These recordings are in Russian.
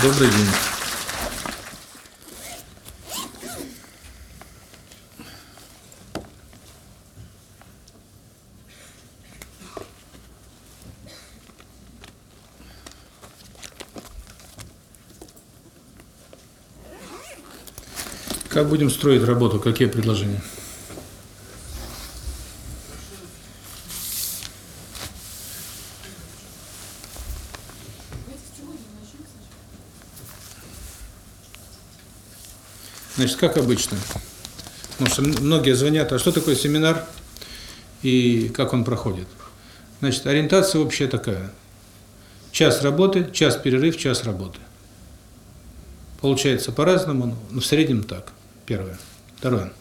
Добрый день. Как будем строить работу? Какие предложения? Значит, как обычно. Потому что многие звонят, а что такое семинар и как он проходит? Значит, ориентация вообще такая. Час работы, час перерыв, час работы. Получается по-разному, но в среднем так. Первое. Второе.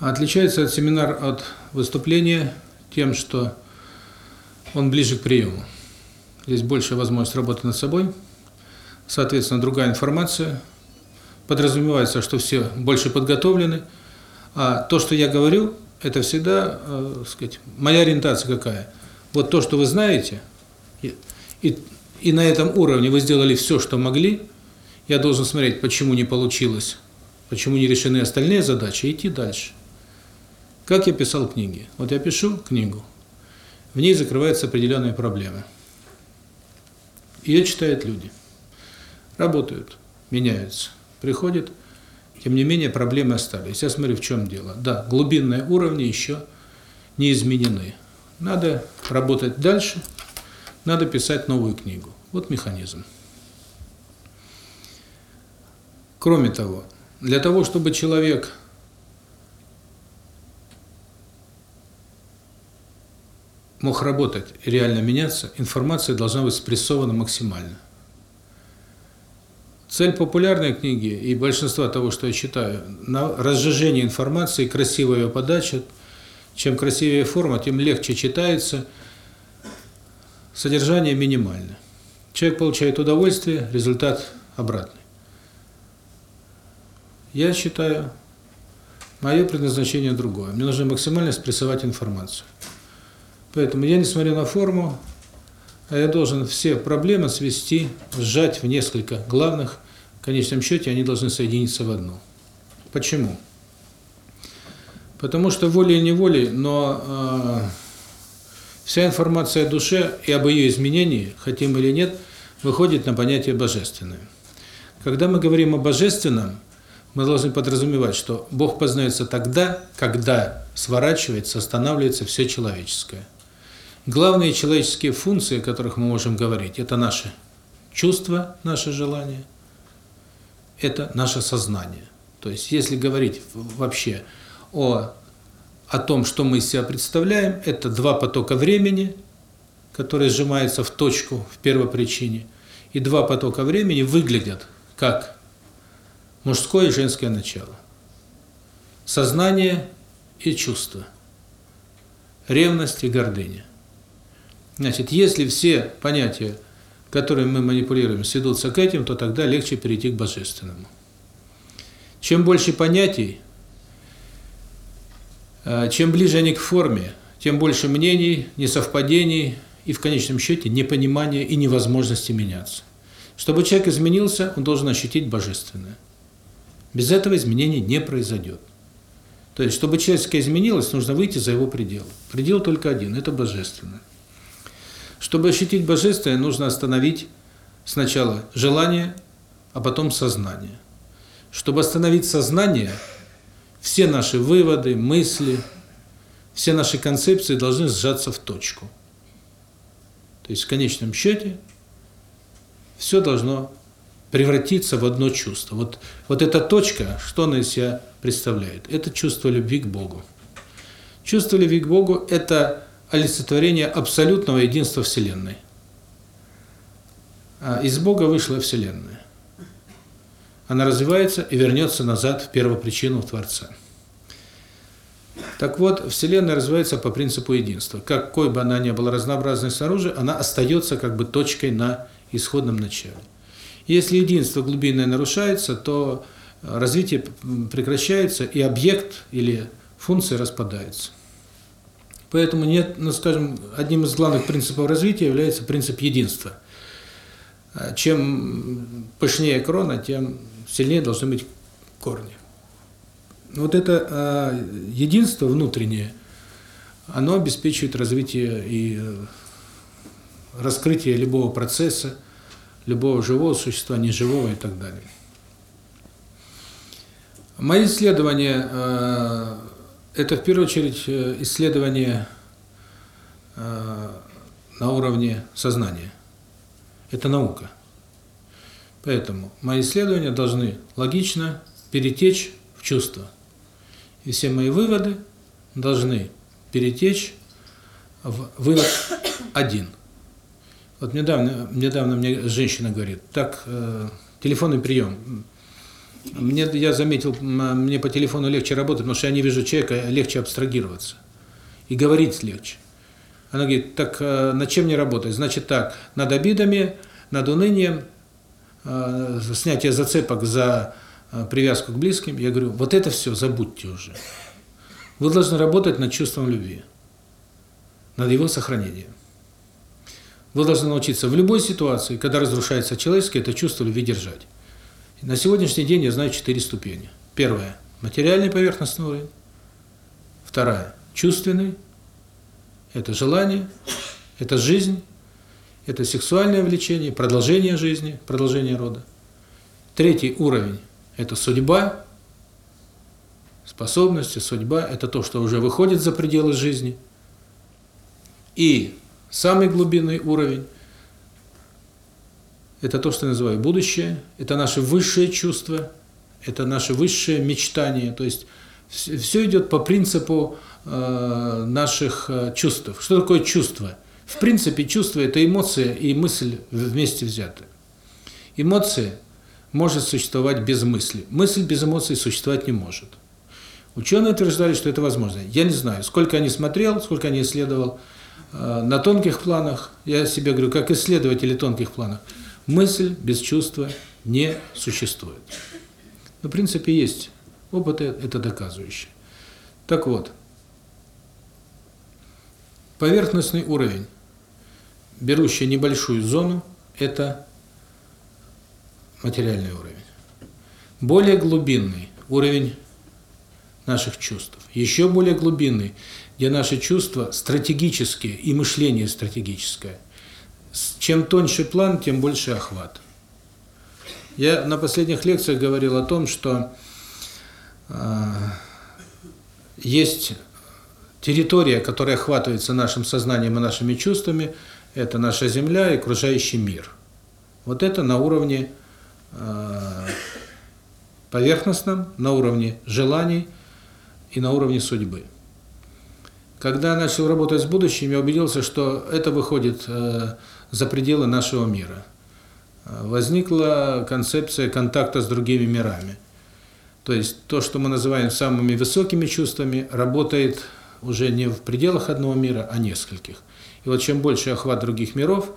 Отличается от семинар от выступления тем, что он ближе к приему. Здесь больше возможность работы над собой, соответственно, другая информация – подразумевается, что все больше подготовлены, а то, что я говорю, это всегда, э, сказать, моя ориентация какая. Вот то, что вы знаете, и, и, на этом уровне вы сделали все, что могли, я должен смотреть, почему не получилось, почему не решены остальные задачи, идти дальше. Как я писал книги? Вот я пишу книгу, в ней закрываются определенные проблемы. Ее читают люди, работают, меняются приходит, тем не менее проблемы остались. Я смотрю, в чем дело. Да, глубинные уровни еще не изменены. Надо работать дальше, надо писать новую книгу. Вот механизм. Кроме того, для того, чтобы человек мог работать и реально меняться, информация должна быть спрессована максимально. Цель популярной книги и большинства того, что я читаю, на разжижение информации, красивая ее подача. Чем красивее форма, тем легче читается. Содержание минимально. Человек получает удовольствие, результат обратный. Я считаю, мое предназначение другое. Мне нужно максимально спрессовать информацию. Поэтому я не смотрю на форму, а я должен все проблемы свести, сжать в несколько главных конечном счете они должны соединиться в одну. Почему? Потому что волей-неволей, но э, вся информация о душе и об ее изменении, хотим или нет, выходит на понятие божественное. Когда мы говорим о божественном, мы должны подразумевать, что Бог познается тогда, когда сворачивается, останавливается все человеческое. Главные человеческие функции, о которых мы можем говорить, это наши чувства, наши желания, это наше сознание. То есть, если говорить вообще о, о том, что мы из себя представляем, это два потока времени, которые сжимаются в точку, в первопричине, и два потока времени выглядят как мужское и женское начало. Сознание и чувство. Ревность и гордыня. Значит, если все понятия которым мы манипулируем, сведутся к этим, то тогда легче перейти к божественному. Чем больше понятий, э, чем ближе они к форме, тем больше мнений, несовпадений и в конечном счете непонимания и невозможности меняться. Чтобы человек изменился, он должен ощутить божественное. Без этого изменений не произойдет. То есть, чтобы человеческое изменилось, нужно выйти за его предел. Предел только один – это божественное. Чтобы ощутить Божественное, нужно остановить сначала желание, а потом сознание. Чтобы остановить сознание, все наши выводы, мысли, все наши концепции должны сжаться в точку. То есть в конечном счете все должно превратиться в одно чувство. Вот, вот эта точка, что она из себя представляет? Это чувство любви к Богу. Чувство любви к Богу – это олицетворение абсолютного единства Вселенной. А из Бога вышла Вселенная. Она развивается и вернется назад в первопричину в Творца. Так вот, Вселенная развивается по принципу единства. Какой бы она ни была разнообразной снаружи, она остается как бы точкой на исходном начале. Если единство глубинное нарушается, то развитие прекращается, и объект или функция распадается. Поэтому нет, ну, скажем, одним из главных принципов развития является принцип единства. чем пышнее крона, тем сильнее должны быть корни. Вот это единство внутреннее, оно обеспечивает развитие и раскрытие любого процесса, любого живого существа, неживого и так далее. Мои исследования э, это в первую очередь исследование э, на уровне сознания. Это наука. Поэтому мои исследования должны логично перетечь в чувства. И все мои выводы должны перетечь в вывод один. Вот недавно, недавно мне женщина говорит, так, э, телефонный прием. Мне, я заметил, мне по телефону легче работать, потому что я не вижу человека, легче абстрагироваться. И говорить легче. Она говорит, так э, над чем мне работать? Значит так, над обидами, над унынием, э, снятие зацепок за привязку к близким. Я говорю, вот это все забудьте уже. Вы должны работать над чувством любви, над его сохранением. Вы должны научиться в любой ситуации, когда разрушается человеческое, это чувство любви держать. На сегодняшний день я знаю четыре ступени. Первая – материальный поверхностный уровень. Вторая – чувственный. Это желание, это жизнь, это сексуальное влечение, продолжение жизни, продолжение рода. Третий уровень – это судьба, способности, судьба – это то, что уже выходит за пределы жизни. И самый глубинный уровень это то, что я называю будущее, это наше высшее чувство, это наше высшее мечтание. То есть все идет по принципу э, наших э, чувств. Что такое чувство? В принципе, чувство – это эмоция и мысль вместе взяты. Эмоция может существовать без мысли. Мысль без эмоций существовать не может. Ученые утверждали, что это возможно. Я не знаю, сколько они смотрел, сколько они исследовал. Э, на тонких планах, я себе говорю, как исследователи тонких планов – Мысль без чувства не существует. Но, в принципе, есть опыты, это доказывающие. Так вот, поверхностный уровень, берущий небольшую зону, это материальный уровень. Более глубинный уровень наших чувств. Еще более глубинный, где наши чувства стратегические и мышление стратегическое – чем тоньше план, тем больше охват. Я на последних лекциях говорил о том, что э, есть территория, которая охватывается нашим сознанием и нашими чувствами, это наша Земля и окружающий мир. Вот это на уровне э, поверхностном, на уровне желаний и на уровне судьбы. Когда я начал работать с будущим, я убедился, что это выходит э, за пределы нашего мира. Возникла концепция контакта с другими мирами. То есть то, что мы называем самыми высокими чувствами, работает уже не в пределах одного мира, а нескольких. И вот чем больше охват других миров,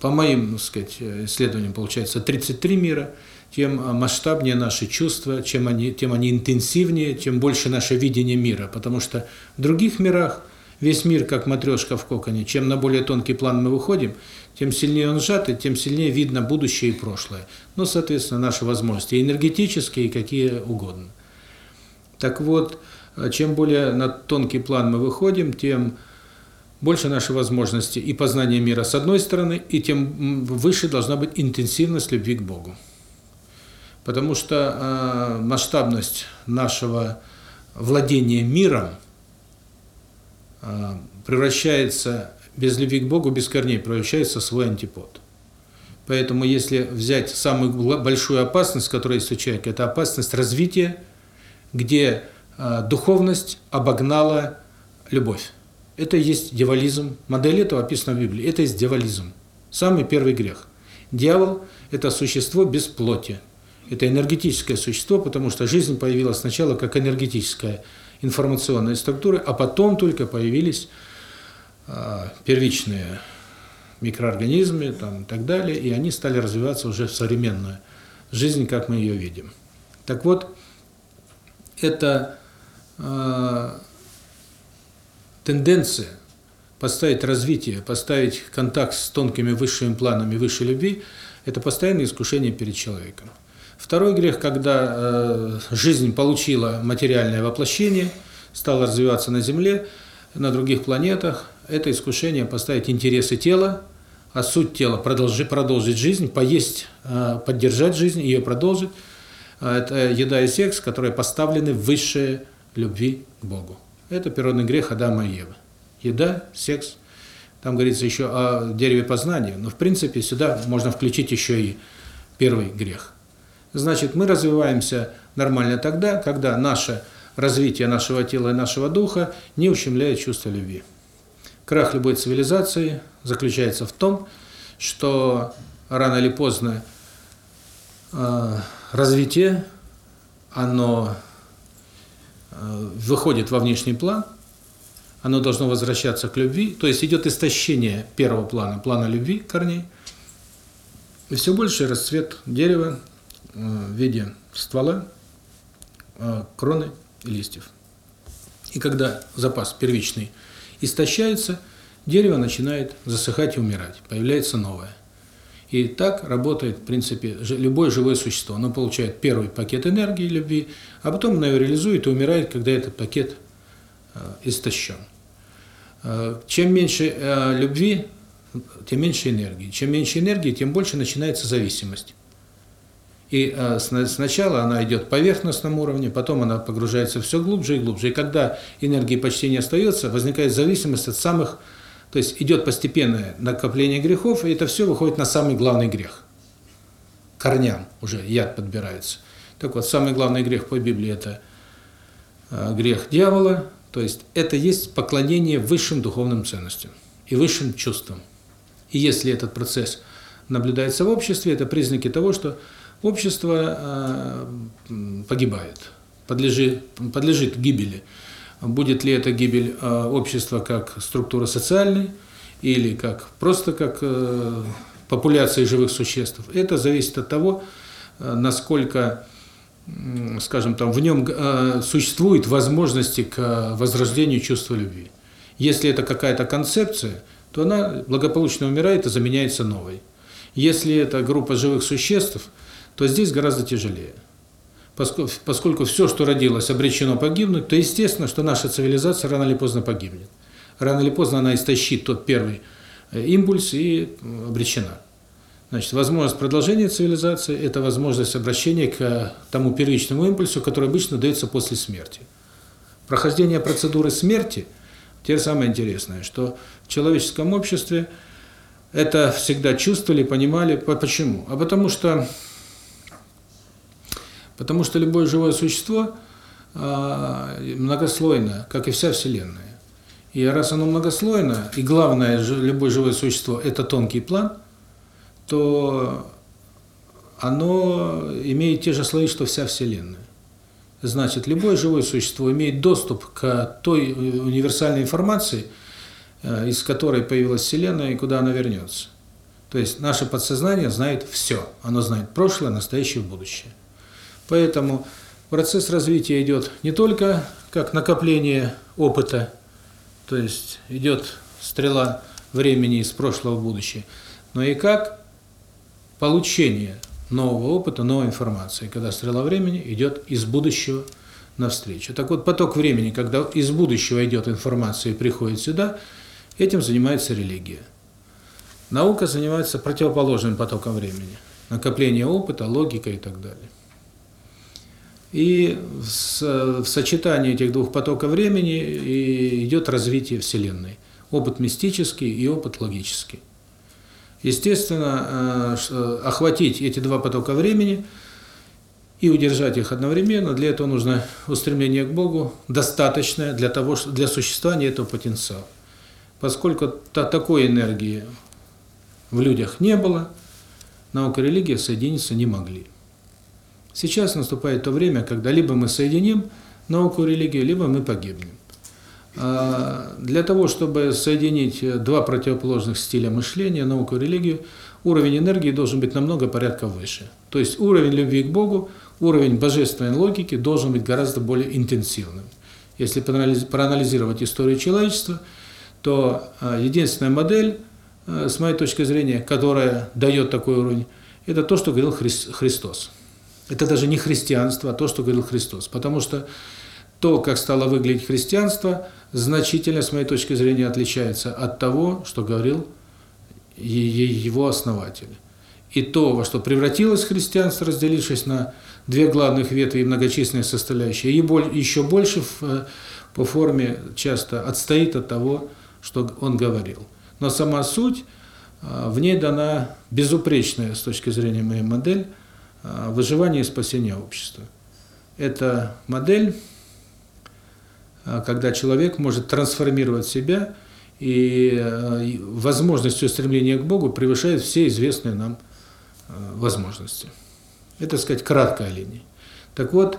по моим, так сказать, исследованиям получается 33 мира, тем масштабнее наши чувства, чем они, тем они интенсивнее, тем больше наше видение мира. Потому что в других мирах весь мир как матрешка в коконе. Чем на более тонкий план мы выходим, тем сильнее он сжатый, тем сильнее видно будущее и прошлое. Ну, соответственно, наши возможности энергетические и какие угодно. Так вот, чем более на тонкий план мы выходим, тем больше наши возможности и познания мира с одной стороны, и тем выше должна быть интенсивность любви к Богу. Потому что э, масштабность нашего владения миром – превращается, без любви к Богу, без корней, превращается в свой антипод. Поэтому если взять самую большую опасность, которая есть у человека, это опасность развития, где э, духовность обогнала любовь. Это и есть дьяволизм. Модель этого описана в Библии. Это есть дьяволизм. Самый первый грех. Дьявол – это существо без плоти. Это энергетическое существо, потому что жизнь появилась сначала как энергетическая информационные структуры, а потом только появились э, первичные микроорганизмы там, и так далее, и они стали развиваться уже в современную жизнь, как мы ее видим. Так вот, это э, тенденция поставить развитие, поставить контакт с тонкими высшими планами высшей любви – это постоянное искушение перед человеком. Второй грех, когда э, жизнь получила материальное воплощение, стала развиваться на Земле, на других планетах, это искушение поставить интересы тела, а суть тела продолжить, продолжить жизнь, поесть, э, поддержать жизнь, ее продолжить. А это еда и секс, которые поставлены высшие любви к Богу. Это природный грех Адама и Евы. Еда, секс. Там говорится еще о дереве познания, но в принципе сюда можно включить еще и первый грех. Значит, мы развиваемся нормально тогда, когда наше развитие нашего тела и нашего духа не ущемляет чувство любви. Крах любой цивилизации заключается в том, что рано или поздно э, развитие, оно э, выходит во внешний план, оно должно возвращаться к любви, то есть идет истощение первого плана, плана любви, корней, и все больше расцвет дерева в виде ствола, э, кроны и листьев. И когда запас первичный истощается, дерево начинает засыхать и умирать, появляется новое. И так работает, в принципе, любое живое существо. Оно получает первый пакет энергии, любви, а потом оно ее реализует и умирает, когда этот пакет э, истощен. Э, чем меньше э, любви, тем меньше энергии. Чем меньше энергии, тем больше начинается зависимость. И э, сначала она идет поверхностном уровне, потом она погружается все глубже и глубже. И когда энергии почти не остается, возникает зависимость от самых... То есть идет постепенное накопление грехов, и это все выходит на самый главный грех. Корням уже яд подбирается. Так вот, самый главный грех по Библии – это э, грех дьявола, то есть это есть поклонение высшим духовным ценностям и высшим чувствам. И если этот процесс наблюдается в обществе, это признаки того, что общество э, погибает, подлежит, подлежит гибели. Будет ли это гибель э, общества как структура социальной или как просто как э, популяция живых существ, это зависит от того, насколько, скажем там, в нем существует возможности к возрождению чувства любви. Если это какая-то концепция, то она благополучно умирает и заменяется новой. Если это группа живых существ – то здесь гораздо тяжелее. Поскольку, поскольку все, что родилось, обречено погибнуть, то естественно, что наша цивилизация рано или поздно погибнет. Рано или поздно она истощит тот первый э, импульс и обречена. Значит, возможность продолжения цивилизации – это возможность обращения к тому первичному импульсу, который обычно дается после смерти. Прохождение процедуры смерти – теперь самое интересное, что в человеческом обществе это всегда чувствовали, понимали. Почему? А потому что Потому что любое живое существо э, многослойно, как и вся Вселенная. И раз оно многослойно, и главное, любое живое существо – это тонкий план, то оно имеет те же слои, что вся Вселенная. Значит, любое живое существо имеет доступ к той универсальной информации, э, из которой появилась Вселенная и куда она вернется. То есть наше подсознание знает все. Оно знает прошлое, настоящее, будущее. Поэтому процесс развития идет не только как накопление опыта, то есть идет стрела времени из прошлого в будущее, но и как получение нового опыта, новой информации, когда стрела времени идет из будущего навстречу. Так вот, поток времени, когда из будущего идет информация и приходит сюда, этим занимается религия. Наука занимается противоположным потоком времени. Накопление опыта, логика и так далее. И в, сочетании этих двух потоков времени идет развитие Вселенной. Опыт мистический и опыт логический. Естественно, э, охватить эти два потока времени и удержать их одновременно, для этого нужно устремление к Богу, достаточное для того, для существования этого потенциала. Поскольку такой энергии в людях не было, наука и религия соединиться не могли. Сейчас наступает то время, когда либо мы соединим науку и религию, либо мы погибнем. А, для того, чтобы соединить два противоположных стиля мышления, науку и религию, уровень энергии должен быть намного порядков выше. То есть уровень любви к Богу, уровень божественной логики должен быть гораздо более интенсивным. Если проанализировать историю человечества, то единственная модель, с моей точки зрения, которая дает такой уровень, это то, что говорил Христос. Это даже не христианство, а то, что говорил Христос. Потому что то, как стало выглядеть христианство, значительно, с моей точки зрения, отличается от того, что говорил его основатель. И то, во что превратилось христианство, разделившись на две главных ветви и многочисленные составляющие, и еще больше в, по форме часто отстоит от того, что он говорил. Но сама суть, в ней дана безупречная с точки зрения моей модель выживания и спасения общества. Это модель, когда человек может трансформировать себя, и возможностью стремления к Богу превышает все известные нам возможности. Это, так сказать, краткая линия. Так вот,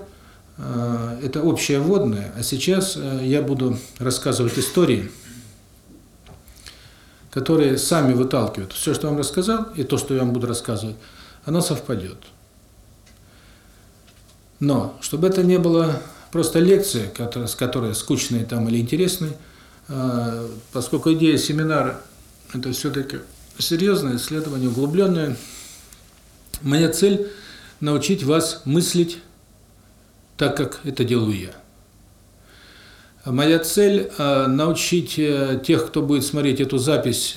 это общее вводное, а сейчас я буду рассказывать истории, которые сами выталкивают. Все, что я вам рассказал, и то, что я вам буду рассказывать, оно совпадет. Но, чтобы это не было просто лекция, которая, с которой скучные там или интересные, поскольку идея семинара – это все-таки серьезное исследование, углубленное, моя цель – научить вас мыслить так, как это делаю я. Моя цель – научить тех, кто будет смотреть эту запись,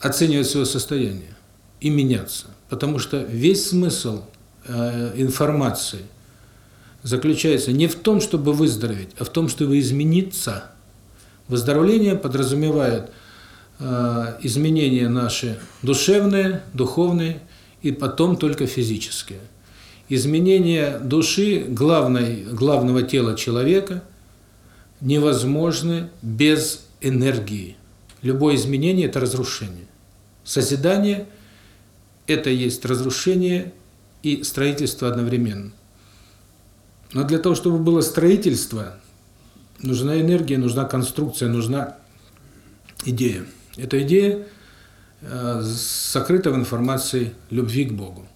оценивать свое состояние и меняться. Потому что весь смысл э, информации заключается не в том, чтобы выздороветь, а в том, чтобы измениться. Выздоровление подразумевает э, изменения наши душевные, духовные и потом только физические. Изменения души, главной, главного тела человека, невозможны без энергии. Любое изменение – это разрушение. Созидание – это есть разрушение и строительство одновременно. Но для того, чтобы было строительство, нужна энергия, нужна конструкция, нужна идея. Эта идея э, сокрыта в информации любви к Богу.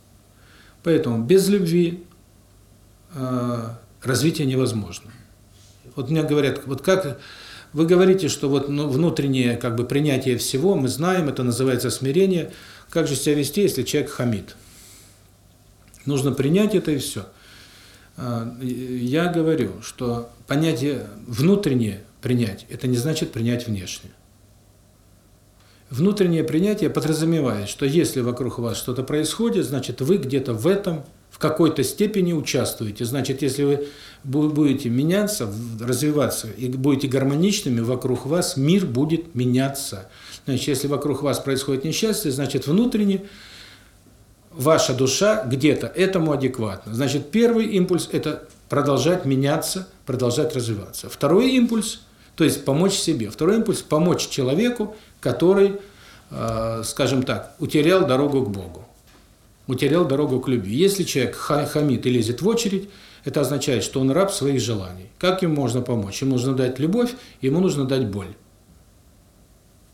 Поэтому без любви э, развитие невозможно. Вот мне говорят, вот как вы говорите, что вот ну, внутреннее как бы принятие всего, мы знаем, это называется смирение – как же себя вести, если человек хамит? Нужно принять это и все. А, я говорю, что понятие внутреннее принять, это не значит принять внешнее. Внутреннее принятие подразумевает, что если вокруг вас что-то происходит, значит вы где-то в этом в какой-то степени участвуете. Значит, если вы будете меняться, развиваться и будете гармоничными, вокруг вас мир будет меняться. Значит, если вокруг вас происходит несчастье, значит, внутренне ваша душа где-то этому адекватна. Значит, первый импульс – это продолжать меняться, продолжать развиваться. Второй импульс – то есть помочь себе. Второй импульс – помочь человеку, который, э, скажем так, утерял дорогу к Богу, утерял дорогу к любви. Если человек хамит и лезет в очередь, это означает, что он раб своих желаний. Как ему можно помочь? Ему нужно дать любовь, ему нужно дать боль.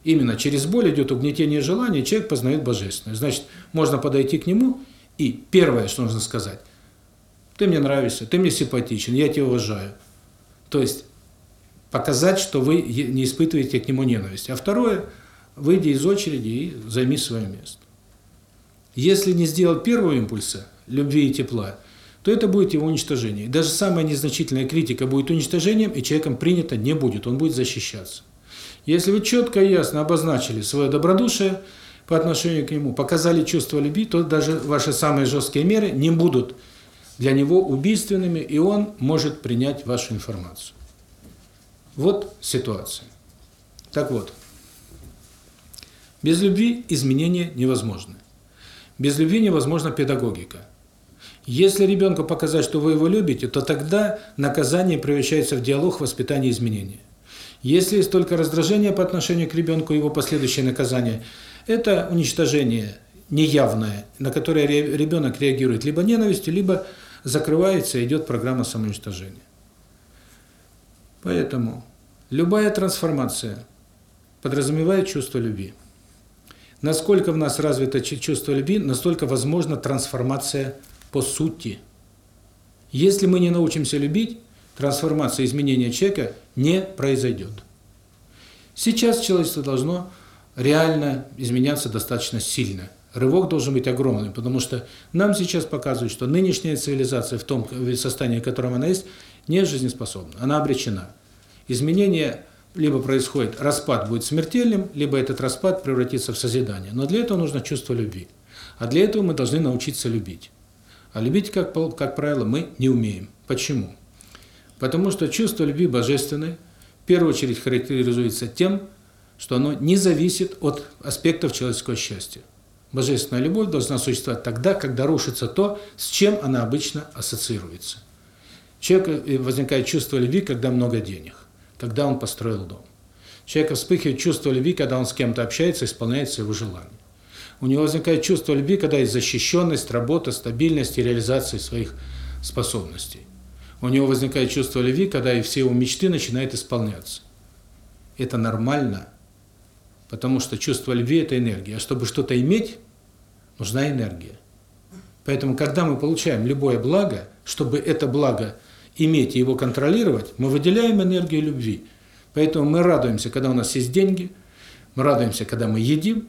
Именно через боль идет угнетение желаний, человек познает Божественное. Значит, можно подойти к нему, и первое, что нужно сказать, ты мне нравишься, ты мне симпатичен, я тебя уважаю. То есть, показать, что вы не испытываете к нему ненависть. А второе, выйди из очереди и займи свое место. Если не сделать первого импульса, любви и тепла, то это будет его уничтожение. И даже самая незначительная критика будет уничтожением, и человеком принято не будет, он будет защищаться. Если вы четко и ясно обозначили свое добродушие по отношению к нему, показали чувство любви, то даже ваши самые жесткие меры не будут для него убийственными, и он может принять вашу информацию. Вот ситуация. Так вот, без любви изменения невозможны. Без любви невозможна педагогика. Если ребенку показать, что вы его любите, то тогда наказание превращается в диалог воспитания изменения. Если есть только раздражение по отношению к ребенку, его последующее наказание, это уничтожение неявное, на которое ребенок реагирует либо ненавистью, либо закрывается, идет программа самоуничтожения. Поэтому любая трансформация подразумевает чувство любви. Насколько в нас развито чувство любви, настолько возможна трансформация по сути. Если мы не научимся любить, трансформация, изменения человека не произойдет. Сейчас человечество должно реально изменяться достаточно сильно. Рывок должен быть огромный, потому что нам сейчас показывают, что нынешняя цивилизация в том состоянии, в котором она есть, не жизнеспособна, она обречена. Изменение либо происходит, распад будет смертельным, либо этот распад превратится в созидание. Но для этого нужно чувство любви. А для этого мы должны научиться любить. А любить, как, как правило, мы не умеем. Почему? Потому что чувство любви божественной в первую очередь характеризуется тем, что оно не зависит от аспектов человеческого счастья. Божественная любовь должна существовать тогда, когда рушится то, с чем она обычно ассоциируется. Человек э, возникает чувство любви, когда много денег, когда он построил дом. Человек вспыхивает чувство любви, когда он с кем-то общается, исполняется его желание. У него возникает чувство любви, когда есть защищенность, работа, стабильность и реализация своих способностей. У него возникает чувство любви, когда и все его мечты начинают исполняться. Это нормально, потому что чувство любви – это энергия. А чтобы что-то иметь, нужна энергия. Поэтому, когда мы получаем любое благо, чтобы это благо иметь и его контролировать, мы выделяем энергию любви. Поэтому мы радуемся, когда у нас есть деньги, мы радуемся, когда мы едим,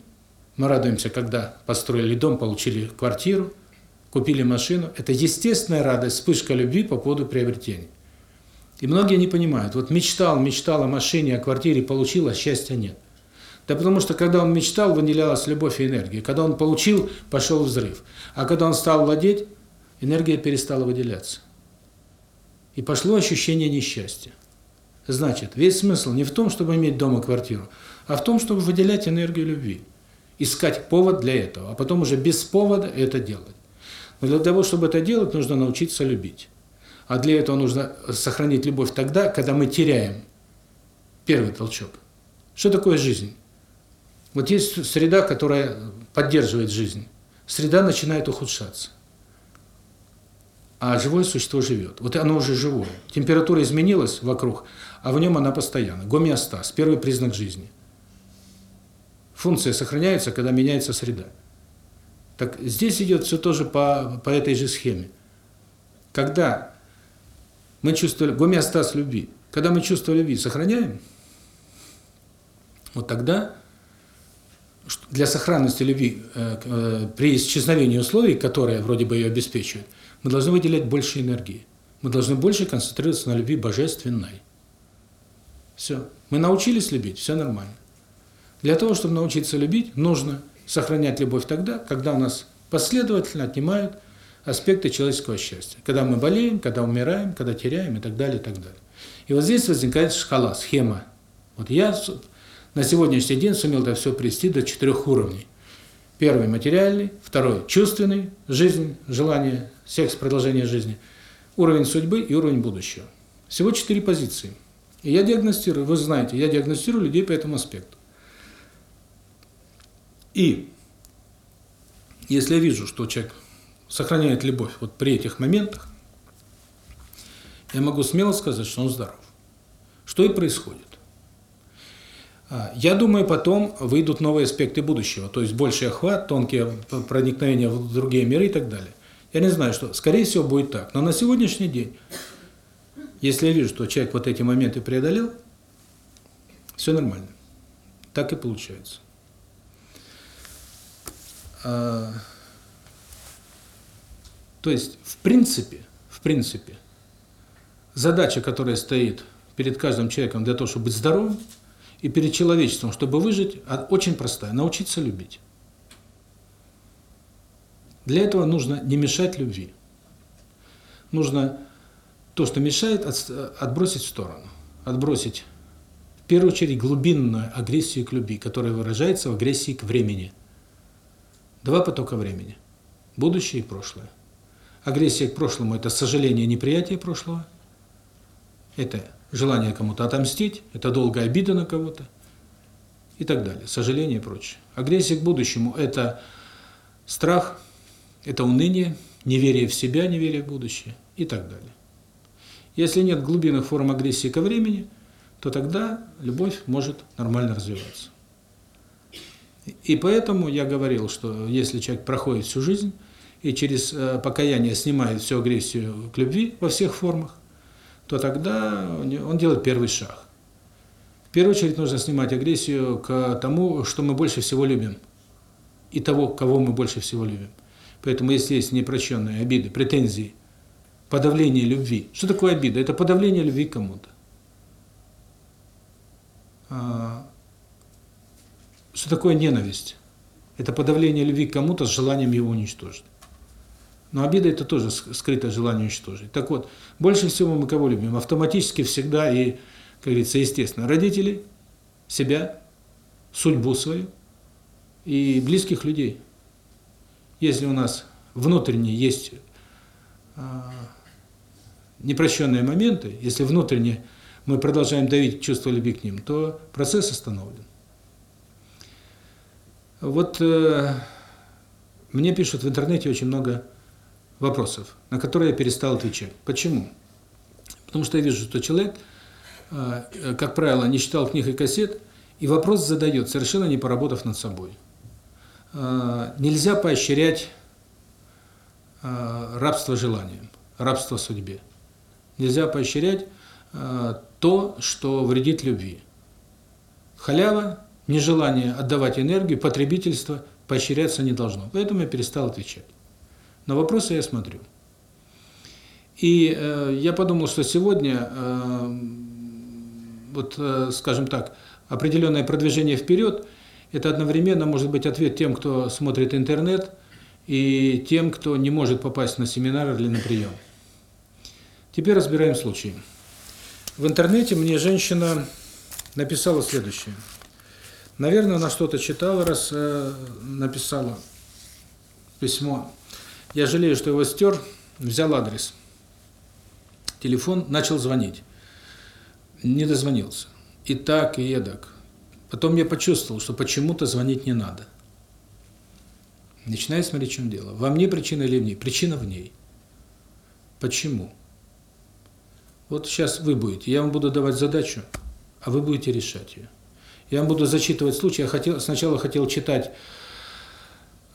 мы радуемся, когда построили дом, получили квартиру, купили машину. Это естественная радость, вспышка любви по поводу приобретения. И многие не понимают. Вот мечтал, мечтал о машине, о квартире, получил, а счастья нет. Да потому что, когда он мечтал, выделялась любовь и энергия. Когда он получил, пошел взрыв. А когда он стал владеть, энергия перестала выделяться. И пошло ощущение несчастья. Значит, весь смысл не в том, чтобы иметь дома квартиру, а в том, чтобы выделять энергию любви. Искать повод для этого, а потом уже без повода это делать. Но для того, чтобы это делать, нужно научиться любить. А для этого нужно сохранить любовь тогда, когда мы теряем первый толчок. Что такое жизнь? Вот есть среда, которая поддерживает жизнь. Среда начинает ухудшаться. А живое существо живет. Вот оно уже живое. Температура изменилась вокруг, а в нем она постоянно. Гомеостаз – первый признак жизни. Функция сохраняется, когда меняется среда. Так здесь идет все тоже по, по этой же схеме. Когда мы чувствуем гомеостаз любви, когда мы чувство любви сохраняем, вот тогда для сохранности любви э, э, при исчезновении условий, которые вроде бы ее обеспечивают, мы должны выделять больше энергии. Мы должны больше концентрироваться на любви божественной. Все. Мы научились любить, все нормально. Для того, чтобы научиться любить, нужно сохранять любовь тогда, когда у нас последовательно отнимают аспекты человеческого счастья. Когда мы болеем, когда умираем, когда теряем и так далее, и так далее. И вот здесь возникает шкала, схема. Вот я на сегодняшний день сумел это все привести до четырех уровней. Первый – материальный, второй – чувственный, жизнь, желание, секс, продолжение жизни, уровень судьбы и уровень будущего. Всего четыре позиции. И я диагностирую, вы знаете, я диагностирую людей по этому аспекту. И если я вижу, что человек сохраняет любовь вот при этих моментах, я могу смело сказать, что он здоров. Что и происходит. А, я думаю, потом выйдут новые аспекты будущего, то есть больший охват, тонкие проникновения в другие миры и так далее. Я не знаю, что, скорее всего, будет так. Но на сегодняшний день, если я вижу, что человек вот эти моменты преодолел, все нормально. Так и получается. А, то есть, в принципе, в принципе, задача, которая стоит перед каждым человеком для того, чтобы быть здоровым, и перед человечеством, чтобы выжить, а, очень простая – научиться любить. Для этого нужно не мешать любви. Нужно то, что мешает, отбросить в сторону. Отбросить, в первую очередь, глубинную агрессию к любви, которая выражается в агрессии к времени. Два потока времени – будущее и прошлое. Агрессия к прошлому – это сожаление, неприятие прошлого. Это желание кому-то отомстить, это долгая обида на кого-то и так далее, сожаление и прочее. Агрессия к будущему – это страх, это уныние, неверие в себя, неверие в будущее и так далее. Если нет глубинных форм агрессии ко времени, то тогда любовь может нормально развиваться. И поэтому я говорил, что если человек проходит всю жизнь и через э, покаяние снимает всю агрессию к любви во всех формах, то тогда он делает первый шаг. В первую очередь нужно снимать агрессию к тому, что мы больше всего любим, и того, кого мы больше всего любим. Поэтому если есть непрощенные обиды, претензии, подавление любви. Что такое обида? Это подавление любви кому-то. А, что такое ненависть? Это подавление любви к кому-то с желанием его уничтожить. Но обида – это тоже скрытое желание уничтожить. Так вот, больше всего мы кого любим? Автоматически всегда и, как говорится, естественно, родителей, себя, судьбу свою и близких людей. Если у нас внутренне есть э, непрощенные моменты, если внутренне мы продолжаем давить чувство любви к ним, то процесс остановлен. Вот э, мне пишут в интернете очень много вопросов, на которые я перестал отвечать. Почему? Потому что я вижу, что человек, э, как правило, не читал книг и кассет, и вопрос задает, совершенно не поработав над собой. Э, нельзя поощрять э, рабство желанием, рабство судьбе. Нельзя поощрять то, что вредит любви. Халява, нежелание отдавать энергию, потребительство поощряться не должно. Поэтому я перестал отвечать. На вопросы я смотрю. И э, я подумал, что сегодня, э, вот, э, скажем так, определенное продвижение вперед, это одновременно может быть ответ тем, кто смотрит интернет, и тем, кто не может попасть на семинар или на прием. Теперь разбираем случай. В интернете мне женщина написала следующее. Наверное, она что-то читала, раз э, написала письмо. Я жалею, что его стер, взял адрес. Телефон, начал звонить. Не дозвонился. И так, и эдак. Потом я почувствовал, что почему-то звонить не надо. Начинаю смотреть, в чем дело. Во мне причина или в ней? Причина в ней. Почему? Вот сейчас вы будете, я вам буду давать задачу, а вы будете решать ее. Я вам буду зачитывать случай. Я хотел сначала хотел читать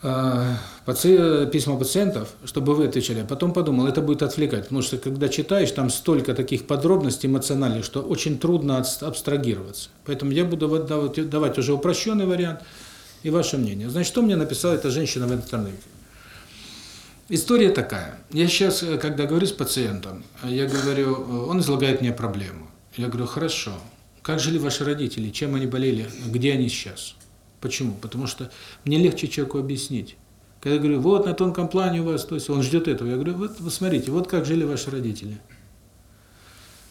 э, паци, письма пациентов, чтобы вы отвечали, а потом подумал, это будет отвлекать, потому что когда читаешь, там столько таких подробностей эмоциональных, что очень трудно абстрагироваться. Поэтому я буду давать, уже упрощенный вариант и ваше мнение. Значит, что мне написала эта женщина в интернете? История такая. Я сейчас, э, когда говорю с пациентом, я говорю, э, он излагает мне проблему. Я говорю, хорошо, как жили ваши родители, чем они болели, где они сейчас? Почему? Потому что мне легче человеку объяснить. Когда я говорю, вот на тонком плане у вас, то есть он ждет этого, я говорю, вот вы смотрите, вот как жили ваши родители.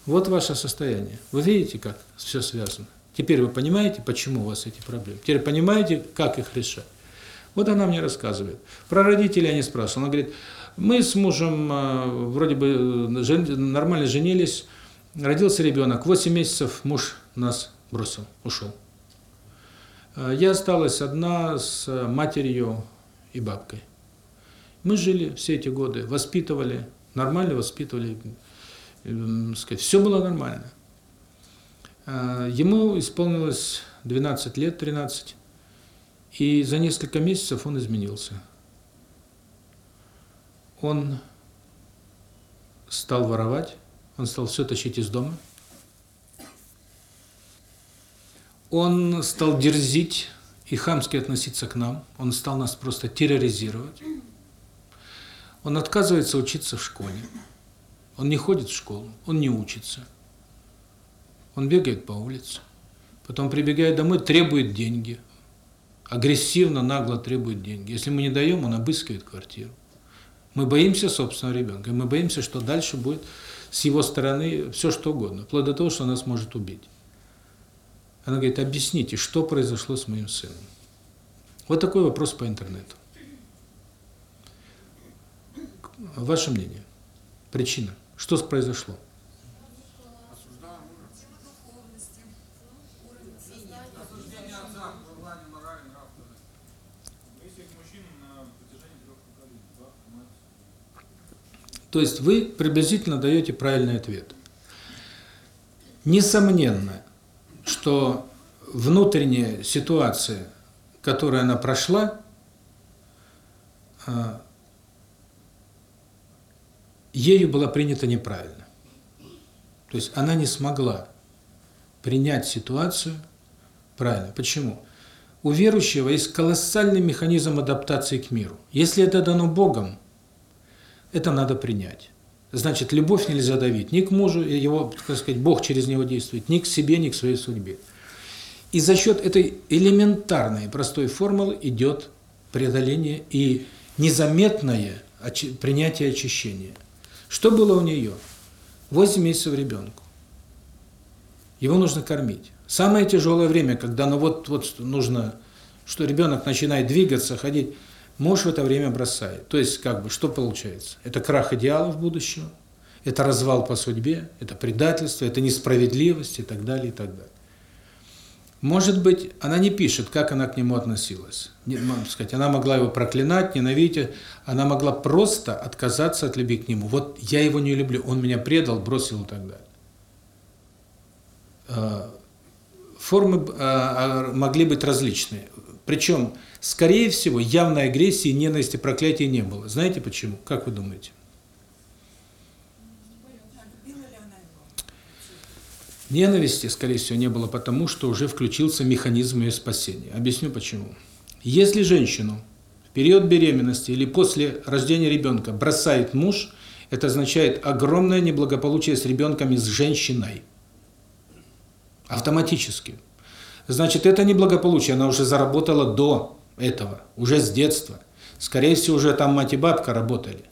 Вот ваше состояние. Вы видите, как все связано? Теперь вы понимаете, почему у вас эти проблемы? Теперь понимаете, как их решать? Вот она мне рассказывает. Про родителей я не спрашивал. Она говорит, мы с мужем э, вроде бы э, нормально женились, родился ребенок, 8 месяцев муж нас бросил, ушел. Э, я осталась одна с матерью и бабкой. Мы жили все эти годы, воспитывали, нормально воспитывали, сказать, все было нормально. Э, ему исполнилось 12 лет, 13, и за несколько месяцев он изменился. Он стал воровать, он стал все тащить из дома, он стал дерзить и хамски относиться к нам, он стал нас просто терроризировать. Он отказывается учиться в школе. Он не ходит в школу, он не учится. Он бегает по улице. Потом прибегает домой, требует деньги. Агрессивно, нагло требует деньги. Если мы не даем, он обыскивает квартиру. Мы боимся собственного ребенка. мы боимся, что дальше будет с его стороны все что угодно. Вплоть до того, что нас может убить. Она говорит, объясните, что произошло с моим сыном. Вот такой вопрос по интернету. Ваше мнение? Причина? Что произошло? То есть вы приблизительно даете правильный ответ. Несомненно, что внутренняя ситуация, которую она прошла, а, ею была принята неправильно. То есть она не смогла принять ситуацию правильно. Почему? У верующего есть колоссальный механизм адаптации к миру. Если это дано Богом, это надо принять. Значит, любовь нельзя давить ни к мужу, его, так сказать, Бог через него действует, ни к себе, ни к своей судьбе. И за счет этой элементарной простой формулы идет преодоление и незаметное принятие очищения. Что было у нее? 8 месяцев ребенку. Его нужно кормить. Самое тяжелое время, когда ну вот вот нужно, что ребенок начинает двигаться, ходить, муж в это время бросает. То есть как бы что получается? Это крах идеалов будущего, это развал по судьбе, это предательство, это несправедливость и так далее, и так далее. Может быть, она не пишет, как она к нему относилась. Не, можно сказать, она могла его проклинать, ненавидеть, она могла просто отказаться от любви к нему. Вот я его не люблю, он меня предал, бросил и так далее. А, формы а, а, могли быть различные. Причем, скорее всего, явной агрессии, ненависти, проклятия не было. Знаете почему? Как вы думаете? Ненависти, скорее всего, не было потому, что уже включился механизм ее спасения. Объясню почему. Если женщину в период беременности или после рождения ребенка бросает муж, это означает огромное неблагополучие с ребенком и с женщиной. Автоматически. Значит, это неблагополучие, она уже заработала до этого, уже с детства. Скорее всего, уже там мать и бабка работали.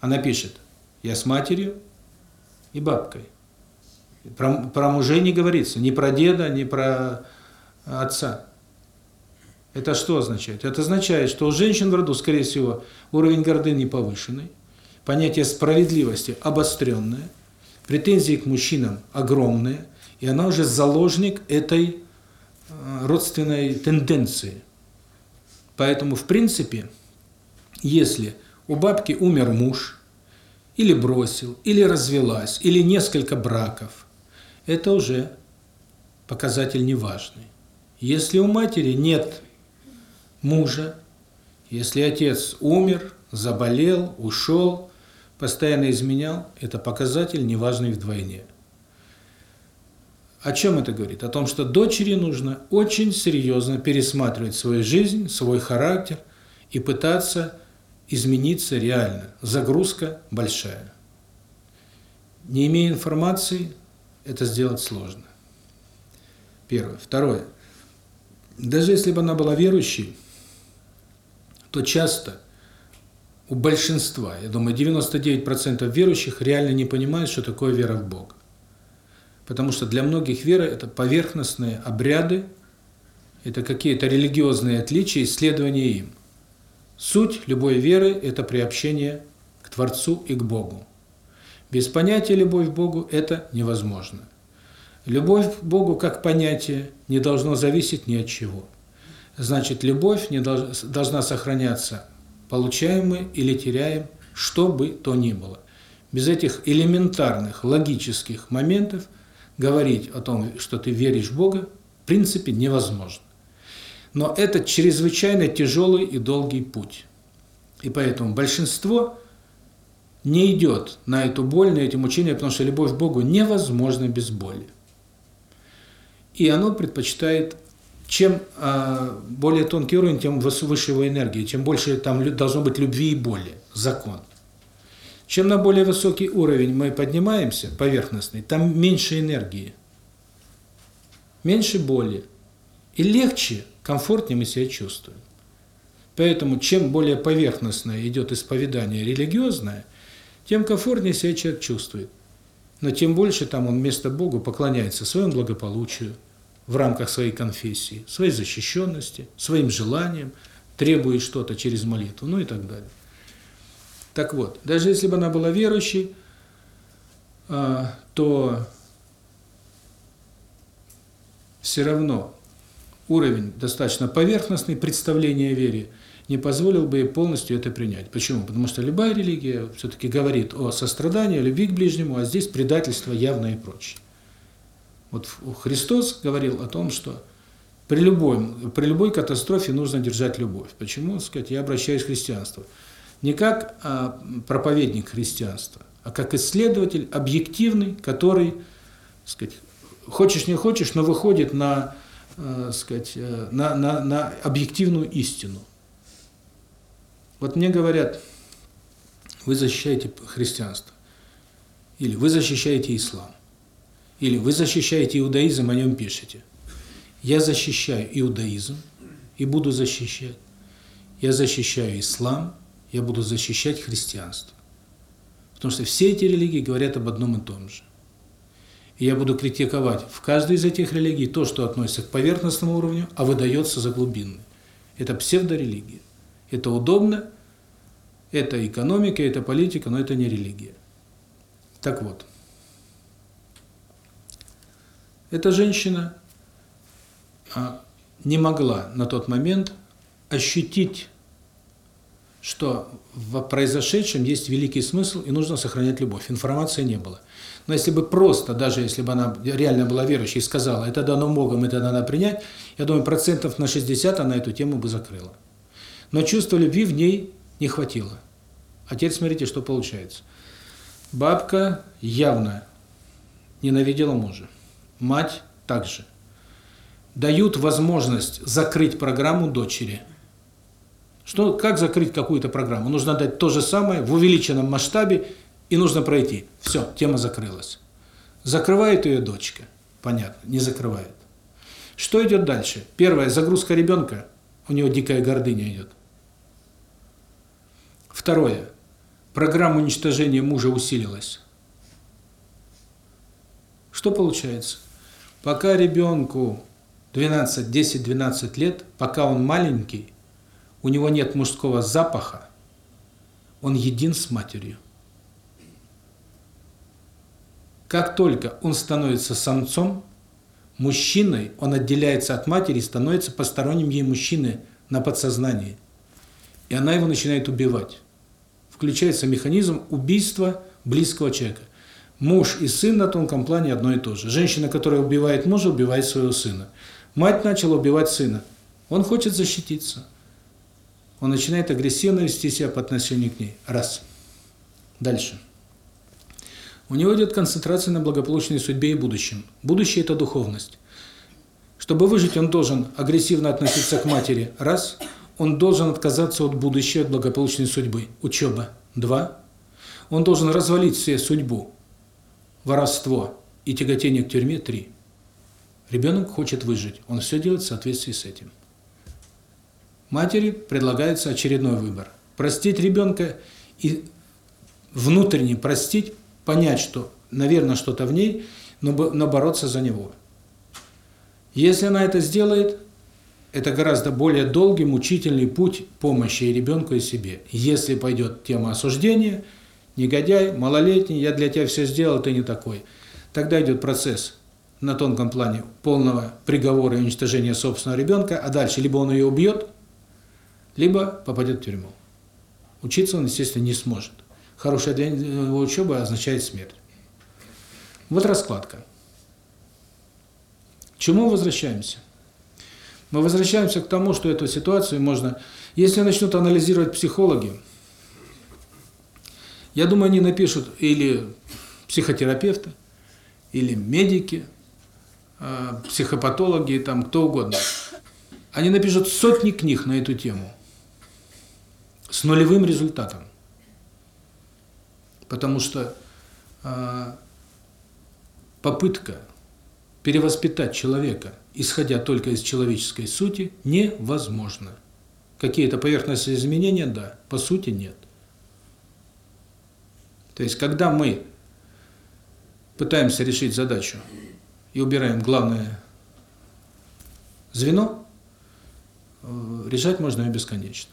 Она пишет, я с матерью и бабкой. Про, про мужей не говорится, ни про деда, ни про отца. Это что означает? Это означает, что у женщин в роду, скорее всего, уровень гордыни повышенный, понятие справедливости обостренное, претензии к мужчинам огромные, и она уже заложник этой родственной тенденции. Поэтому, в принципе, если у бабки умер муж, или бросил, или развелась, или несколько браков, это уже показатель неважный. Если у матери нет мужа, если отец умер, заболел, ушел, постоянно изменял, это показатель неважный вдвойне. О чем это говорит? О том, что дочери нужно очень серьезно пересматривать свою жизнь, свой характер и пытаться измениться реально. Загрузка большая. Не имея информации, это сделать сложно. Первое. Второе. Даже если бы она была верующей, то часто у большинства, я думаю, 99% верующих реально не понимают, что такое вера в Бога. Потому что для многих вера – это поверхностные обряды, это какие-то религиозные отличия, исследования им. Суть любой веры – это приобщение к Творцу и к Богу. Без понятия «любовь к Богу» это невозможно. Любовь к Богу как понятие не должно зависеть ни от чего. Значит, любовь не долж, должна сохраняться, получаем мы или теряем, что бы то ни было. Без этих элементарных логических моментов говорить о том, что ты веришь в Бога, в принципе невозможно. Но это чрезвычайно тяжелый и долгий путь. И поэтому большинство не идет на эту боль, на эти мучения, потому что любовь к Богу невозможна без боли. И оно предпочитает, чем э, более тонкий уровень, тем выше его энергии, чем больше там должно быть любви и боли, закон. Чем на более высокий уровень мы поднимаемся, поверхностный, там меньше энергии, меньше боли, и легче, комфортнее мы себя чувствуем. Поэтому чем более поверхностное идет исповедание религиозное – тем комфортнее себя человек чувствует. Но тем больше там он вместо Богу поклоняется своему благополучию в рамках своей конфессии, своей защищенности, своим желаниям, требует что-то через молитву, ну и так далее. Так вот, даже если бы она была верующей, а, то все равно уровень достаточно поверхностный представления о вере – не позволил бы ей полностью это принять. Почему? Потому что любая религия все-таки говорит о сострадании, о любви к ближнему, а здесь предательство явное и прочее. Вот Христос говорил о том, что при любой, при любой катастрофе нужно держать любовь. Почему? Сказать, я обращаюсь к христианству. Не как а, проповедник христианства, а как исследователь объективный, который, сказать, хочешь не хочешь, но выходит на, э, сказать, э, на, на, на объективную истину. Вот мне говорят, вы защищаете христианство, или вы защищаете ислам, или вы защищаете иудаизм, о нем пишете. Я защищаю иудаизм и буду защищать. Я защищаю ислам, я буду защищать христианство. Потому что все эти религии говорят об одном и том же. И я буду критиковать в каждой из этих религий то, что относится к поверхностному уровню, а выдается за глубинный. Это псевдорелигия. Это удобно, это экономика, это политика, но это не религия. Так вот. Эта женщина а, не могла на тот момент ощутить, что в произошедшем есть великий смысл и нужно сохранять любовь. Информации не было. Но если бы просто, даже если бы она реально была верующей и сказала, это дано Богом, это надо принять, я думаю, процентов на 60 она эту тему бы закрыла. Но чувство любви в ней не хватило. А теперь смотрите, что получается. Бабка явно ненавидела мужа. Мать также. Дают возможность закрыть программу дочери. Что, как закрыть какую-то программу? Нужно дать то же самое в увеличенном масштабе, и нужно пройти. Все, тема закрылась. Закрывает ее дочка. Понятно, не закрывает. Что идет дальше? Первое, загрузка ребенка. У него дикая гордыня идет. Второе, программа уничтожения мужа усилилась. Что получается? Пока ребенку 12, 10, 12 лет, пока он маленький, у него нет мужского запаха, он един с матерью. Как только он становится самцом, мужчиной, он отделяется от матери, становится посторонним ей мужчиной на подсознании. И она его начинает убивать. Включается механизм убийства близкого человека. Муж и сын на тонком плане одно и то же. Женщина, которая убивает мужа, убивает своего сына. Мать начала убивать сына. Он хочет защититься. Он начинает агрессивно вести себя по отношению к ней. Раз. Дальше. У него идет концентрация на благополучной судьбе и будущем. Будущее – это духовность. Чтобы выжить, он должен агрессивно относиться к матери. Раз. Он должен отказаться от будущего, от благополучной судьбы. Учеба. Два. Он должен развалить себе судьбу. Воровство и тяготение к тюрьме. Три. Ребенок хочет выжить. Он все делает в соответствии с этим. Матери предлагается очередной выбор. Простить ребенка и внутренне простить, понять, что, наверное, что-то в ней, но, но бороться за него. Если она это сделает, это гораздо более долгий, мучительный путь помощи и ребенку, и себе. Если пойдет тема осуждения, негодяй, малолетний, я для тебя все сделал, ты не такой. Тогда идет процесс на тонком плане полного приговора и уничтожения собственного ребенка, а дальше либо он ее убьет, либо попадет в тюрьму. Учиться он, естественно, не сможет. Хорошая для него учеба означает смерть. Вот раскладка. К чему возвращаемся? Мы возвращаемся к тому, что эту ситуацию можно... Если начнут анализировать психологи, я думаю, они напишут или психотерапевты, или медики, а, психопатологи, там кто угодно. Они напишут сотни книг на эту тему с нулевым результатом. Потому что э, попытка перевоспитать человека, исходя только из человеческой сути, невозможна. Какие-то поверхностные изменения, да, по сути нет. То есть, когда мы пытаемся решить задачу и убираем главное звено, э, решать можно и бесконечно.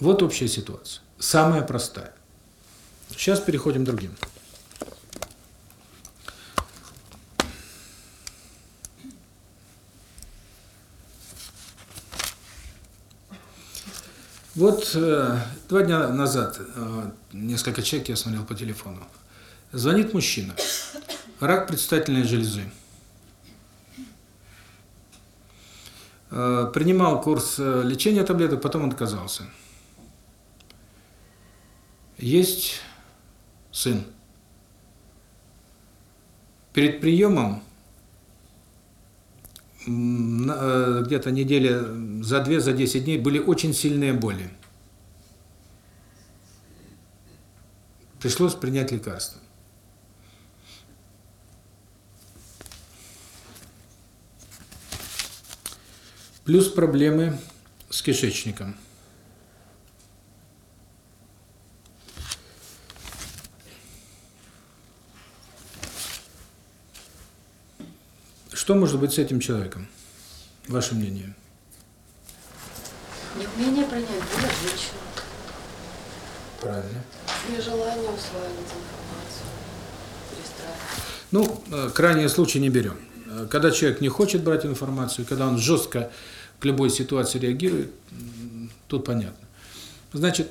Вот общая ситуация. Самая простая. Сейчас переходим к другим. Вот э, два дня назад, э, несколько человек я смотрел по телефону, звонит мужчина, рак предстательной железы. Э, принимал курс э, лечения таблеток, потом отказался. Есть сын. Перед приемом э, где-то недели за две, за 10 дней были очень сильные боли. Пришлось принять лекарство. Плюс проблемы с кишечником. Что может быть с этим человеком? Ваше мнение? Неумение принять боль от женщины. Правильно. Нежелание усваивать информацию. Перестраивать. Ну, э, крайние случаи не берем. Э, Когда человек не хочет брать информацию, когда он жестко к любой ситуации реагирует, тут понятно. Значит,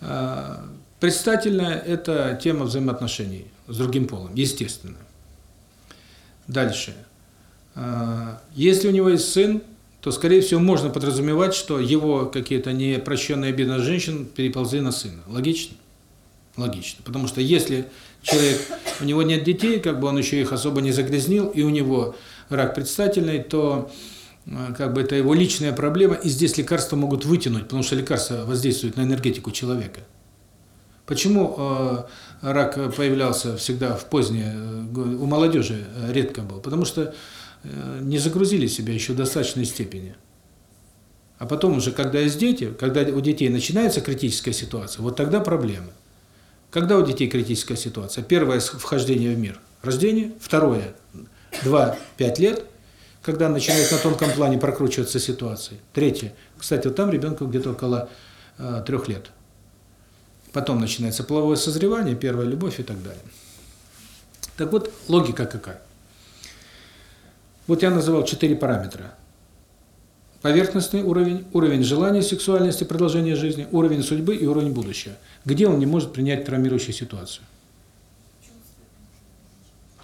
э, предстательная – это тема взаимоотношений с другим полом, естественно. Дальше. Э, Если у него есть сын, то, скорее всего, можно подразумевать, что его какие-то непрощенные обиды на женщин переползли на сына. Логично? Логично. Потому что если человек, у него нет детей, как бы он еще их особо не загрязнил, и у него рак предстательный, то э, как бы это его личная проблема, и здесь лекарства могут вытянуть, потому что лекарства воздействуют на энергетику человека. Почему э, рак появлялся всегда в позднее, у молодежи редко был? Потому что не загрузили себя еще в достаточной степени. А потом уже, когда есть дети, когда у детей начинается критическая ситуация, вот тогда проблемы. Когда у детей критическая ситуация? Первое – вхождение в мир. Рождение. Второе – 2-5 лет, когда начинает на тонком плане прокручиваться ситуация. Третье. Кстати, вот там ребенку где-то около э, трех лет. Потом начинается половое созревание, первая любовь и так далее. Так вот, логика какая? Вот я называл четыре параметра. Поверхностный уровень, уровень желания, сексуальности, продолжения жизни, уровень судьбы и уровень будущего. Где он не может принять травмирующую ситуацию?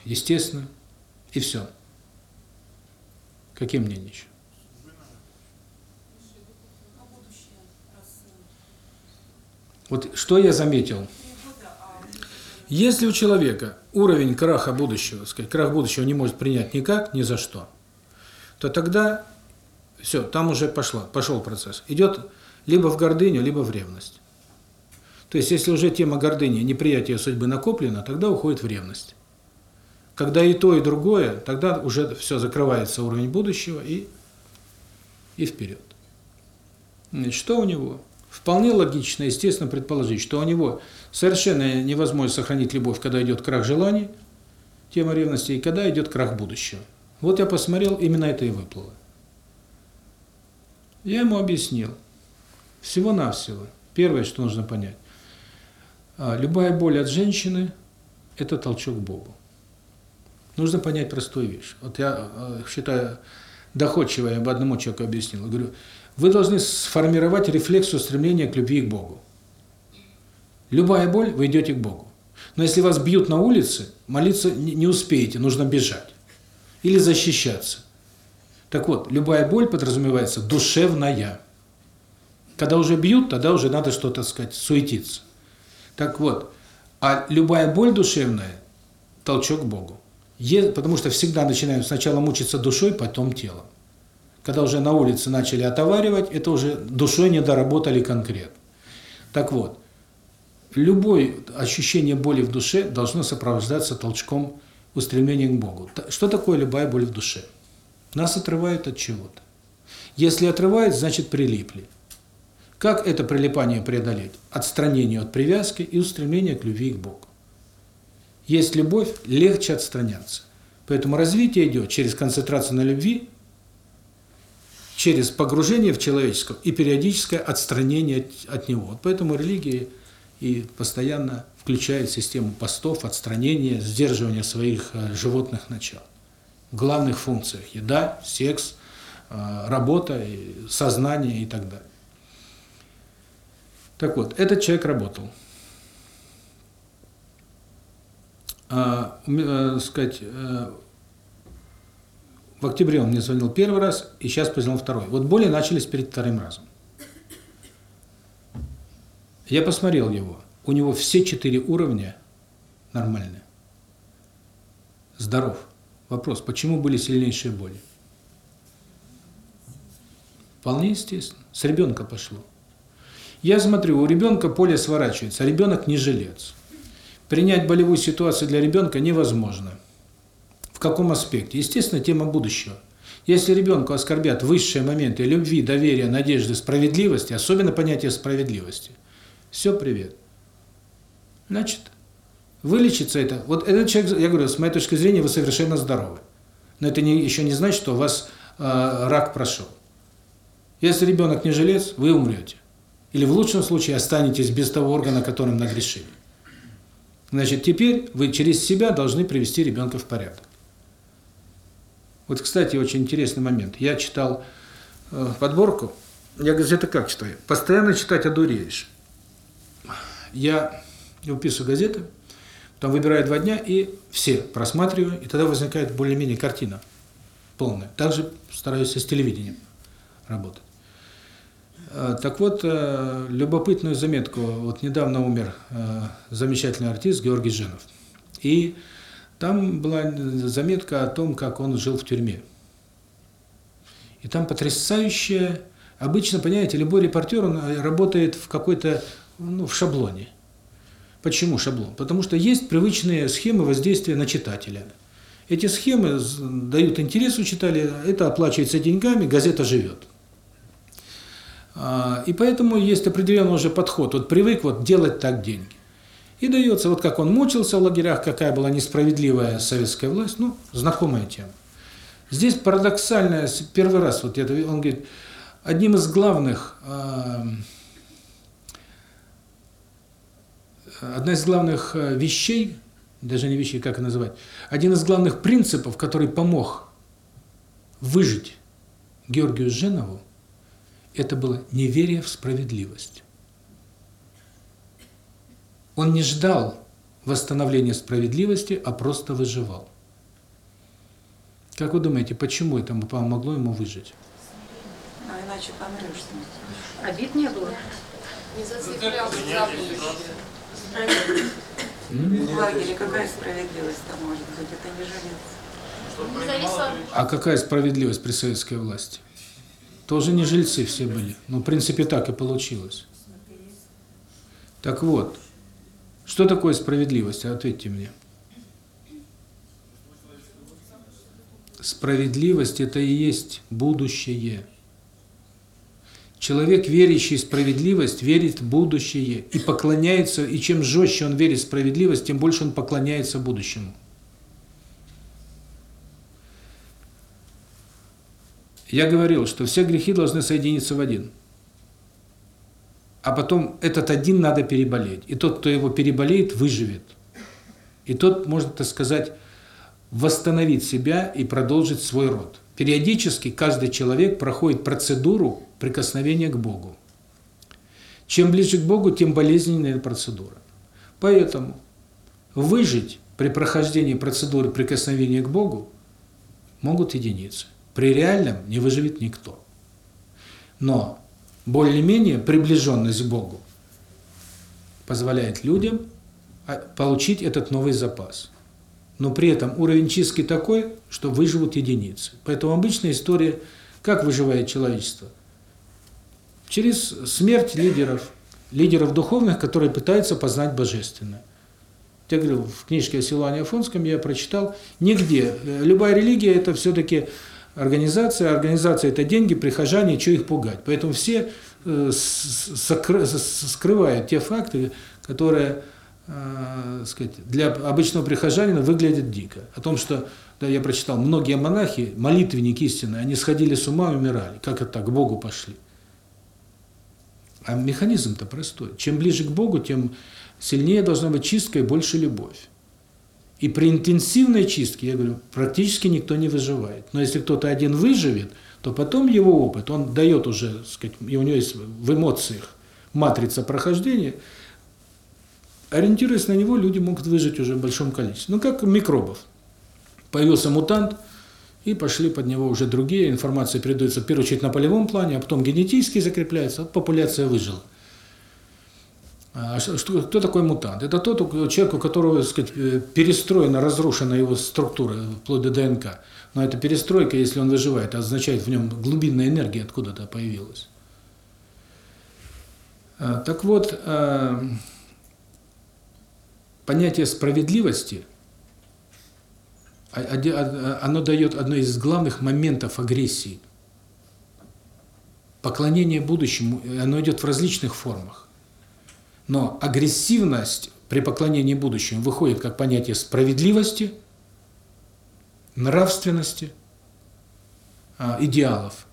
Естественно. И все. Каким мнением еще? Вот что я заметил? Если у человека уровень краха будущего, сказать, крах будущего не может принять никак, ни за что, то тогда все, там уже пошла, пошел процесс. Идет либо в гордыню, либо в ревность. То есть, если уже тема гордыни, неприятия судьбы накоплена, тогда уходит в ревность. Когда и то, и другое, тогда уже все закрывается уровень будущего и, и вперед. Значит, что у него? Вполне логично, естественно, предположить, что у него совершенно невозможно сохранить любовь, когда идет крах желаний, тема ревности, и когда идет крах будущего. Вот я посмотрел, именно это и выплыло. Я ему объяснил. Всего-навсего. Первое, что нужно понять. Любая боль от женщины – это толчок к Богу. Нужно понять простую вещь. Вот я считаю, доходчиво я бы одному человеку объяснил. Говорю, вы должны сформировать рефлексу стремления к любви к Богу. Любая боль, вы идете к Богу. Но если вас бьют на улице, молиться не успеете, нужно бежать. Или защищаться. Так вот, любая боль подразумевается душевная. Когда уже бьют, тогда уже надо что-то сказать, суетиться. Так вот, а любая боль душевная – толчок к Богу. Потому что всегда начинаем сначала мучиться душой, потом телом. Когда уже на улице начали отоваривать, это уже душой не доработали конкретно. Так вот, любое ощущение боли в душе должно сопровождаться толчком устремления к Богу. Что такое любая боль в душе? Нас отрывают от чего-то. Если отрывают, значит прилипли. Как это прилипание преодолеть? Отстранение от привязки и устремление к любви к Богу. Есть любовь, легче отстраняться. Поэтому развитие идет через концентрацию на любви, через погружение в человеческое и периодическое отстранение от, него. Вот поэтому религия и постоянно включает систему постов, отстранения, сдерживания своих э, животных начал. В главных функциях – еда, секс, э, работа, сознание и так далее. Так вот, этот человек работал. А, э, сказать, в октябре он мне звонил первый раз, и сейчас позвонил второй. Вот боли начались перед вторым разом. Я посмотрел его. у него все четыре уровня нормальные. Здоров. Вопрос, почему были сильнейшие боли? Вполне естественно. С ребенка пошло. Я смотрю, у ребенка поле сворачивается, а ребенок не жилец. Принять болевую ситуацию для ребенка невозможно. В каком аспекте? Естественно, тема будущего. Если ребенку оскорбят высшие моменты любви, доверия, надежды, справедливости, особенно понятие справедливости, все, привет. Значит, вылечится это. Вот этот человек, я говорю, с моей точки зрения, вы совершенно здоровы. Но это не, еще не значит, что у вас э, рак прошел. Если ребенок не жилец, вы умрете. Или в лучшем случае останетесь без того органа, которым нагрешили. Значит, теперь вы через себя должны привести ребенка в порядок. Вот, кстати, очень интересный момент. Я читал э, подборку. Я это как читаю? Постоянно читать одуреешь. Я выписываю газеты, там выбираю два дня и все просматриваю, и тогда возникает более-менее картина полная. Также стараюсь с телевидением работать. Э, так вот, э, любопытную заметку. Вот недавно умер э, замечательный артист Георгий Женов. И там была заметка о том, как он жил в тюрьме. И там потрясающая... Обычно, понимаете, любой репортер, он работает в какой-то, ну, в шаблоне. Почему шаблон? Потому что есть привычные схемы воздействия на читателя. Эти схемы дают интерес у читателя, это оплачивается деньгами, газета живет. А, и поэтому есть определенный уже подход. Вот привык вот делать так деньги. И дается, вот как он мучился в лагерях, какая была несправедливая советская власть, ну, знакомая тема. Здесь парадоксальная, первый раз, вот это, он говорит, одним из главных, э, одна из главных э, вещей, даже не вещей, как называть, один из главных принципов, который помог выжить Георгию Женову, это было неверие в справедливость. Он не ждал восстановления справедливости, а просто выживал. Как вы думаете, почему это помогло ему выжить? А иначе помрешь. Обид не было? Не зациклялся за. В лагере какая справедливость там может быть? Это не жилец. А какая справедливость при советской власти? Тоже не жильцы все были. Ну, в принципе, так и получилось. Так вот, что такое справедливость? Ответьте мне. Справедливость – это и есть будущее. Человек, верящий в справедливость, верит в будущее и поклоняется, и чем жестче он верит в справедливость, тем больше он поклоняется будущему. Я говорил, что все грехи должны соединиться в один. А потом этот один надо переболеть. И тот, кто его переболеет, выживет. И тот может, так сказать, восстановить себя и продолжить свой род. Периодически каждый человек проходит процедуру прикосновения к Богу. Чем ближе к Богу, тем болезненнее процедура. Поэтому выжить при прохождении процедуры прикосновения к Богу могут единицы. При реальном не выживет никто. Но более-менее приближенность к Богу позволяет людям а, получить этот новый запас. Но при этом уровень чистки такой, что выживут единицы. Поэтому обычная история, как выживает человечество? Через смерть лидеров, лидеров духовных, которые пытаются познать божественное. Я говорил, в книжке о Силуане Афонском я прочитал, нигде, э, любая религия это все-таки Организация, организация – это деньги, прихожане, что их пугать. Поэтому все э, скрывают те факты, которые э, сказать, для обычного прихожанина выглядят дико. О том, что, да, я прочитал, многие монахи, молитвенники истинные, они сходили с ума и умирали. Как это так, к Богу пошли? А механизм-то простой. Чем ближе к Богу, тем сильнее должна быть чистка и больше любовь. И при интенсивной чистке, я говорю, практически никто не выживает. Но если кто-то один выживет, то потом его опыт, он дает уже, сказать, и у него есть в эмоциях матрица прохождения, ориентируясь на него, люди могут выжить уже в большом количестве. Ну, как микробов. Появился мутант, и пошли под него уже другие, информация передается в первую очередь на полевом плане, а потом генетически закрепляется, вот популяция выжила. А что, кто такой мутант? Это тот человек, у которого, так сказать, э, перестроена, разрушена его структура, вплоть до ДНК. Но эта перестройка, если он выживает, означает в нем глубинная энергия откуда-то появилась. А, так вот, а, понятие справедливости, оно дает одно из главных моментов агрессии. Поклонение будущему, оно идет в различных формах. Но агрессивность при поклонении будущему выходит как понятие справедливости, нравственности, а, идеалов.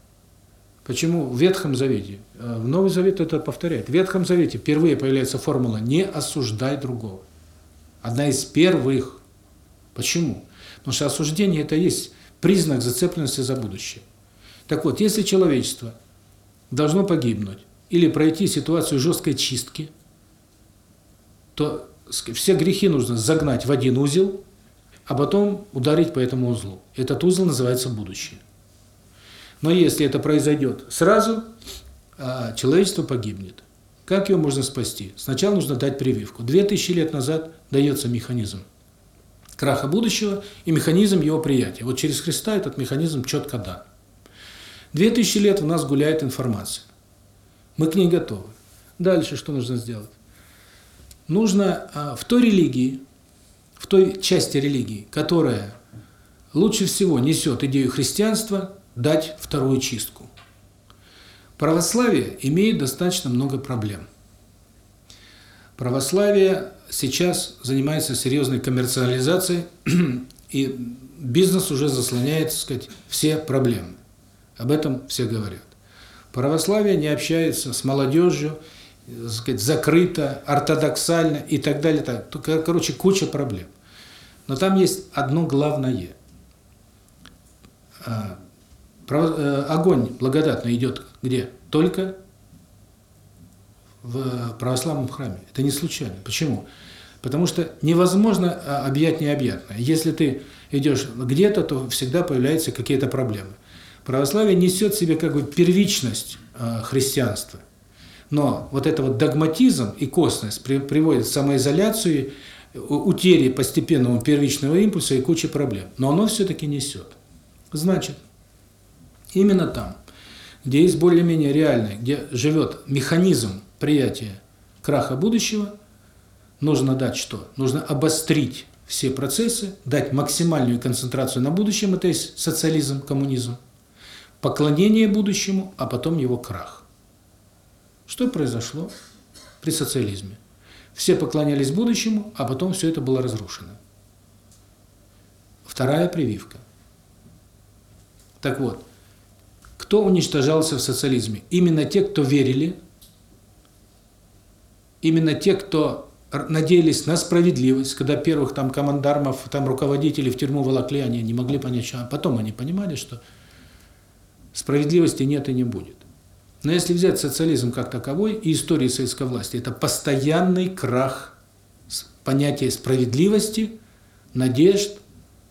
Почему в Ветхом Завете, а, в Новый Завет это повторяет, в Ветхом Завете впервые появляется формула «не осуждай другого». Одна из первых. Почему? Потому что осуждение – это есть признак зацепленности за будущее. Так вот, если человечество должно погибнуть или пройти ситуацию жесткой чистки – то все грехи нужно загнать в один узел, а потом ударить по этому узлу. Этот узел называется будущее. Но если это произойдет сразу, а, человечество погибнет. Как его можно спасти? Сначала нужно дать прививку. Две тысячи лет назад дается механизм краха будущего и механизм его приятия. Вот через Христа этот механизм четко дан. Две тысячи лет в нас гуляет информация. Мы к ней готовы. Дальше что нужно сделать? Нужно а, в той религии, в той части религии, которая лучше всего несет идею христианства, дать вторую чистку. Православие имеет достаточно много проблем. Православие сейчас занимается серьезной коммерциализацией, и бизнес уже заслоняет, так сказать, все проблемы. Об этом все говорят. Православие не общается с молодежью, сказать, закрыто, ортодоксально и так далее. Так. Короче, куча проблем. Но там есть одно главное. А, э, огонь благодатный идет где? Только в православном храме. Это не случайно. Почему? Потому что невозможно а, объять необъятное. Если ты идешь где-то, то всегда появляются какие-то проблемы. Православие несет в себе как бы первичность а, христианства – но вот это вот догматизм и косность приводит к самоизоляции, утере постепенного первичного импульса и куче проблем. Но оно все-таки несет. Значит, именно там, где есть более-менее реальное, где живет механизм приятия краха будущего, нужно дать что? Нужно обострить все процессы, дать максимальную концентрацию на будущем, это есть социализм, коммунизм, поклонение будущему, а потом его крах. Что произошло при социализме? Все поклонялись будущему, а потом все это было разрушено. Вторая прививка. Так вот, кто уничтожался в социализме? Именно те, кто верили, именно те, кто надеялись на справедливость, когда первых там командармов, там руководителей в тюрьму волокли, они не могли понять, что... А потом они понимали, что справедливости нет и не будет. Но если взять социализм как таковой и историю советской власти, это постоянный крах понятия справедливости, надежд,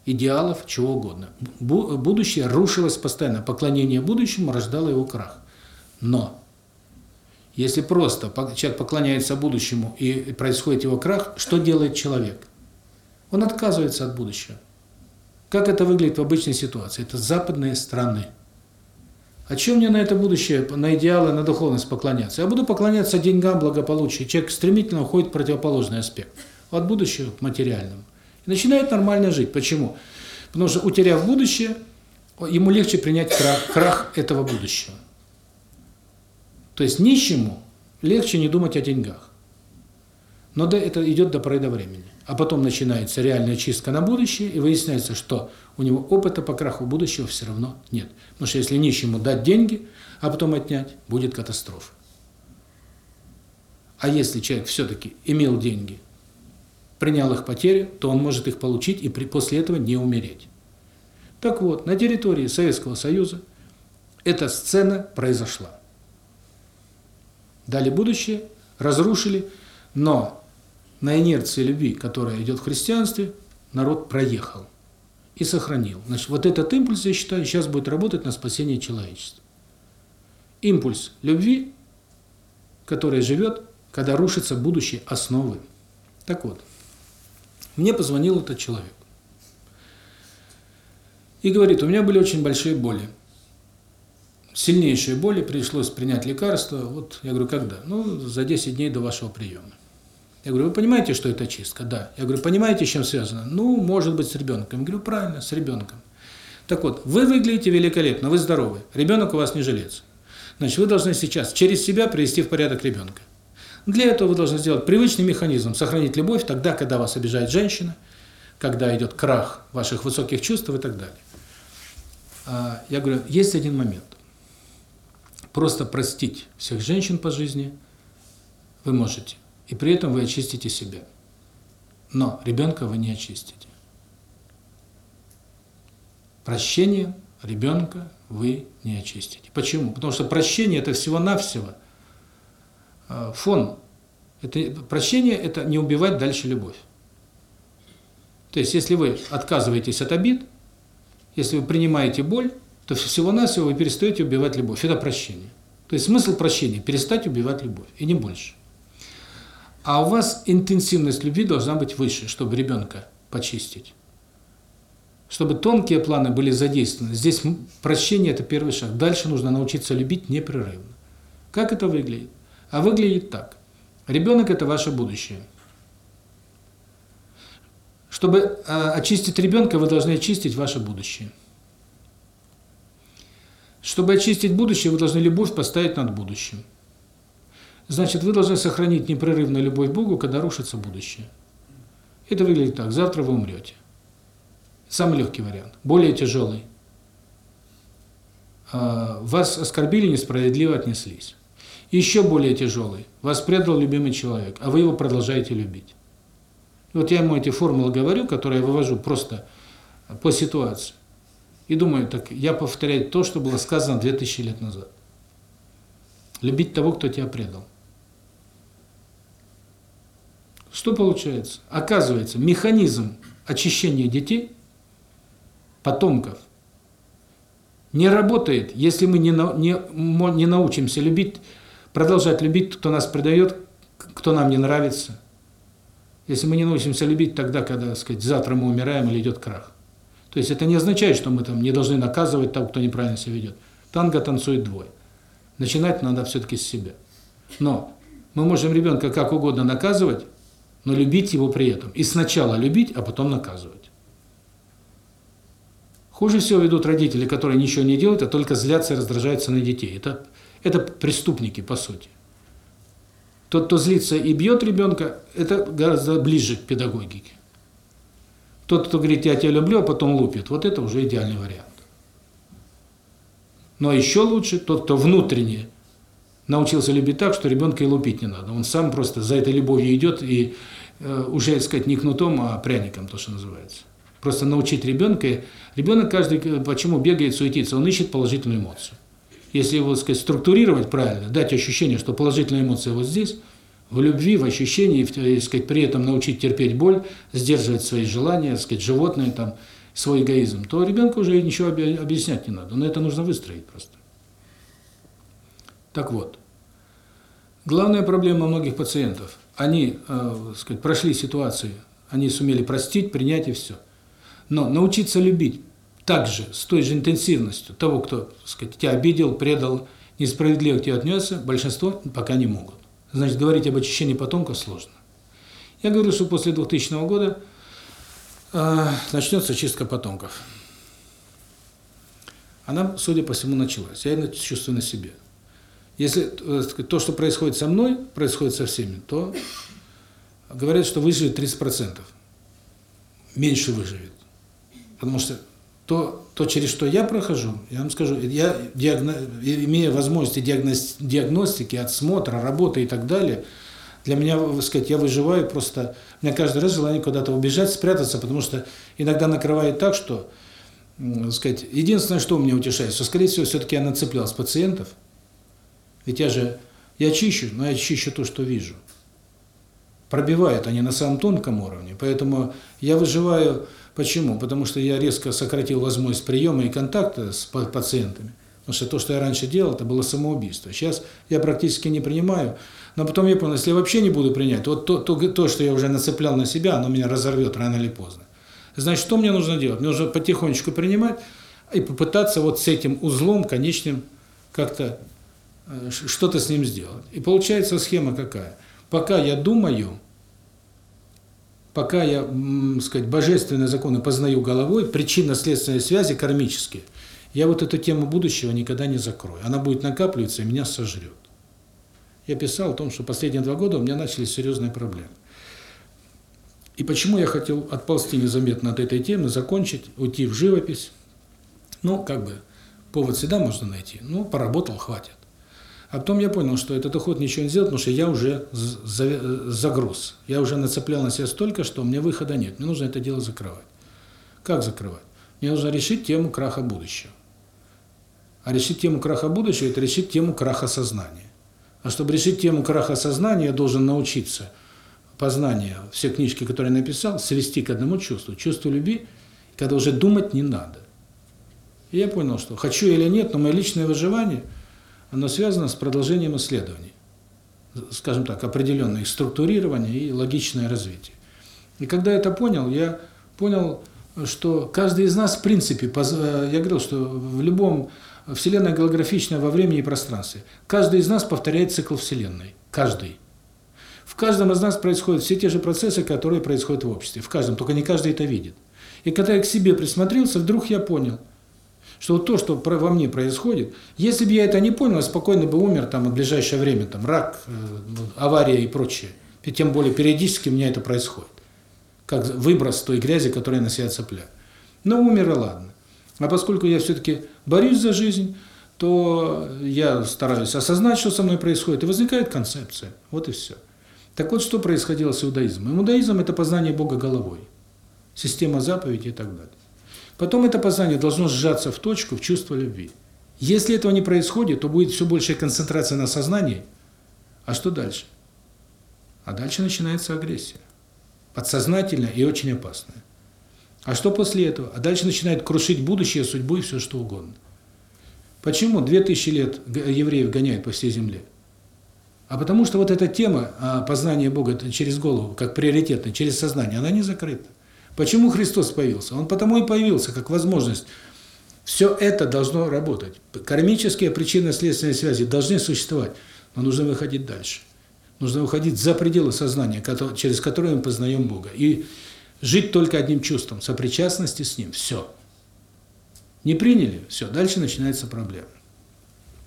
идеалов, чего угодно. Будущее рушилось постоянно. Поклонение будущему рождало его крах. Но если просто человек поклоняется будущему и происходит его крах, что делает человек? Он отказывается от будущего. Как это выглядит в обычной ситуации? Это западные страны. А чем мне на это будущее, на идеалы, на духовность поклоняться? Я буду поклоняться деньгам, благополучию. Человек стремительно уходит в противоположный аспект. От будущего к материальному. И начинает нормально жить. Почему? Потому что, утеряв будущее, ему легче принять крах, крах этого будущего. То есть нищему легче не думать о деньгах. Но это идет до поры времени. А потом начинается реальная чистка на будущее, и выясняется, что у него опыта по краху будущего все равно нет. Потому что если нищему дать деньги, а потом отнять, будет катастрофа. А если человек все-таки имел деньги, принял их потери, то он может их получить и при, после этого не умереть. Так вот, на территории Советского Союза эта сцена произошла. Дали будущее, разрушили, но на инерции любви, которая идет в христианстве, народ проехал и сохранил. Значит, вот этот импульс, я считаю, сейчас будет работать на спасение человечества. Импульс любви, который живет когда рушатся будущие основы. Так вот, мне позвонил этот человек. И говорит, у меня были очень большие боли. Сильнейшие боли, пришлось принять лекарство. Вот я говорю, когда? Ну, за 10 дней до вашего приема. Я говорю, вы понимаете, что это чистка? Да. Я говорю, понимаете, с чем связано? Ну, может быть, с ребенком. Я говорю, правильно, с ребенком. Так вот, вы выглядите великолепно, вы здоровы. Ребенок у вас не жилец. Значит, вы должны сейчас через себя привести в порядок ребенка. Для этого вы должны сделать привычный механизм, сохранить любовь тогда, когда вас обижает женщина, когда идет крах ваших высоких чувств и так далее. А, я говорю, есть один момент. Просто простить всех женщин по жизни вы можете. И при этом вы очистите себя. Но ребенка вы не очистите. Прощение ребенка вы не очистите. Почему? Потому что прощение – это всего-навсего э, фон. Это, прощение – это не убивать дальше любовь. То есть, если вы отказываетесь от обид, если вы принимаете боль, то всего-навсего вы перестаете убивать любовь. Это прощение. То есть смысл прощения – перестать убивать любовь, и не больше. А у вас интенсивность любви должна быть выше, чтобы ребенка почистить чтобы тонкие планы были задействованы. Здесь прощение – это первый шаг. Дальше нужно научиться любить непрерывно. Как это выглядит? А выглядит так. Ребенок – это ваше будущее. Чтобы э, очистить ребенка, вы должны очистить ваше будущее. Чтобы очистить будущее, вы должны любовь поставить над будущим. Значит, вы должны сохранить непрерывную любовь к Богу, когда рушится будущее. Это выглядит так. Завтра вы умрете. Самый легкий вариант. Более тяжелый. А, вас оскорбили, несправедливо отнеслись. Еще более тяжелый. Вас предал любимый человек, а вы его продолжаете любить. Вот я ему эти формулы говорю, которые я вывожу просто по ситуации. И думаю, так я повторяю то, что было сказано 2000 лет назад. Любить того, кто тебя предал. Что получается? Оказывается, механизм очищения детей потомков не работает, если мы не, не, не научимся любить, продолжать любить, кто нас предает, кто нам не нравится. Если мы не научимся любить тогда, когда, сказать, завтра мы умираем или идет крах. То есть это не означает, что мы там не должны наказывать того, кто неправильно себя ведет. Танго танцует двое. Начинать надо все-таки с себя. Но мы можем ребенка как угодно наказывать, но любить его при этом. И сначала любить, а потом наказывать. Хуже всего ведут родители, которые ничего не делают, а только злятся и раздражаются на детей. Это, это преступники, по сути. Тот, кто злится и бьет ребенка, это гораздо ближе к педагогике. Тот, кто говорит, я тебя люблю, а потом лупит, вот это уже идеальный вариант. Но еще лучше тот, кто внутренне научился любить так, что ребенка и лупить не надо. Он сам просто за этой любовью идет и э, уже, так сказать, не кнутом, а пряником, то, что называется. Просто научить ребенка. Ребенок каждый, почему бегает, суетится, он ищет положительную эмоцию. Если его, сказать, структурировать правильно, дать ощущение, что положительная эмоция вот здесь, в любви, в ощущении, и, сказать, при этом научить терпеть боль, сдерживать свои желания, сказать, животные, там, свой эгоизм, то ребенку уже ничего объяснять не надо. Но это нужно выстроить просто. Так вот, главная проблема многих пациентов, они, э, сказать, прошли ситуации, они сумели простить, принять и все. Но научиться любить так же, с той же интенсивностью того, кто, сказать, тебя обидел, предал, несправедливо к тебе отнесся, большинство пока не могут. Значит, говорить об очищении потомков сложно. Я говорю, что после 2000 года э, начнется чистка потомков. Она, судя по всему, началась. Я это чувствую на себе. Если э, то, что происходит со мной, происходит со всеми, то говорят, что выживет 30%. Меньше выживет. Потому что то, то через что я прохожу, я вам скажу, я, диагно, имея возможности диагностики, отсмотра, работы и так далее, для меня, сказать, я выживаю просто, у меня каждый раз желание куда-то убежать, спрятаться, потому что иногда накрывает так, что, сказать, единственное, что у меня утешает, что, скорее всего, все-таки я нацеплял с пациентов, ведь я же, я чищу, но я чищу то, что вижу. Пробивают они на самом тонком уровне, поэтому я выживаю Почему? Потому что я резко сократил возможность приема и контакта с пациентами. Потому что то, что я раньше делал, это было самоубийство. Сейчас я практически не принимаю. Но потом я понял, если я вообще не буду принять, вот то, то, то, что я уже нацеплял на себя, оно меня разорвет рано или поздно. Значит, что мне нужно делать? Мне нужно потихонечку принимать и попытаться вот с этим узлом конечным как-то что-то с ним сделать. И получается схема какая? Пока я думаю, пока я, сказать, божественные законы познаю головой, причинно-следственные связи кармические, я вот эту тему будущего никогда не закрою. Она будет накапливаться и меня сожрет. Я писал о том, что последние два года у меня начались серьезные проблемы. И почему я хотел отползти незаметно от этой темы, закончить, уйти в живопись. Ну, как бы, повод всегда можно найти. Ну, поработал, хватит. А потом я понял, что этот уход ничего не сделает, потому что я уже загруз. Я уже нацеплял на себя столько, что у меня выхода нет. Мне нужно это дело закрывать. Как закрывать? Мне нужно решить тему краха будущего. А решить тему краха будущего – это решить тему краха сознания. А чтобы решить тему краха сознания, я должен научиться – познания, все книжки, которые я написал, свести к одному чувству, чувству любви, когда уже думать не надо. И я понял, что хочу или нет, но мое личное выживание, оно связано с продолжением исследований. Скажем так, определенное их структурирование и логичное развитие. И когда я это понял, я понял, что каждый из нас, в принципе, я говорил, что в любом Вселенная голографичная во времени и пространстве. Каждый из нас повторяет цикл Вселенной. Каждый. В каждом из нас происходят все те же процессы, которые происходят в обществе. В каждом, только не каждый это видит. И когда я к себе присмотрелся, вдруг я понял, что вот то, что во мне происходит, если бы я это не понял, я спокойно бы умер там в ближайшее время, там рак, э, авария и прочее. И тем более периодически у меня это происходит. Как выброс той грязи, которую я на себя цепляю. Но умер и ладно. А поскольку я все-таки борюсь за жизнь, то я стараюсь осознать, что со мной происходит, и возникает концепция. Вот и все. Так вот, что происходило с иудаизмом? Иудаизм – это познание Бога головой, система заповедей и так далее. Потом это познание должно сжаться в точку, в чувство любви. Если этого не происходит, то будет все большая концентрация на сознании. А что дальше? А дальше начинается агрессия. Подсознательная и очень опасная. А что после этого? А дальше начинает крушить будущее, судьбу и все что угодно. Почему 2000 лет евреев гоняют по всей земле? А потому что вот эта тема а, познания Бога через голову, как приоритетная, через сознание, она не закрыта. Почему Христос появился? Он потому и появился, как возможность. Все это должно работать. Кармические причинно-следственные связи должны существовать, но нужно выходить дальше. Нужно выходить за пределы сознания, через которое мы познаем Бога. И жить только одним чувством, сопричастности с Ним. Все. Не приняли? Все. Дальше начинается проблема.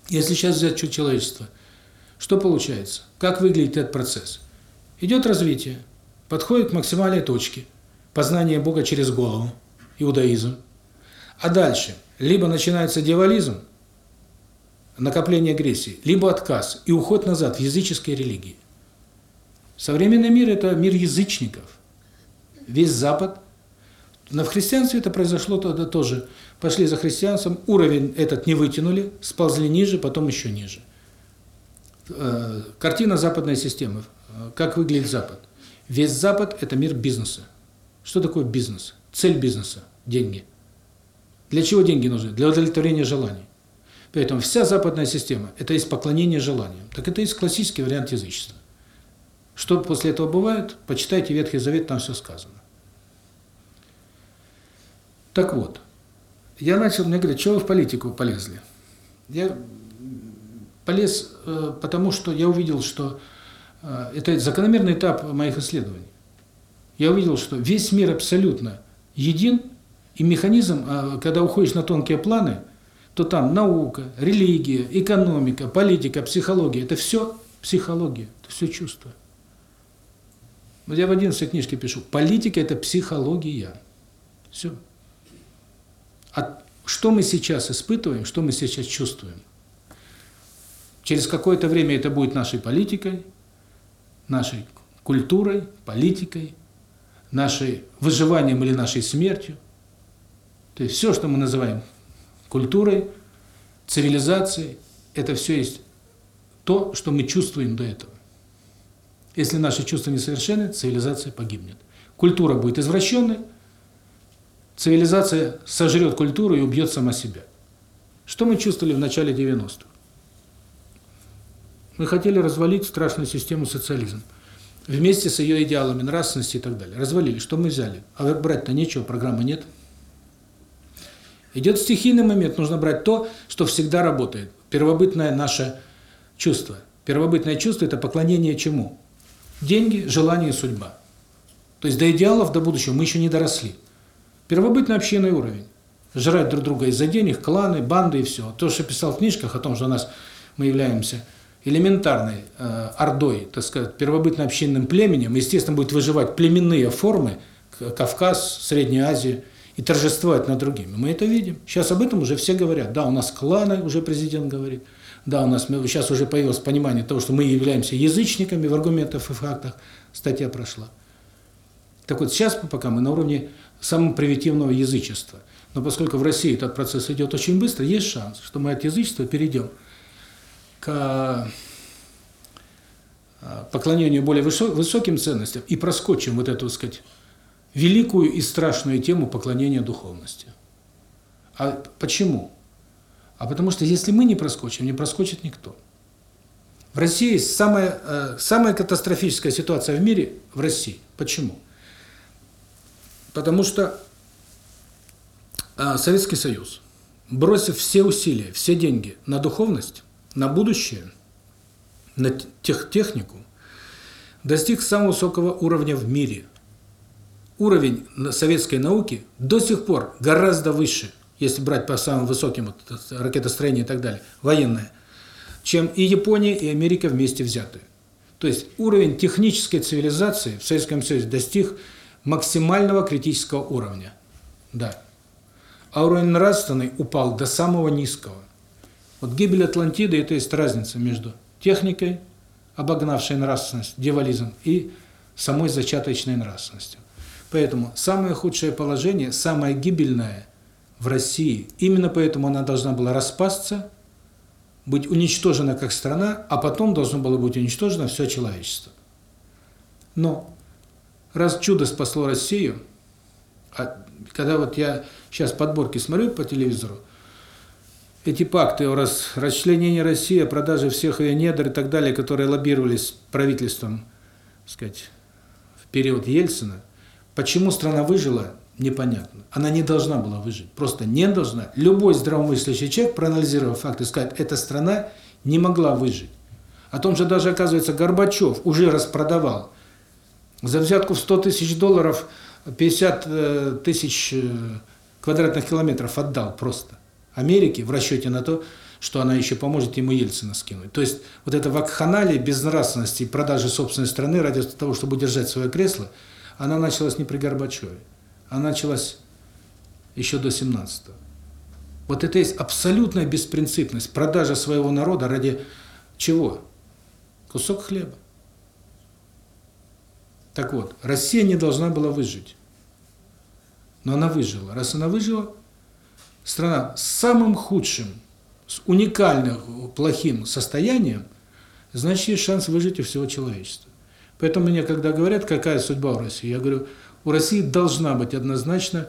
Если сейчас взять чуть человечество – что получается? Как выглядит этот процесс? Идет развитие, подходит к максимальной точке, познание Бога через голову, иудаизм. А дальше либо начинается дьяволизм, накопление агрессии, либо отказ и уход назад в языческие религии. Современный мир – это мир язычников. Весь Запад. Но в христианстве это произошло тогда тоже. Пошли за христианством, уровень этот не вытянули, сползли ниже, потом еще ниже. Э, картина западной системы. Как выглядит Запад? Весь Запад – это мир бизнеса. Что такое бизнес? Цель бизнеса – деньги. Для чего деньги нужны? Для удовлетворения желаний. Поэтому вся западная система – это есть поклонение желаниям. Так это есть классический вариант язычества. Что после этого бывает? Почитайте Ветхий Завет, там все сказано. Так вот, я начал, мне говорят, что вы в политику полезли? Я полез, э, потому что я увидел, что э, это закономерный этап моих исследований. Я увидел, что весь мир абсолютно един, и механизм, э, когда уходишь на тонкие планы, то там наука, религия, экономика, политика, психология – это все психология, это все чувство. Вот я в 11 книжке пишу, политика – это психология. Все. А что мы сейчас испытываем, что мы сейчас чувствуем? Через какое-то время это будет нашей политикой, нашей культурой, политикой, нашей выживанием или нашей смертью. То есть все, что мы называем культурой, цивилизацией, это все есть то, что мы чувствуем до этого. Если наши чувства несовершенны, цивилизация погибнет. Культура будет извращенной, цивилизация сожрет культуру и убьет сама себя. Что мы чувствовали в начале 90-х? Мы хотели развалить страшную систему социализма. Вместе с ее идеалами нравственности и так далее. Развалили. Что мы взяли? А брать-то нечего, программы нет. Идет стихийный момент, нужно брать то, что всегда работает. Первобытное наше чувство. Первобытное чувство – это поклонение чему? Деньги, желание, судьба. То есть до идеалов, до будущего мы еще не доросли. Первобытный общинный уровень. Жрать друг друга из-за денег, кланы, банды и все. То, что писал в книжках о том, что у нас мы являемся элементарной э, ордой, так сказать, первобытно-общинным племенем, естественно, будет выживать племенные формы, Кавказ, Средняя Азия, и торжествовать над другими. Мы это видим. Сейчас об этом уже все говорят. Да, у нас кланы, уже президент говорит. Да, у нас сейчас уже появилось понимание того, что мы являемся язычниками в аргументах и фактах. Статья прошла. Так вот, сейчас пока мы на уровне самого примитивного язычества. Но поскольку в России этот процесс идет очень быстро, есть шанс, что мы от язычества перейдем к э, поклонению более высоким ценностям и проскочим вот эту, так сказать, великую и страшную тему поклонения духовности. А почему? А потому что если мы не проскочим, не проскочит никто. В России самая э, самая катастрофическая ситуация в мире в России. Почему? Потому что э, Советский Союз, бросив все усилия, все деньги на духовность, на будущее, на тех технику, достиг самого высокого уровня в мире. Уровень советской науки до сих пор гораздо выше, если брать по самым высоким вот, ракетостроение и так далее, военное, чем и Япония, и Америка вместе взятые. То есть уровень технической цивилизации в Советском Союзе достиг максимального критического уровня. Да. А уровень нравственный упал до самого низкого. Вот гибель Атлантиды – это есть разница между техникой, обогнавшей нравственность, дьяволизм, и самой зачаточной нравственностью. Поэтому самое худшее положение, самое гибельное в России, именно поэтому она должна была распасться, быть уничтожена как страна, а потом должно было быть уничтожено все человечество. Но раз чудо спасло Россию, а когда вот я сейчас подборки смотрю по телевизору, эти пакты о расчленении России, о продаже всех ее недр и так далее, которые лоббировались правительством, так сказать, в период Ельцина, почему страна выжила, непонятно. Она не должна была выжить, просто не должна. Любой здравомыслящий человек, проанализировав факты, скажет, эта страна не могла выжить. О том же даже, оказывается, Горбачев уже распродавал. За взятку в 100 тысяч долларов 50 э, тысяч э, квадратных километров отдал просто. Америки в расчете на то, что она еще поможет ему Ельцина скинуть. То есть вот это вакханалия безнравственности и продажи собственной страны ради того, чтобы удержать свое кресло, она началась не при Горбачеве. Она началась еще до 17-го. Вот это есть абсолютная беспринципность, продажа своего народа ради чего? Кусок хлеба. Так вот, Россия не должна была выжить. Но она выжила. Раз она выжила, страна с самым худшим, с уникальным плохим состоянием, значит, есть шанс выжить у всего человечества. Поэтому мне, когда говорят, какая судьба у России, я говорю, у России должна быть однозначно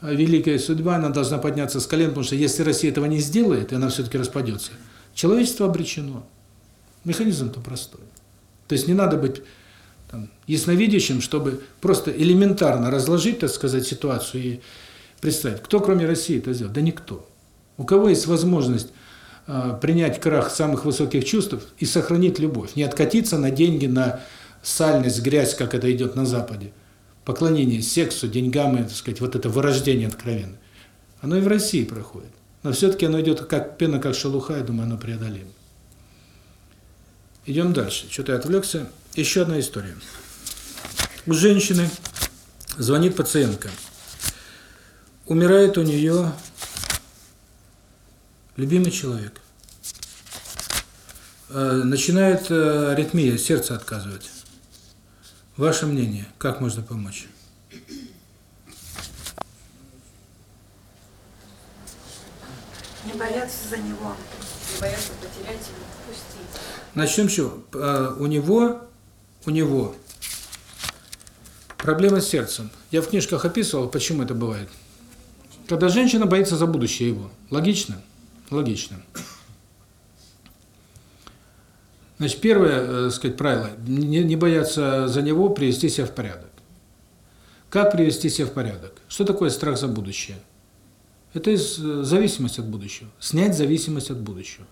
а, великая судьба, она должна подняться с колен, потому что если Россия этого не сделает, и она все-таки распадется, человечество обречено. Механизм-то простой. То есть не надо быть там, ясновидящим, чтобы просто элементарно разложить, так сказать, ситуацию и представить. Кто кроме России это сделал? Да никто. У кого есть возможность э, принять крах самых высоких чувств и сохранить любовь, не откатиться на деньги, на сальность, грязь, как это идет на Западе, поклонение сексу, деньгам, и, так сказать, вот это вырождение откровенно. Оно и в России проходит. Но все-таки оно идет как пена, как шелуха, я думаю, оно преодолимо. Идем дальше. Что-то я отвлекся. Еще одна история. У женщины звонит пациентка. Умирает у нее любимый человек. Э, начинает э, аритмия, сердце отказывать. Ваше мнение, как можно помочь? Не бояться за него, не бояться потерять его, пустить. Начнем с чего? Э, у него, у него проблема с сердцем. Я в книжках описывал, почему это бывает. Когда женщина боится за будущее его. Логично? Логично. Значит, первое, э, сказать, правило не, не бояться за него привести себя в порядок. Как привести себя в порядок? Что такое страх за будущее? Это из э, зависимость от будущего. Снять зависимость от будущего.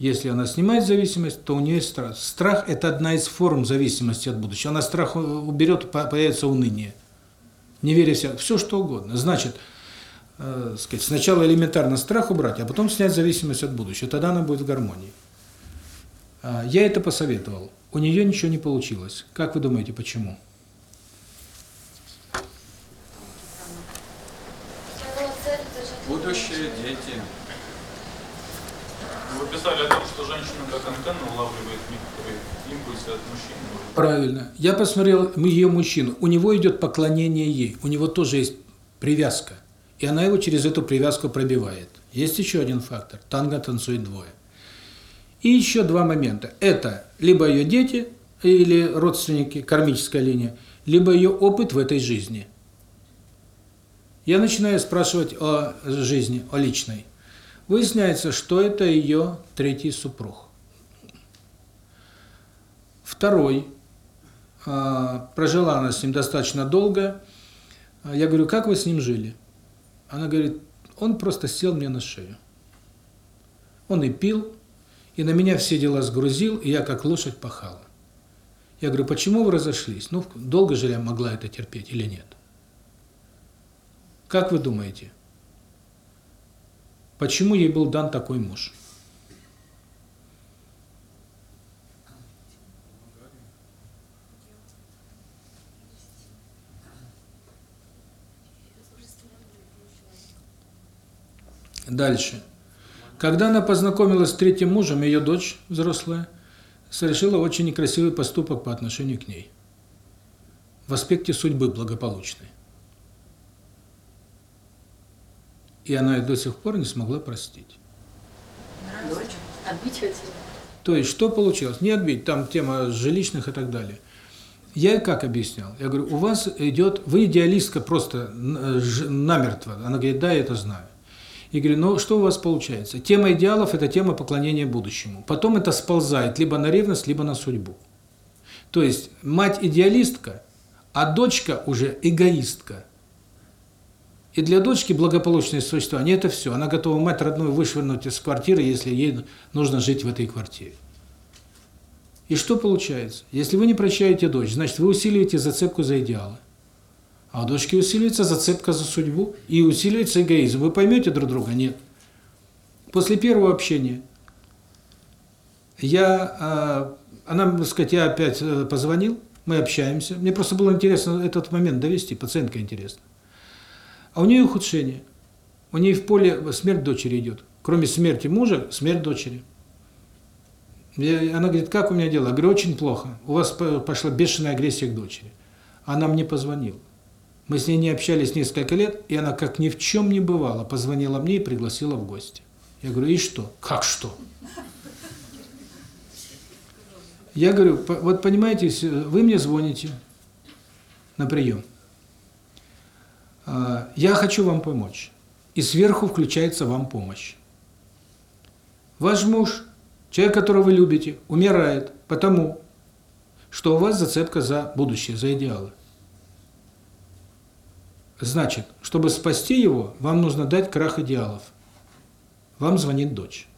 Если она снимает зависимость, то у нее страх. Страх – это одна из форм зависимости от будущего. Она страх уберет, появится уныние. Не веря в себя. Все что угодно. Значит, э, сказать, сначала элементарно страх убрать, а потом снять зависимость от будущего. Тогда она будет в гармонии. А, я это посоветовал. У нее ничего не получилось. Как вы думаете, почему? Будущее, дети. Писали о том, что женщина как антенна улавливает некоторые импульсы от мужчин. Правильно. Я посмотрел ее мужчину. У него идет поклонение ей. У него тоже есть привязка. И она его через эту привязку пробивает. Есть еще один фактор. Танго танцует двое. И еще два момента. Это либо ее дети или родственники, кармическая линия, либо ее опыт в этой жизни. Я начинаю спрашивать о жизни, о личной. Выясняется, что это ее третий супруг. Второй, а, прожила она с ним достаточно долго. Я говорю, как вы с ним жили? Она говорит, он просто сел мне на шею. Он и пил, и на меня все дела сгрузил, и я как лошадь пахала. Я говорю, почему вы разошлись? Ну, долго же я могла это терпеть или нет? Как вы думаете, почему ей был дан такой муж? Дальше. Когда она познакомилась с третьим мужем, ее дочь взрослая совершила очень некрасивый поступок по отношению к ней. В аспекте судьбы благополучной. И она ее до сих пор не смогла простить. Отбить хотела? То есть, что получилось? Не отбить, там тема жилищных и так далее. Я как объяснял? Я говорю, у вас идет, вы идеалистка просто намертво. Она говорит, да, я это знаю. И говорю, ну что у вас получается? Тема идеалов – это тема поклонения будущему. Потом это сползает либо на ревность, либо на судьбу. То есть мать идеалистка, а дочка уже эгоистка. И для дочки благополучное существование – это все. Она готова мать родную вышвырнуть из квартиры, если ей нужно жить в этой квартире. И что получается? Если вы не прощаете дочь, значит, вы усиливаете зацепку за идеалы. А у дочки усиливается зацепка за судьбу и усиливается эгоизм. Вы поймете друг друга? Нет. После первого общения я, а, она, так сказать, я опять э, позвонил, мы общаемся. Мне просто было интересно этот момент довести, пациентка интересно. А у нее ухудшение. У нее в поле смерть дочери идет. Кроме смерти мужа, смерть дочери. Я, она говорит, как у меня дела? Я говорю, очень плохо. У вас пошла бешеная агрессия к дочери. Она мне позвонила. Мы с ней не общались несколько лет, и она, как ни в чем не бывало, позвонила мне и пригласила в гости. Я говорю, и что? Как что? Я говорю, вот понимаете, вы мне звоните на прием. А, я хочу вам помочь. И сверху включается вам помощь. Ваш муж, человек, которого вы любите, умирает потому, что у вас зацепка за будущее, за идеалы. Значит, чтобы спасти его, вам нужно дать крах идеалов. Вам звонит дочь.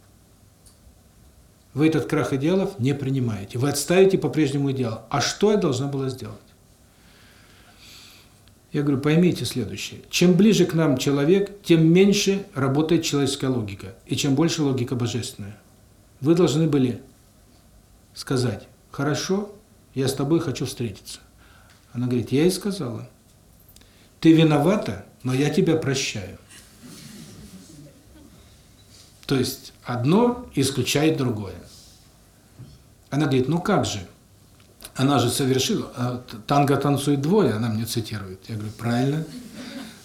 Вы этот крах идеалов не принимаете. Вы отставите по-прежнему идеал. А что я должна была сделать? Я говорю, поймите следующее. Чем ближе к нам человек, тем меньше работает человеческая логика. И чем больше логика божественная. Вы должны были сказать, хорошо, я с тобой хочу встретиться. Она говорит, я и сказала. Ты виновата, но я тебя прощаю. То есть одно исключает другое. Она говорит, ну как же? Она же совершила, а, танго танцует двое, она мне цитирует. Я говорю, правильно.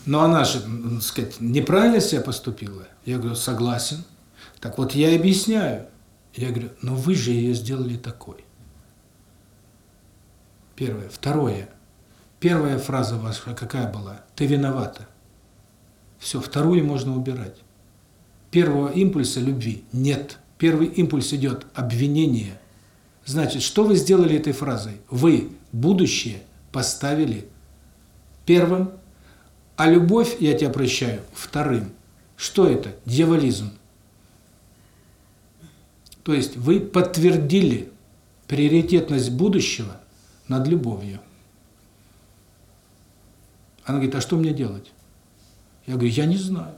Но она же, так сказать, неправильно себя поступила. Я говорю, согласен. Так вот я объясняю. Я говорю, но вы же ее сделали такой. Первое. Второе. Первая фраза ваша какая была? Ты виновата. Все, вторую можно убирать. первого импульса любви нет. Первый импульс идет обвинение. Значит, что вы сделали этой фразой? Вы будущее поставили первым, а любовь, я тебя прощаю, вторым. Что это? Дьяволизм. То есть вы подтвердили приоритетность будущего над любовью. Она говорит, а что мне делать? Я говорю, я не знаю.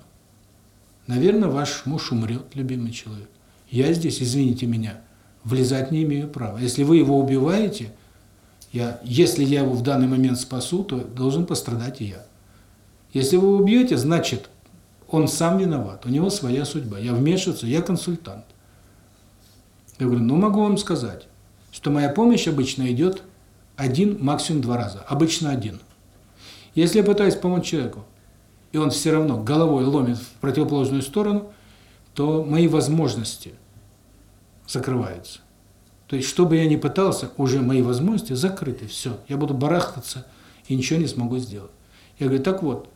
Наверное, ваш муж умрет, любимый человек. Я здесь, извините меня, влезать не имею права. Если вы его убиваете, я, если я его в данный момент спасу, то должен пострадать и я. Если вы убьете, значит, он сам виноват, у него своя судьба. Я вмешиваться, я консультант. Я говорю, ну могу вам сказать, что моя помощь обычно идет один, максимум два раза. Обычно один. Если я пытаюсь помочь человеку, и он все равно головой ломит в противоположную сторону, то мои возможности закрываются. То есть, что бы я ни пытался, уже мои возможности закрыты. Все, я буду барахтаться и ничего не смогу сделать. Я говорю, так вот,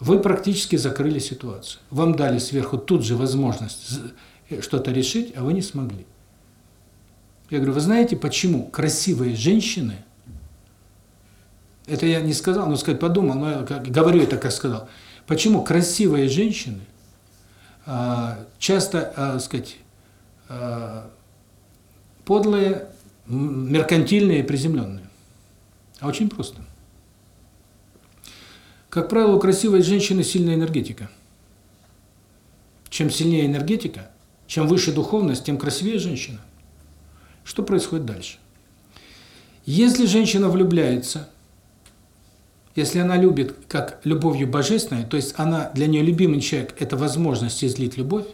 вы практически закрыли ситуацию. Вам дали сверху тут же возможность что-то решить, а вы не смогли. Я говорю, вы знаете, почему красивые женщины, это я не сказал, но сказать подумал, но я говорю это, как сказал, почему красивые женщины а, часто, а, сказать, подлые, меркантильные и приземленные? А очень просто. Как правило, у красивой женщины сильная энергетика. Чем сильнее энергетика, чем выше духовность, тем красивее женщина. Что происходит дальше? Если женщина влюбляется, если она любит как любовью божественной, то есть она для нее любимый человек – это возможность излить любовь,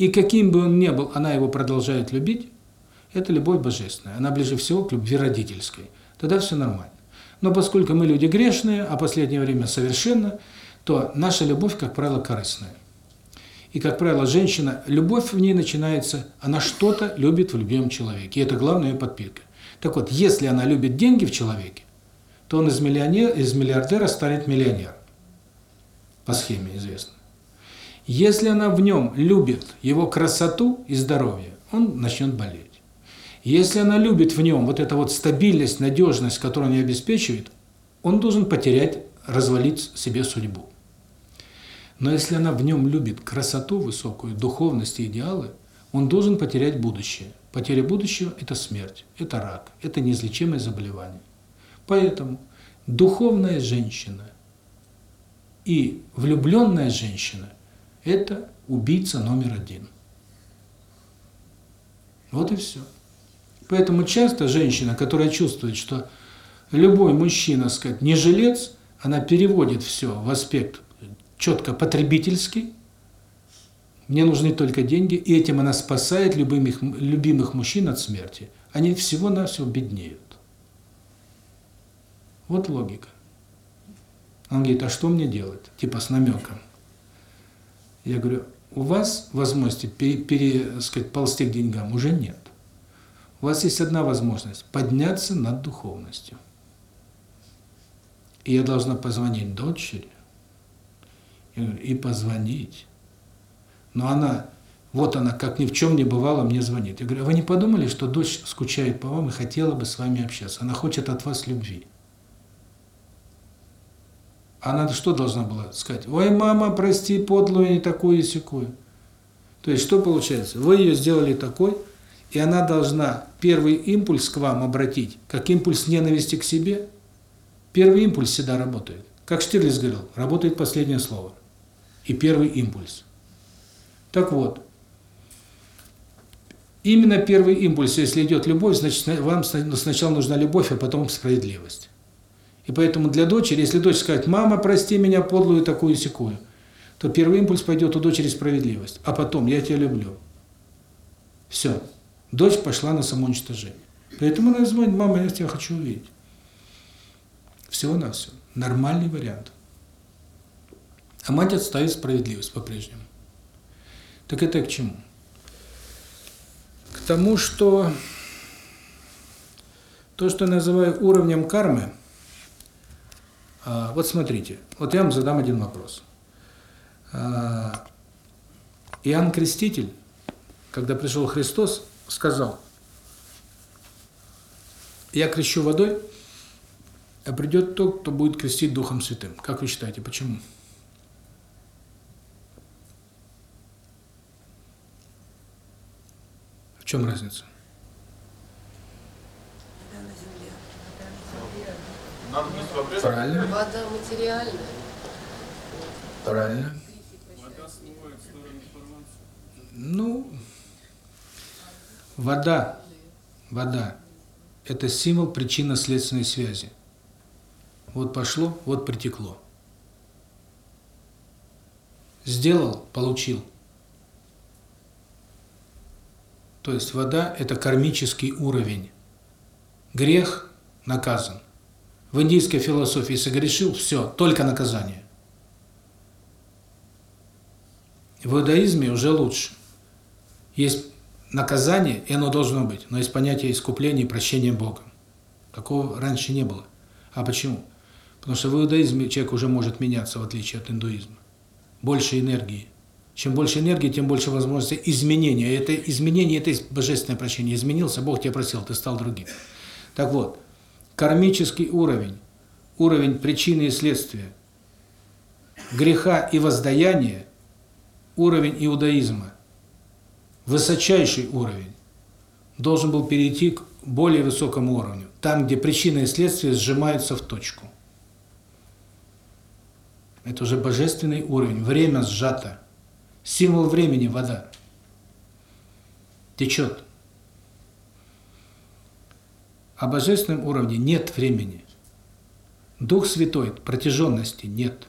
и каким бы он ни был, она его продолжает любить, это любовь божественная. Она ближе всего к любви родительской. Тогда все нормально. Но поскольку мы люди грешные, а последнее время совершенно, то наша любовь, как правило, корыстная. И, как правило, женщина, любовь в ней начинается, она что-то любит в любимом человеке. И это главная ее подпитка. Так вот, если она любит деньги в человеке, то он из миллионера, из миллиардера станет миллионер. По схеме известно. Если она в нем любит его красоту и здоровье, он начнет болеть. Если она любит в нем вот эту вот стабильность, надежность, которую он ей обеспечивает, он должен потерять, развалить себе судьбу. Но если она в нем любит красоту высокую, духовность и идеалы, он должен потерять будущее. Потеря будущего – это смерть, это рак, это неизлечимое заболевание. Поэтому духовная женщина и влюбленная женщина – это убийца номер один. Вот и все. Поэтому часто женщина, которая чувствует, что любой мужчина, сказать, не жилец, она переводит все в аспект четко потребительский, мне нужны только деньги, и этим она спасает любимых, любимых мужчин от смерти. Они всего-навсего беднеют. Вот логика. Он говорит, а что мне делать? Типа с намеком. Я говорю, у вас возможности пере, пере, сказать, ползти к деньгам уже нет. У вас есть одна возможность – подняться над духовностью. И я должна позвонить дочери, и позвонить. Но она, вот она, как ни в чем не бывало, мне звонит. Я говорю, а вы не подумали, что дочь скучает по вам и хотела бы с вами общаться? Она хочет от вас любви. Она что должна была сказать? Ой, мама, прости, подлую, не такую и секую. То есть, что получается? Вы ее сделали такой, и она должна первый импульс к вам обратить, как импульс ненависти к себе. Первый импульс всегда работает. Как Штирлиц говорил, работает последнее слово и первый импульс. Так вот, именно первый импульс, если идет любовь, значит, вам сначала нужна любовь, а потом справедливость. И поэтому для дочери, если дочь скажет, мама, прости меня подлую такую секую, то первый импульс пойдет у дочери справедливость, а потом я тебя люблю. Все. Дочь пошла на самоуничтожение. Поэтому она звонит, мама, я тебя хочу увидеть. Всего на все. Нормальный вариант. А мать отставит справедливость по-прежнему. Так это к чему? К тому, что то, что я называю уровнем кармы, вот смотрите, вот я вам задам один вопрос. А, Иоанн Креститель, когда пришел Христос, сказал, я крещу водой, а придет тот, кто будет крестить Духом Святым. Как вы считаете, почему? В чем разница? Да, на земле. Надо быть вопрос. Правильно. Вода материальная. Правильно. Ну, вода, вода – это символ причинно-следственной связи. Вот пошло, вот притекло. Сделал – получил. То есть вода – это кармический уровень. Грех – наказан. В индийской философии согрешил – все, только наказание. В иудаизме уже лучше. Есть наказание, и оно должно быть, но есть понятие искупления и прощения Богом. Такого раньше не было. А почему? Потому что в иудаизме человек уже может меняться, в отличие от индуизма. Больше энергии. Чем больше энергии, тем больше возможности изменения. Это изменение, это божественное прощение. Изменился, Бог тебя просил, ты стал другим. Так вот, кармический уровень, уровень причины и следствия, греха и воздаяния, уровень иудаизма, высочайший уровень, должен был перейти к более высокому уровню, там, где причина и следствие сжимаются в точку. Это уже божественный уровень, время сжато. Символ времени – вода. Течет. А божественном уровне нет времени. Дух Святой, протяженности нет.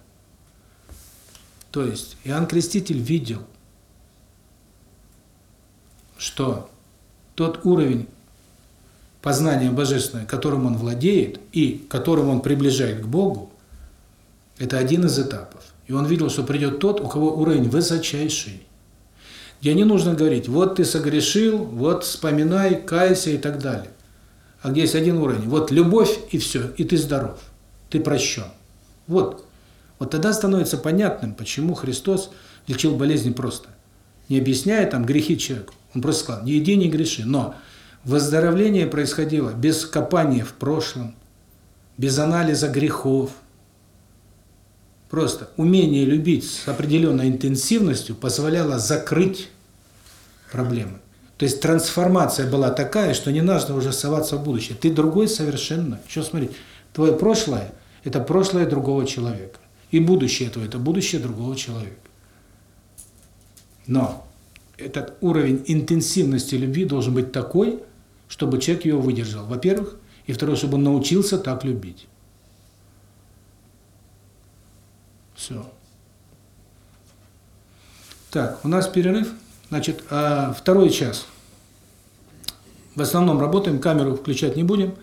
То есть Иоанн Креститель видел, что тот уровень познания Божественного, которым он владеет и которым он приближает к Богу, это один из этапов. И он видел, что придет тот, у кого уровень высочайший. Где не нужно говорить, вот ты согрешил, вот вспоминай, кайся и так далее. А где есть один уровень, вот любовь и все, и ты здоров, ты прощен. Вот. Вот тогда становится понятным, почему Христос лечил болезни просто. Не объясняя там грехи человеку. Он просто сказал, не иди, не греши. Но выздоровление происходило без копания в прошлом, без анализа грехов. Просто умение любить с определенной интенсивностью позволяло закрыть проблемы. То есть трансформация была такая, что не нужно уже соваться в будущее. Ты другой совершенно. Что смотреть? Твое прошлое – это прошлое другого человека. И будущее твое – это будущее другого человека. Но этот уровень интенсивности любви должен быть такой, чтобы человек его выдержал. Во-первых. И второе, чтобы он научился так любить. Все. Так, у нас перерыв. Значит, а второй час. В основном работаем, камеру включать не будем.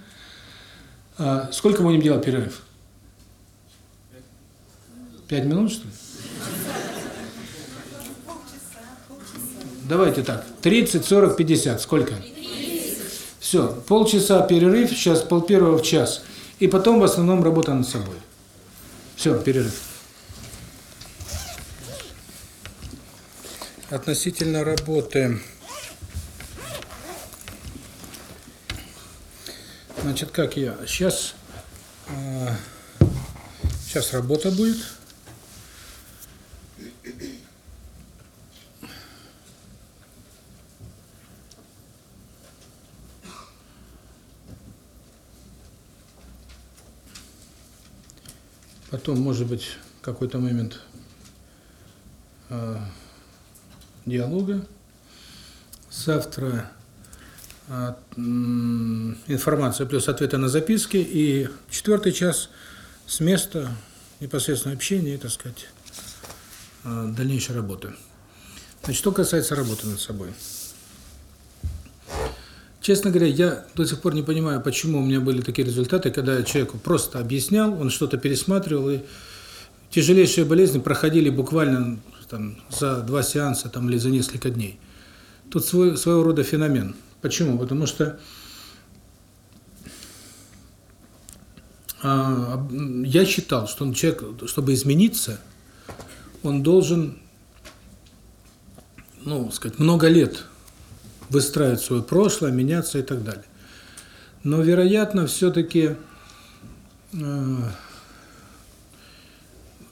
А сколько будем делать перерыв? Пять минут, что ли? Давайте так, 30, 40, 50, сколько? Все, полчаса перерыв, сейчас пол первого в час. И потом в основном работа над собой. Все, перерыв. Относительно работы. Значит, как я? Сейчас, э, сейчас работа будет. Потом, может быть, какой-то момент э, диалога. Завтра информация плюс ответы на записки. И четвертый час с места непосредственно общения и, так сказать, э, дальнейшей работы. Значит, что касается работы над собой. Честно говоря, я до сих пор не понимаю, почему у меня были такие результаты, когда я человеку просто объяснял, он что-то пересматривал, и тяжелейшие болезни проходили буквально там, за два сеанса там, или за несколько дней. Тут свой, своего рода феномен. Почему? Потому что а, я считал, что он, человек, чтобы измениться, он должен ну, сказать, много лет выстраивать свое прошлое, меняться и так далее. Но, вероятно, все-таки э,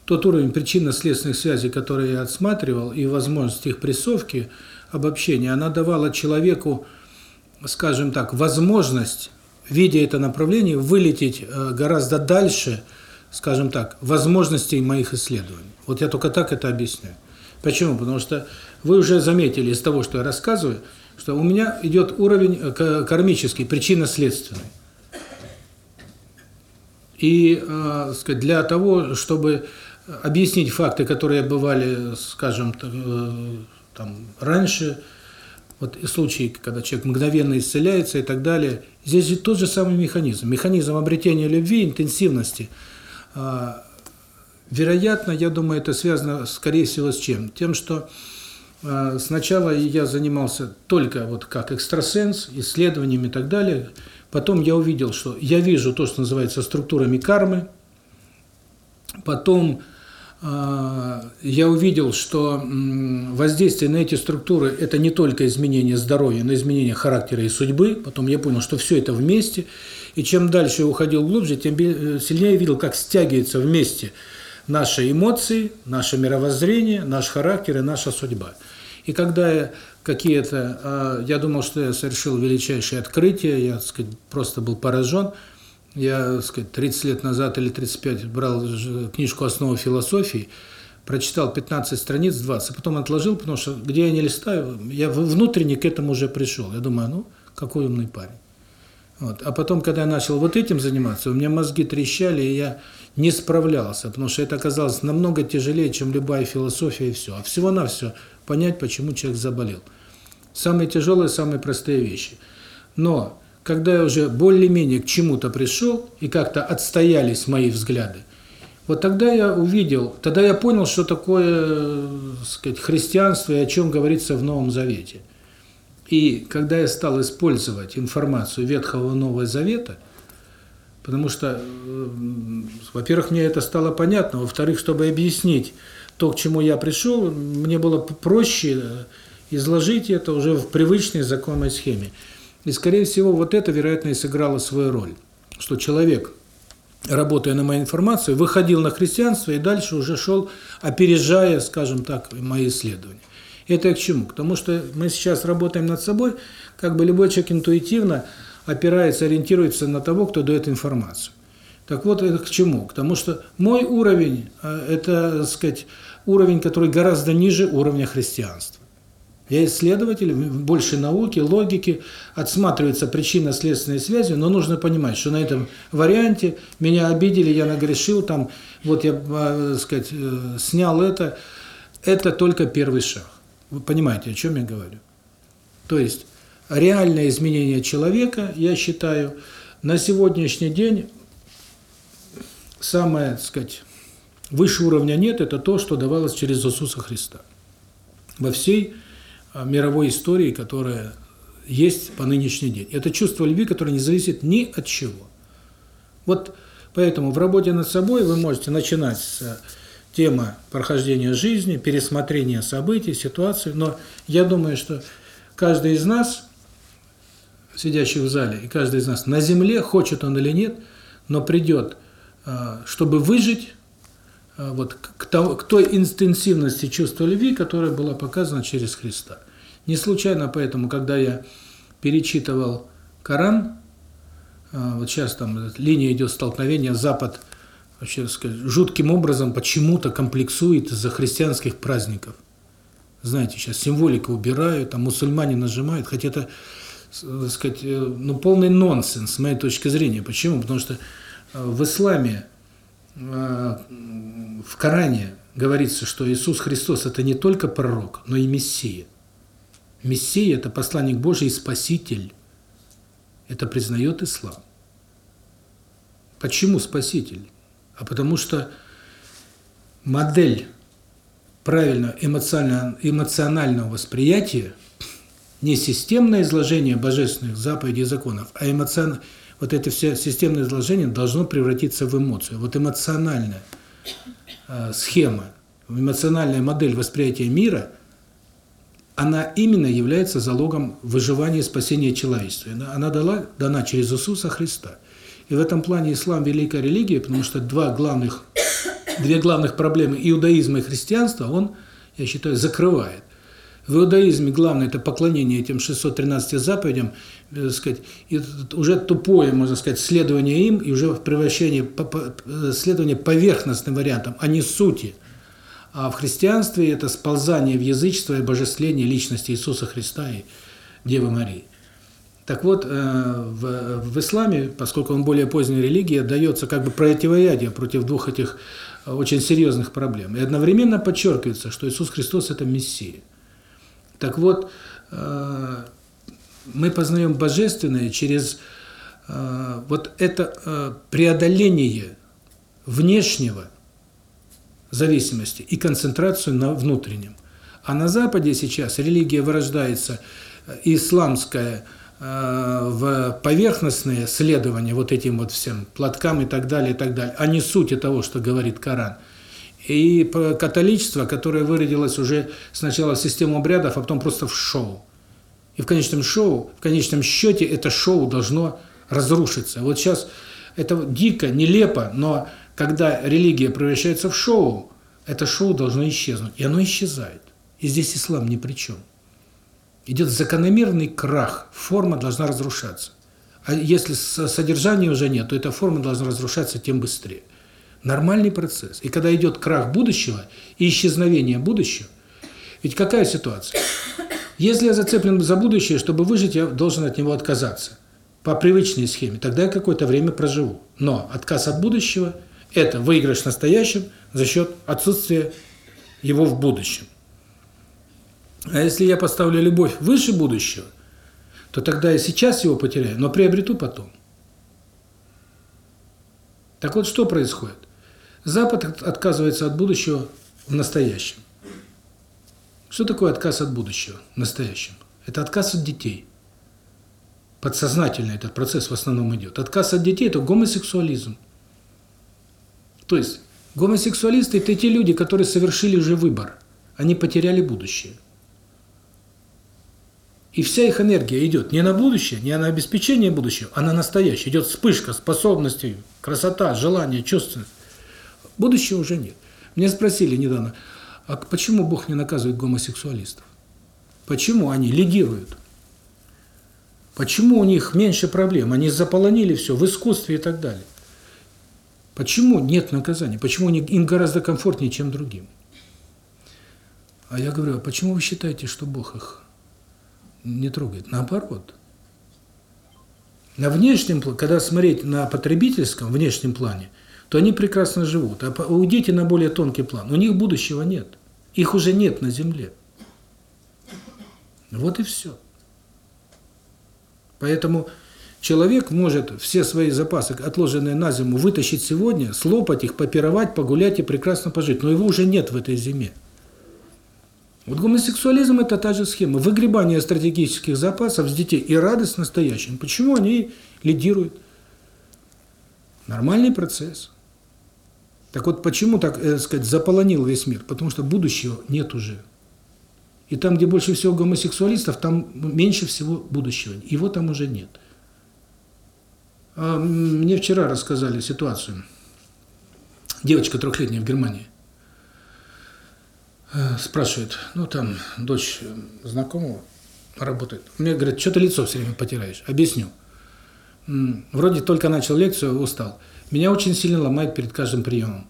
тот уровень причинно-следственных связей, который я отсматривал, и возможность их прессовки, обобщения, она давала человеку, скажем так, возможность, видя это направление, вылететь э, гораздо дальше, скажем так, возможностей моих исследований. Вот я только так это объясняю. Почему? Потому что вы уже заметили из того, что я рассказываю, что у меня идет уровень э, кармический, причинно-следственный. И, э, сказать, для того, чтобы объяснить факты, которые бывали, скажем, э, там раньше, вот случаи, когда человек мгновенно исцеляется и так далее, здесь же тот же самый механизм. Механизм обретения любви, интенсивности. А, вероятно, я думаю, это связано, скорее всего, с чем? Тем, что а, сначала я занимался только вот как экстрасенс, исследованиями и так далее. Потом я увидел, что я вижу то, что называется структурами кармы. Потом я увидел, что воздействие на эти структуры – это не только изменение здоровья, но изменение характера и судьбы. Потом я понял, что все это вместе. И чем дальше я уходил глубже, тем э, сильнее я видел, как стягиваются вместе наши эмоции, наше мировоззрение, наш характер и наша судьба. И когда какие-то, а, я думал, что я совершил величайшее открытие, я, так сказать, просто был поражен. Я, так сказать, 30 лет назад или 35 брал книжку «Основы философии», прочитал 15 страниц, 20, а потом отложил, потому что где я не листаю, я внутренне к этому уже пришел. Я думаю, ну, какой умный парень. Вот. А потом, когда я начал вот этим заниматься, у меня мозги трещали, и я не справлялся, потому что это оказалось намного тяжелее, чем любая философия и все. А всего-навсего понять, почему человек заболел. Самые тяжелые, самые простые вещи. Но когда я уже более-менее к чему-то пришел, и как-то отстоялись мои взгляды, вот тогда я увидел, тогда я понял, что такое, так сказать, христианство и о чем говорится в Новом Завете. И когда я стал использовать информацию Ветхого Нового Завета, потому что, во-первых, мне это стало понятно, во-вторых, чтобы объяснить то, к чему я пришел, мне было проще изложить это уже в привычной законной схеме. И, скорее всего, вот это, вероятно, и сыграло свою роль. Что человек, работая на моей информации, выходил на христианство и дальше уже шел, опережая, скажем так, мои исследования. Это к чему? К тому, что мы сейчас работаем над собой, как бы любой человек интуитивно опирается, ориентируется на того, кто дает информацию. Так вот, это к чему? К тому, что мой уровень, э, это, так сказать, уровень, который гораздо ниже уровня христианства. Я исследователь, больше науки, логики, отсматривается причинно-следственные связи, но нужно понимать, что на этом варианте меня обидели, я нагрешил, там, вот я, э, так сказать, э, снял это, это только первый шаг. Вы понимаете, о чем я говорю? То есть, реальное изменение человека, я считаю, на сегодняшний день самое, так сказать, выше уровня нет, это то, что давалось через Иисуса Христа. Во всей а, мировой истории, которая есть по нынешний день. Это чувство любви, которое не зависит ни от чего. Вот поэтому в работе над собой вы можете начинать с э, темы прохождения жизни, пересмотрения событий, ситуаций, но я думаю, что каждый из нас, сидящих в зале, и каждый из нас на земле, хочет он или нет, но придет а, чтобы выжить вот к той интенсивности чувства любви, которая была показана через Христа. Не случайно поэтому, когда я перечитывал Коран, а, вот сейчас там линия идет столкновения, Запад вообще сказать, жутким образом почему-то комплексует из-за христианских праздников. Знаете, сейчас символика убирают, там мусульмане нажимают, хотя это, так сказать, э, ну полный нонсенс с моей точки зрения. Почему? Потому что в исламе, э, в Коране говорится, что Иисус Христос – это не только пророк, но и Мессия. Мессия – это посланник Божий и Спаситель. Это признает ислам. Почему Спаситель? А потому что модель правильного эмоционального, эмоционального восприятия не системное изложение божественных заповедей и законов, а эмоциональное вот это все системное изложение должно превратиться в эмоцию. Вот эмоциональная э, схема, эмоциональная модель восприятия мира она именно является залогом выживания и спасения человечества. Она, дала, дана через Иисуса Христа. И в этом плане ислам – великая религия, потому что два главных, две главных проблемы иудаизма и христианства он, я считаю, закрывает. В иудаизме главное – это поклонение этим 613 заповедям, э, сказать, и уже тупое, можно сказать, следование им, и уже превращение, э, следование поверхностным вариантом, а не сути. А в христианстве это сползание в язычество и божествление личности Иисуса Христа и Девы Марии. Так вот, э, в, в исламе, поскольку он более поздняя религия, дается как бы противоядие против двух этих очень серьезных проблем. И одновременно подчеркивается, что Иисус Христос – это Мессия. Так вот, э, мы познаем Божественное через э, вот это преодоление внешнего зависимости и концентрацию на внутреннем. А на Западе сейчас религия вырождается исламская, Э, в поверхностные следования вот этим вот всем платкам и так далее, и так далее, а не сути того, что говорит Коран. И католичество, которое выродилось уже сначала в систему обрядов, а потом просто в шоу. И в конечном шоу, в конечном счете это шоу должно разрушиться. Вот сейчас это дико, нелепо, но когда религия превращается в шоу, это шоу должно исчезнуть. И оно исчезает. И здесь ислам ни при чем. Идет закономерный крах, форма должна разрушаться. А если содержания уже нет, то эта форма должна разрушаться тем быстрее. Нормальный процесс. И когда идет крах будущего и исчезновение будущего, ведь какая ситуация? Если я зацеплен за будущее, чтобы выжить, я должен от него отказаться. По привычной схеме. Тогда я какое-то время проживу. Но отказ от будущего – это выигрыш в настоящем за счет отсутствия его в будущем. А если я поставлю любовь выше будущего, то тогда я сейчас его потеряю, но приобрету потом. Так вот, что происходит? Запад отказывается от будущего в настоящем. Что такое отказ от будущего в настоящем? Это отказ от детей. Подсознательно этот процесс в основном идет. Отказ от детей – это гомосексуализм. То есть, гомосексуалисты – это те люди, которые совершили уже выбор. Они потеряли будущее. И вся их энергия идет не на будущее, не на обеспечение будущего, а на настоящее. Идет вспышка способностей, красота, желание, чувственность. Будущего уже нет. Меня спросили недавно, а почему Бог не наказывает гомосексуалистов? Почему они лидируют? Почему у них меньше проблем? Они заполонили все в искусстве и так далее. Почему нет наказания? Почему им гораздо комфортнее, чем другим? А я говорю, а почему вы считаете, что Бог их не трогает. Наоборот. На внешнем, когда смотреть на потребительском, внешнем плане, то они прекрасно живут. А уйдите на более тонкий план. У них будущего нет. Их уже нет на земле. Вот и все. Поэтому человек может все свои запасы, отложенные на зиму, вытащить сегодня, слопать их, попировать, погулять и прекрасно пожить. Но его уже нет в этой зиме. Вот гомосексуализм – это та же схема. Выгребание стратегических запасов с детей и радость настоящим. Почему они лидируют? Нормальный процесс. Так вот, почему так, э, сказать, заполонил весь мир? Потому что будущего нет уже. И там, где больше всего гомосексуалистов, там меньше всего будущего. Его там уже нет. А мне вчера рассказали ситуацию. Девочка трехлетняя в Германии. Э, спрашивает, ну там дочь э, знакомого работает. Мне говорит, что ты лицо все время потираешь? Объясню. Вроде только начал лекцию, устал. Меня очень сильно ломает перед каждым приемом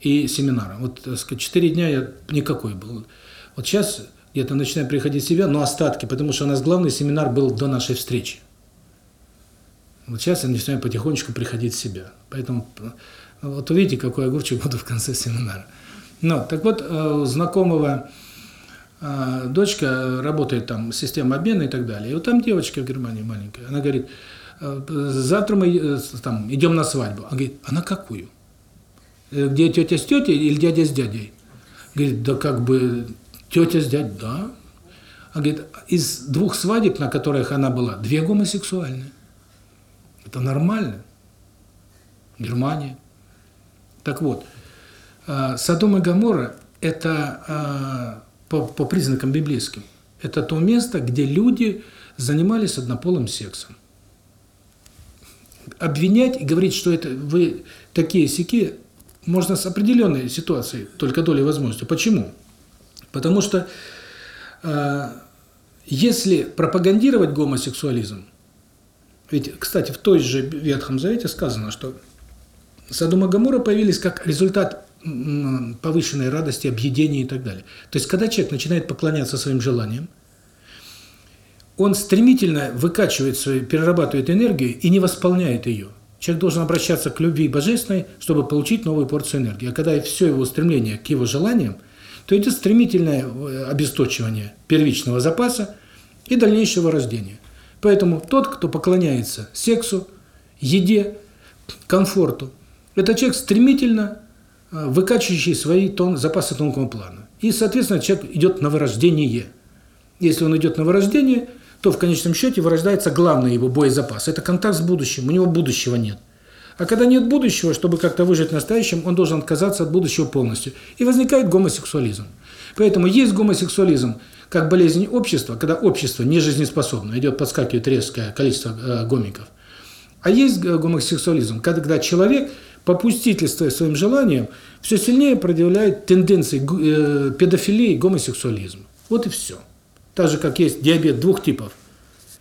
и семинаром. Вот, четыре дня я никакой был. Вот сейчас где-то начинаю приходить в себя, но остатки, потому что у нас главный семинар был до нашей встречи. Вот сейчас я начинаю потихонечку приходить в себя. Поэтому вот увидите, какой огурчик буду в конце семинара. Ну, так вот, э, у знакомого э, дочка работает там, система обмена и так далее. И вот там девочка в Германии маленькая, она говорит, «Э, завтра мы там идем на свадьбу. Она говорит, а на какую? Где тетя с тетей или дядя с дядей? Говорит, да как бы тетя с дядей, да. Она говорит, из двух свадеб, на которых она была, две гомосексуальные. Это нормально. Германия. Так вот, а, Содом и Гоморра – это а, по, по признакам библейским. Это то место, где люди занимались однополым сексом. Обвинять и говорить, что это вы такие сики, можно с определенной ситуацией, только долей возможности. Почему? Потому что э, если пропагандировать гомосексуализм, ведь, кстати, в той же Ветхом Завете сказано, что Содом и Гоморра появились как результат повышенной радости, объедения и так далее. То есть, когда человек начинает поклоняться своим желаниям, он стремительно выкачивает свою, перерабатывает энергию и не восполняет ее. Человек должен обращаться к любви божественной, чтобы получить новую порцию энергии. А когда все его стремление к его желаниям, то идет стремительное э, обесточивание первичного запаса и дальнейшего рождения. Поэтому тот, кто поклоняется сексу, еде, комфорту, это человек стремительно э, выкачивающий свои тон, запасы тонкого плана. И, соответственно, человек идет на вырождение. Если он идет на вырождение, то в конечном счете вырождается главный его боезапас. Это контакт с будущим, у него будущего нет. А когда нет будущего, чтобы как-то выжить в настоящем, он должен отказаться от будущего полностью. И возникает гомосексуализм. Поэтому есть гомосексуализм как болезнь общества, когда общество не жизнеспособно, идет подскакивает резкое количество э, гомиков. А есть гомосексуализм, когда человек, попустительствуя своим желаниям, все сильнее проявляет тенденции э, педофилии и гомосексуализма. Вот и все. Так же, как есть диабет двух типов.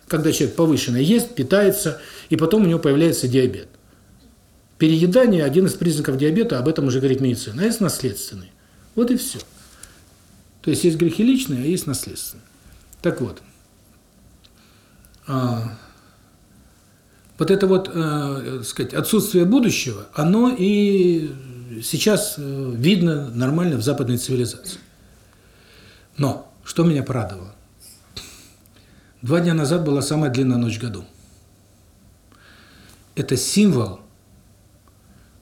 Когда человек повышенно ест, питается, и потом у него появляется диабет. Переедание – один из признаков диабета, об этом уже говорит медицина, а есть наследственный. Вот и все. То есть есть грехи личные, а есть наследственные. Так вот, а, вот это вот, э, сказать, отсутствие будущего, оно и сейчас э, видно нормально в западной цивилизации. Но, что меня порадовало? Два дня назад была самая длинная ночь в году. Это символ,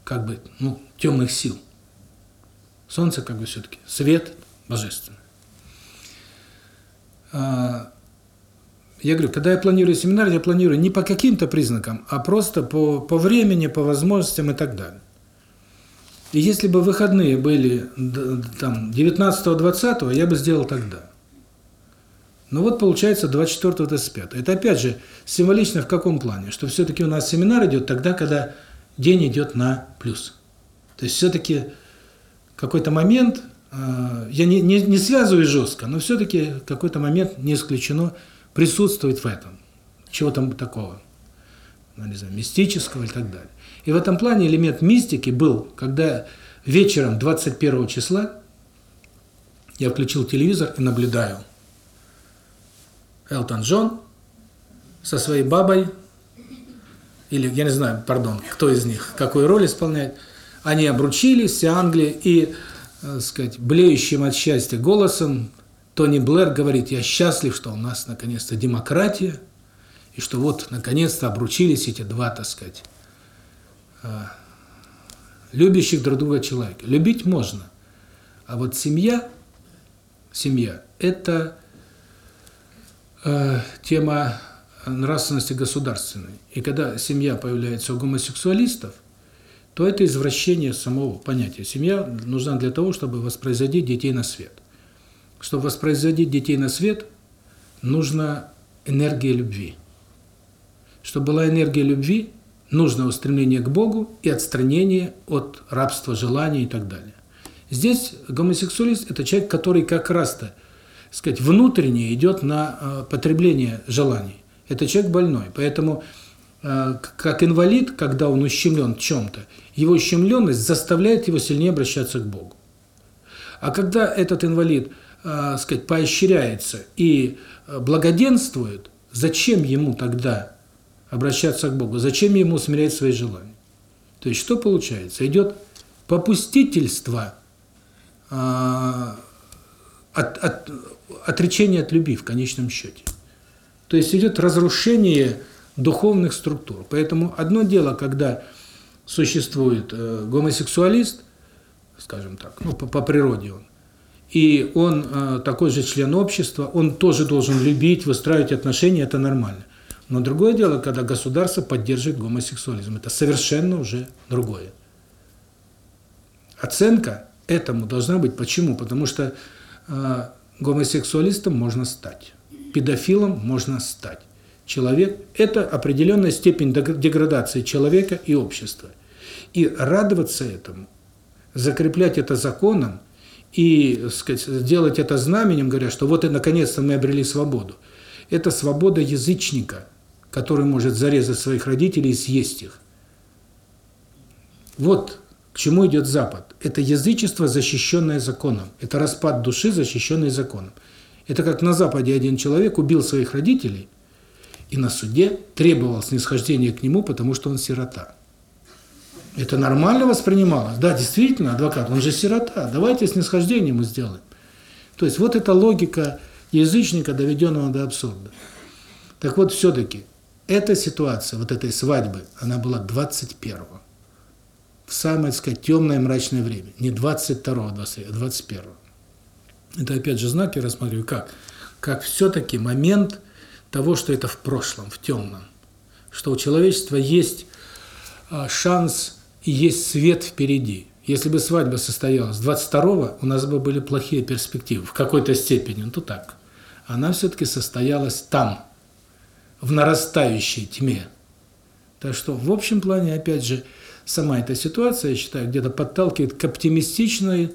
как бы, ну, темных сил. Солнце, как бы, все-таки, свет божественный. А, я говорю, когда я планирую семинар, я планирую не по каким-то признакам, а просто по, по времени, по возможностям и так далее. И если бы выходные были там 19-20, я бы сделал тогда. Ну вот получается 24-25. Это опять же символично в каком плане? Что все-таки у нас семинар идет тогда, когда день идет на плюс. То есть все-таки какой-то момент, я не, не, не связываю жестко, но все-таки какой-то момент не исключено присутствовать в этом. Чего там такого, ну, не знаю, мистического и так далее. И в этом плане элемент мистики был, когда вечером 21 числа я включил телевизор и наблюдаю Элтон Джон со своей бабой, или, я не знаю, пардон, кто из них, какую роль исполняет, они обручились, вся Англия, и, так сказать, блеющим от счастья голосом Тони Блэр говорит, я счастлив, что у нас наконец-то демократия, и что вот наконец-то обручились эти два, так сказать, а, любящих друг друга человека. Любить можно, а вот семья, семья – это э, тема нравственности государственной. И когда семья появляется у гомосексуалистов, то это извращение самого понятия. Семья нужна для того, чтобы воспроизводить детей на свет. Чтобы воспроизводить детей на свет, нужна энергия любви. Чтобы была энергия любви, нужно устремление к Богу и отстранение от рабства, желаний и так далее. Здесь гомосексуалист – это человек, который как раз-то сказать, внутренне идет на э, потребление желаний. Это человек больной. Поэтому, как инвалид, когда он ущемлен чем-то, его ущемленность заставляет его сильнее обращаться к Богу. А когда этот инвалид, э, сказать, поощряется и благоденствует, зачем ему тогда обращаться к Богу? Зачем ему смирять свои желания? То есть что получается? Идет попустительство от, от, отречение от любви в конечном счете. То есть идет разрушение духовных структур. Поэтому одно дело, когда существует э, гомосексуалист, скажем так, ну, по, по природе он, и он э, такой же член общества, он тоже должен любить, выстраивать отношения, это нормально. Но другое дело, когда государство поддерживает гомосексуализм. Это совершенно уже другое. Оценка этому должна быть. Почему? Потому что гомосексуалистом можно стать, педофилом можно стать. Человек – это определенная степень деградации человека и общества. И радоваться этому, закреплять это законом и сказать, делать это знаменем, говоря, что вот и наконец-то мы обрели свободу. Это свобода язычника, который может зарезать своих родителей и съесть их. Вот к чему идет Запад. Это язычество, защищенное законом. Это распад души, защищенный законом. Это как на Западе один человек убил своих родителей и на суде требовал снисхождения к нему, потому что он сирота. Это нормально воспринималось? Да, действительно, адвокат, он же сирота. Давайте снисхождение ему сделаем. То есть вот эта логика язычника, доведенного до абсурда. Так вот, все-таки, эта ситуация, вот этой свадьбы, она была 21-го в самое, так сказать, темное мрачное время. Не 22-го, 23 а 21-го. Это опять же знак, я рассматриваю, как? Как все-таки момент того, что это в прошлом, в темном. Что у человечества есть а, шанс и есть свет впереди. Если бы свадьба состоялась 22-го, у нас бы были плохие перспективы, в какой-то степени, ну то так. Она все-таки состоялась там, в нарастающей тьме. Так что в общем плане, опять же, сама эта ситуация, я считаю, где-то подталкивает к оптимистичной,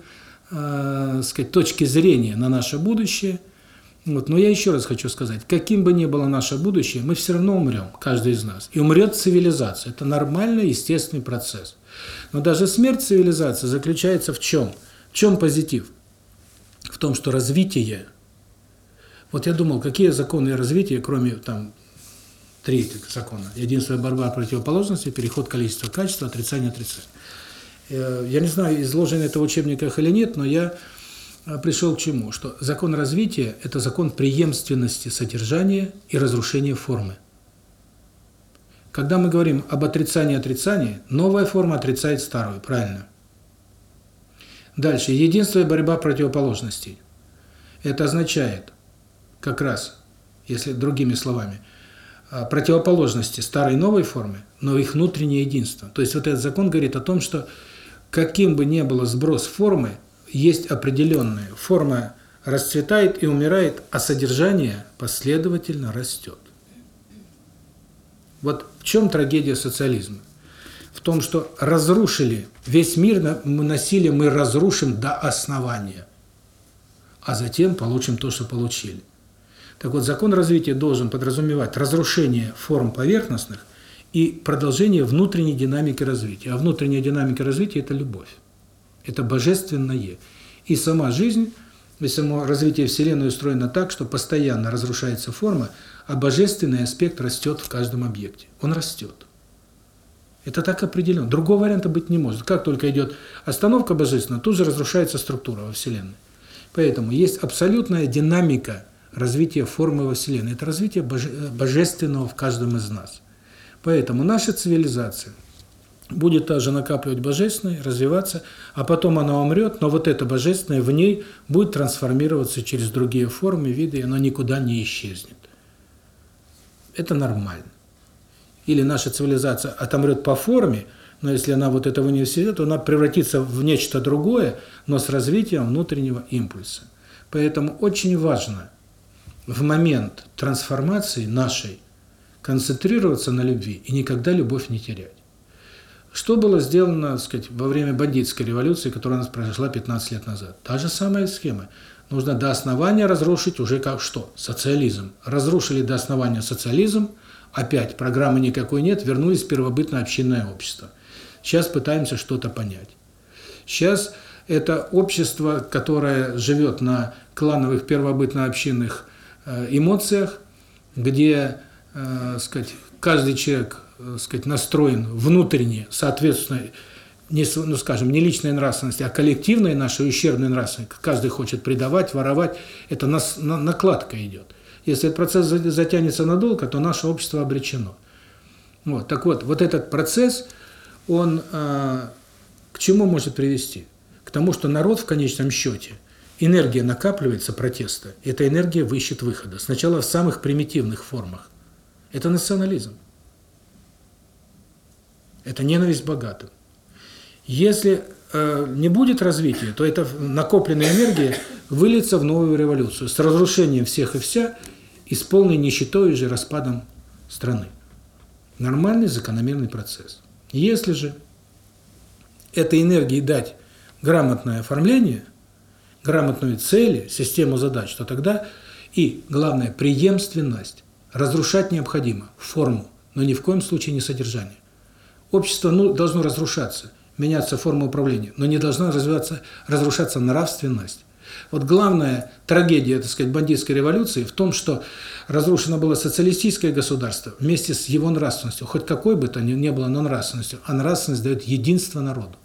э, сказать, точке зрения на наше будущее. Вот. Но я еще раз хочу сказать, каким бы ни было наше будущее, мы все равно умрем, каждый из нас. И умрет цивилизация. Это нормальный, естественный процесс. Но даже смерть цивилизации заключается в чем? В чем позитив? В том, что развитие. Вот я думал, какие законы развития, кроме там Третий закон. Единственная борьба противоположности, переход количества качества, отрицание отрицания. Э, я не знаю, изложено это в учебниках или нет, но я пришел к чему? Что закон развития – это закон преемственности содержания и разрушения формы. Когда мы говорим об отрицании отрицания, новая форма отрицает старую, правильно? Дальше. Единство и борьба противоположностей. Это означает, как раз, если другими словами – а, противоположности старой и новой формы, но их внутреннее единство. То есть вот этот закон говорит о том, что каким бы ни было сброс формы, есть определенная форма расцветает и умирает, а содержание последовательно растет. Вот в чем трагедия социализма? В том, что разрушили весь мир, насилие мы разрушим до основания, а затем получим то, что получили. Так вот, закон развития должен подразумевать разрушение форм поверхностных и продолжение внутренней динамики развития. А внутренняя динамика развития – это любовь. Это божественное. И сама жизнь, и само развитие Вселенной устроено так, что постоянно разрушается форма, а божественный аспект растет в каждом объекте. Он растет. Это так определено. Другого варианта быть не может. Как только идет остановка божественного, тут же разрушается структура во Вселенной. Поэтому есть абсолютная динамика развитие формы во Вселенной. Это развитие боже, божественного в каждом из нас. Поэтому наша цивилизация будет также накапливать божественное, развиваться, а потом она умрет, но вот это божественное в ней будет трансформироваться через другие формы, виды, и оно никуда не исчезнет. Это нормально. Или наша цивилизация отомрет по форме, но если она вот этого не усилит, то она превратится в нечто другое, но с развитием внутреннего импульса. Поэтому очень важно в момент трансформации нашей концентрироваться на любви и никогда любовь не терять. Что было сделано, так сказать, во время бандитской революции, которая у нас произошла 15 лет назад? Та же самая схема. Нужно до основания разрушить уже как что? Социализм. Разрушили до основания социализм, опять программы никакой нет, вернулись в первобытное общинное общество. Сейчас пытаемся что-то понять. Сейчас это общество, которое живет на клановых первобытно-общинных Э, эмоциях, где, э, сказать, каждый человек, сказать, настроен внутренне, соответственно, не, ну, скажем, не личной нравственности, а коллективной нашей ущербной нравственности. Каждый хочет предавать, воровать. Это нас, на, накладка идет. Если этот процесс затянется надолго, то наше общество обречено. Вот. Так вот, вот этот процесс, он э, к чему может привести? К тому, что народ в конечном счете энергия накапливается протеста, эта энергия выищет выхода. Сначала в самых примитивных формах. Это национализм. Это ненависть богатым. Если э, не будет развития, то эта накопленная энергия выльется в новую революцию с разрушением всех и вся и с полной нищетой же распадом страны. Нормальный закономерный процесс. Если же этой энергии дать грамотное оформление, грамотную цели, систему задач, то тогда и, главное, преемственность. Разрушать необходимо форму, но ни в коем случае не содержание. Общество ну, должно разрушаться, меняться форма управления, но не должна развиваться, разрушаться нравственность. Вот главная трагедия, так сказать, бандитской революции в том, что разрушено было социалистическое государство вместе с его нравственностью. Хоть какой бы то ни, ни было, но нравственностью. А нравственность дает единство народу.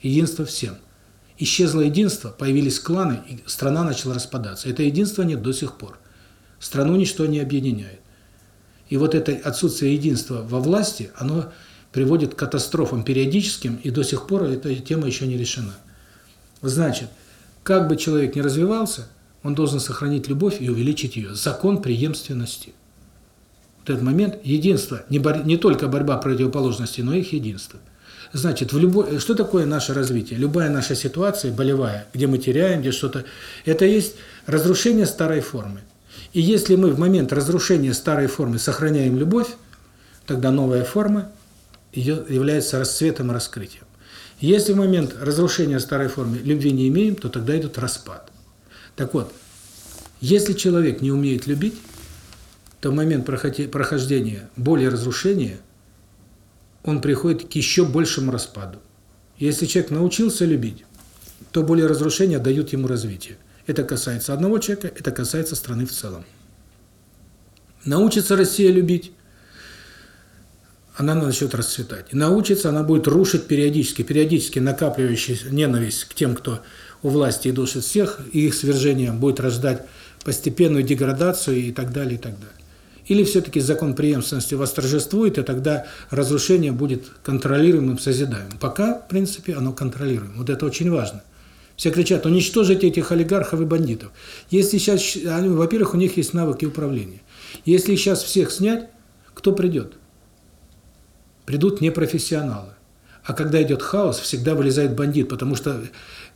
Единство всем. Исчезло единство, появились кланы, и страна начала распадаться. Это единство нет до сих пор. Страну ничто не объединяет. И вот это отсутствие единства во власти, оно приводит к катастрофам периодическим, и до сих пор эта тема еще не решена. Значит, как бы человек ни развивался, он должен сохранить любовь и увеличить ее. Закон преемственности. Вот этот момент единства, не, бор, не только борьба противоположностей, но их единство. Значит, в любой, что такое наше развитие? Любая наша ситуация, болевая, где мы теряем, где что-то, это есть разрушение старой формы. И если мы в момент разрушения старой формы сохраняем любовь, тогда новая форма является расцветом и раскрытием. Если в момент разрушения старой формы любви не имеем, то тогда идет распад. Так вот, если человек не умеет любить, то в момент прохождения боли и разрушения он приходит к еще большему распаду. Если человек научился любить, то боли и разрушения дают ему развитие. Это касается одного человека, это касается страны в целом. Научится Россия любить, она начнет расцветать. И научится, она будет рушить периодически, периодически накапливающаяся ненависть к тем, кто у власти и душит всех, и их свержение будет рождать постепенную деградацию и так далее, и так далее. Или все-таки закон преемственности восторжествует, и тогда разрушение будет контролируемым, созидаемым. Пока, в принципе, оно контролируемо. Вот это очень важно. Все кричат, уничтожить этих олигархов и бандитов. Если сейчас, во-первых, у них есть навыки управления. Если сейчас всех снять, кто придет? Придут непрофессионалы. А когда идет хаос, всегда вылезает бандит, потому что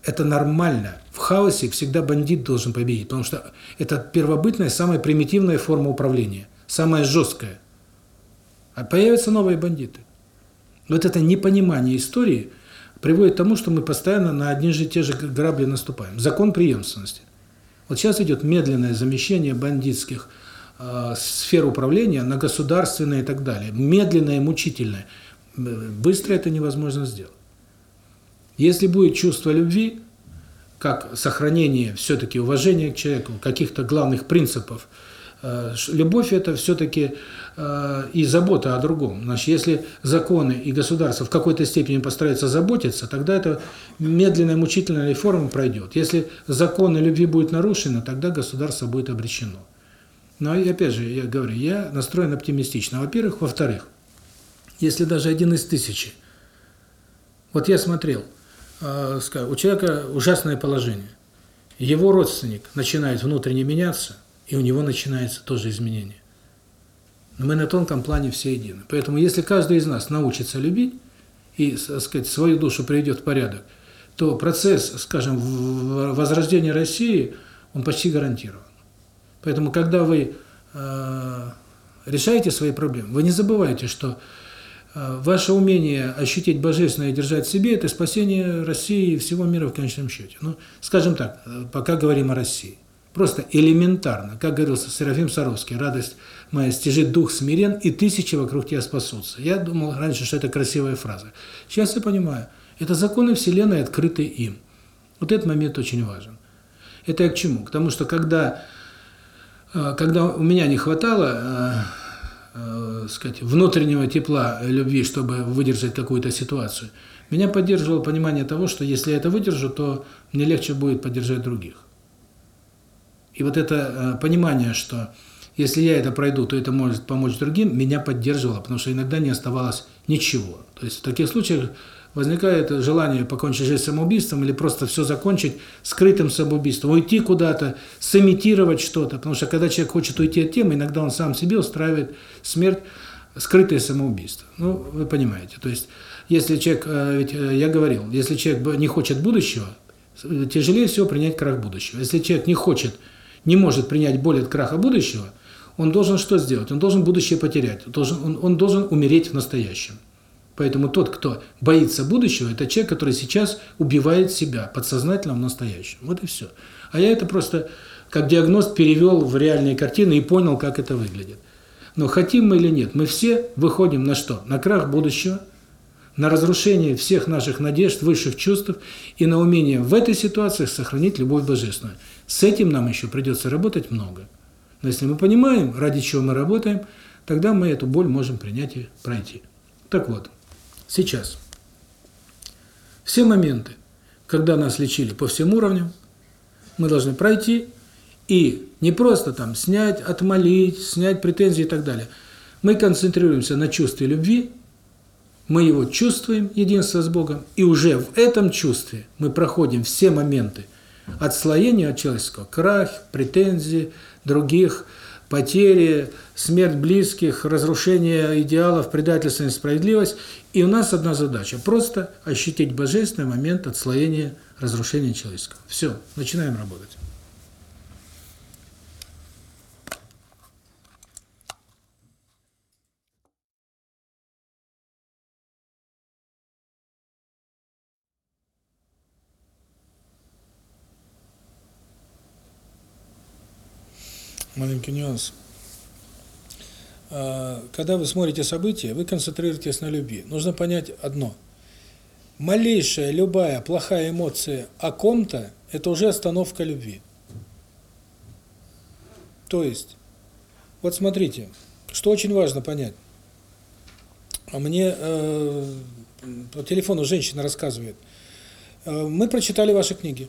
это нормально. В хаосе всегда бандит должен победить, потому что это первобытная, самая примитивная форма управления, самая жесткая. А появятся новые бандиты. Вот это непонимание истории приводит к тому, что мы постоянно на одни же те же грабли наступаем. Закон преемственности. Вот сейчас идет медленное замещение бандитских сфер управления на государственные и так далее. Медленное, мучительное. Быстро это невозможно сделать. Если будет чувство любви, как сохранение все-таки уважения к человеку, каких-то главных принципов, э, любовь – это все-таки э, и забота о другом. Значит, если законы и государство в какой-то степени постараются заботиться, тогда это медленная, мучительная реформа пройдет. Если законы любви будут нарушены, тогда государство будет обречено. Но опять же, я говорю, я настроен оптимистично. Во-первых. Во-вторых, если даже один из тысячи, вот я смотрел, э, у человека ужасное положение, его родственник начинает внутренне меняться, и у него начинается тоже изменение. Но мы на тонком плане все едины. Поэтому если каждый из нас научится любить и, так сказать, свою душу приведет в порядок, то процесс, скажем, возрождения России, он почти гарантирован. Поэтому, когда вы э, решаете свои проблемы, вы не забывайте, что э, ваше умение ощутить божественное и держать в себе – это спасение России и всего мира в конечном счете. Ну, скажем так, э, пока говорим о России. Просто элементарно, как говорил Серафим Саровский, радость моя стяжит дух смирен, и тысячи вокруг тебя спасутся. Я думал раньше, что это красивая фраза. Сейчас я понимаю, это законы Вселенной, открыты им. Вот этот момент очень важен. Это я к чему? К тому, что когда когда у меня не хватало, э, э, сказать, внутреннего тепла, любви, чтобы выдержать какую-то ситуацию, меня поддерживало понимание того, что если я это выдержу, то мне легче будет поддержать других. И вот это э, понимание, что если я это пройду, то это может помочь другим, меня поддерживало, потому что иногда не оставалось ничего. То есть в таких случаях возникает желание покончить жизнь самоубийством или просто все закончить скрытым самоубийством, уйти куда-то, сымитировать что-то. Потому что когда человек хочет уйти от темы, иногда он сам себе устраивает смерть, скрытое самоубийство. Ну, вы понимаете. То есть, если человек, э, ведь э, я говорил, если человек не хочет будущего, тяжелее всего принять крах будущего. Если человек не хочет, не может принять боль от краха будущего, он должен что сделать? Он должен будущее потерять, он должен, он, он должен умереть в настоящем. Поэтому тот, кто боится будущего, это человек, который сейчас убивает себя подсознательно в настоящем. Вот и все. А я это просто как диагност перевел в реальные картины и понял, как это выглядит. Но хотим мы или нет, мы все выходим на что? На крах будущего, на разрушение всех наших надежд, высших чувств и на умение в этой ситуации сохранить любовь божественную. С этим нам еще придется работать много. Но если мы понимаем, ради чего мы работаем, тогда мы эту боль можем принять и пройти. Так вот, сейчас все моменты, когда нас лечили по всем уровням, мы должны пройти и не просто там снять, отмолить, снять претензии и так далее. Мы концентрируемся на чувстве любви, мы его чувствуем, единство с Богом, и уже в этом чувстве мы проходим все моменты отслоения от человеческого, крах, претензии, других, потери, смерть близких, разрушение идеалов, предательство, несправедливость. И у нас одна задача – просто ощутить божественный момент отслоения, разрушения человеческого. Все, начинаем работать. Маленький нюанс. А, когда вы смотрите события, вы концентрируетесь на любви. Нужно понять одно. Малейшая, любая плохая эмоция о ком-то – это уже остановка любви. То есть, вот смотрите, что очень важно понять. А мне э, по телефону женщина рассказывает. Э, мы прочитали ваши книги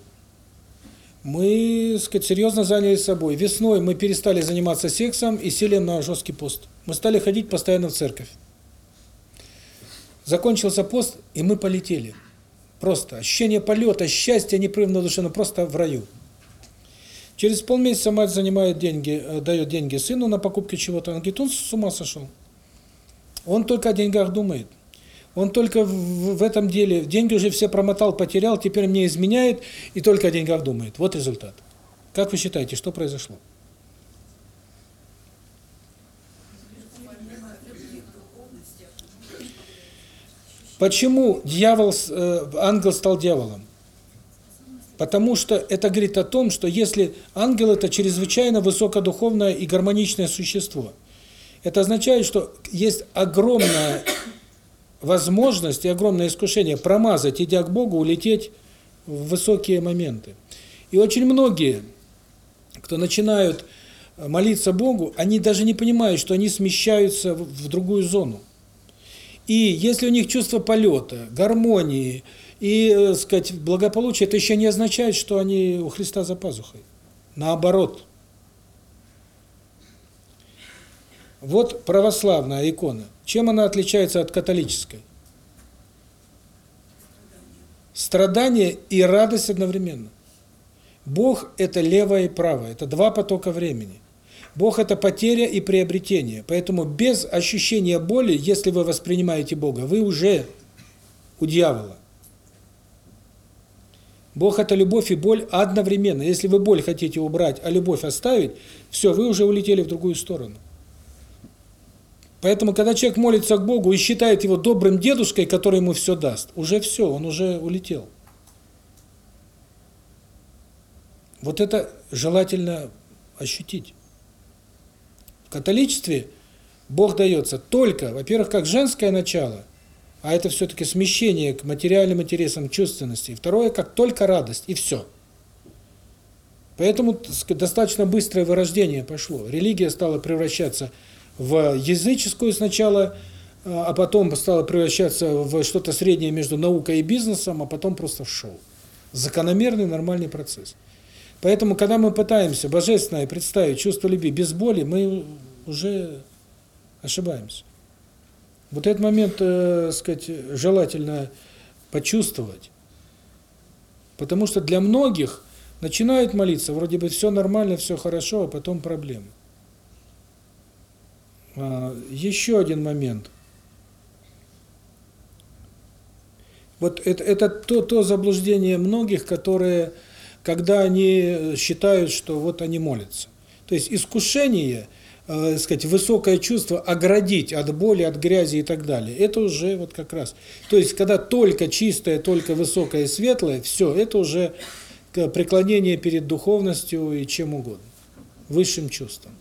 мы, так сказать, серьезно занялись собой. Весной мы перестали заниматься сексом и сели на жесткий пост. Мы стали ходить постоянно в церковь. Закончился пост, и мы полетели. Просто ощущение полета, счастья непрерывно душе, ну просто в раю. Через полмесяца мать занимает деньги, э, дает деньги сыну на покупки чего-то. Он говорит, он с ума сошел. Он только о деньгах думает. Он только в, в этом деле, деньги уже все промотал, потерял, теперь мне изменяет и только о деньгах думает. Вот результат. Как вы считаете, что произошло? Почему дьявол, э, ангел стал дьяволом? Потому что это говорит о том, что если ангел это чрезвычайно высокодуховное и гармоничное существо, это означает, что есть огромная возможность и огромное искушение промазать, идя к Богу, улететь в высокие моменты. И очень многие, кто начинают молиться Богу, они даже не понимают, что они смещаются в другую зону. И если у них чувство полета, гармонии и, так э, сказать, благополучия, это еще не означает, что они у Христа за пазухой. Наоборот. Вот православная икона – чем она отличается от католической? Страдание и радость одновременно. Бог – это левое и правое, это два потока времени. Бог – это потеря и приобретение. Поэтому без ощущения боли, если вы воспринимаете Бога, вы уже у дьявола. Бог – это любовь и боль одновременно. Если вы боль хотите убрать, а любовь оставить, все, вы уже улетели в другую сторону. Поэтому, когда человек молится к Богу и считает его добрым дедушкой, который ему все даст, уже все, он уже улетел. Вот это желательно ощутить. В католичестве Бог дается только, во-первых, как женское начало, а это все-таки смещение к материальным интересам чувственности. И второе, как только радость, и все. Поэтому достаточно быстрое вырождение пошло. Религия стала превращаться в языческую сначала, а потом стала превращаться в что-то среднее между наукой и бизнесом, а потом просто в шоу. Закономерный нормальный процесс. Поэтому, когда мы пытаемся божественное представить чувство любви без боли, мы уже ошибаемся. Вот этот момент, э, сказать, желательно почувствовать. Потому что для многих начинают молиться, вроде бы все нормально, все хорошо, а потом проблемы. А, еще один момент. Вот это, это то, то заблуждение многих, которые, когда они считают, что вот они молятся. То есть искушение, э, сказать, высокое чувство оградить от боли, от грязи и так далее, это уже вот как раз. То есть, когда только чистое, только высокое и светлое, все, это уже преклонение перед духовностью и чем угодно, высшим чувством.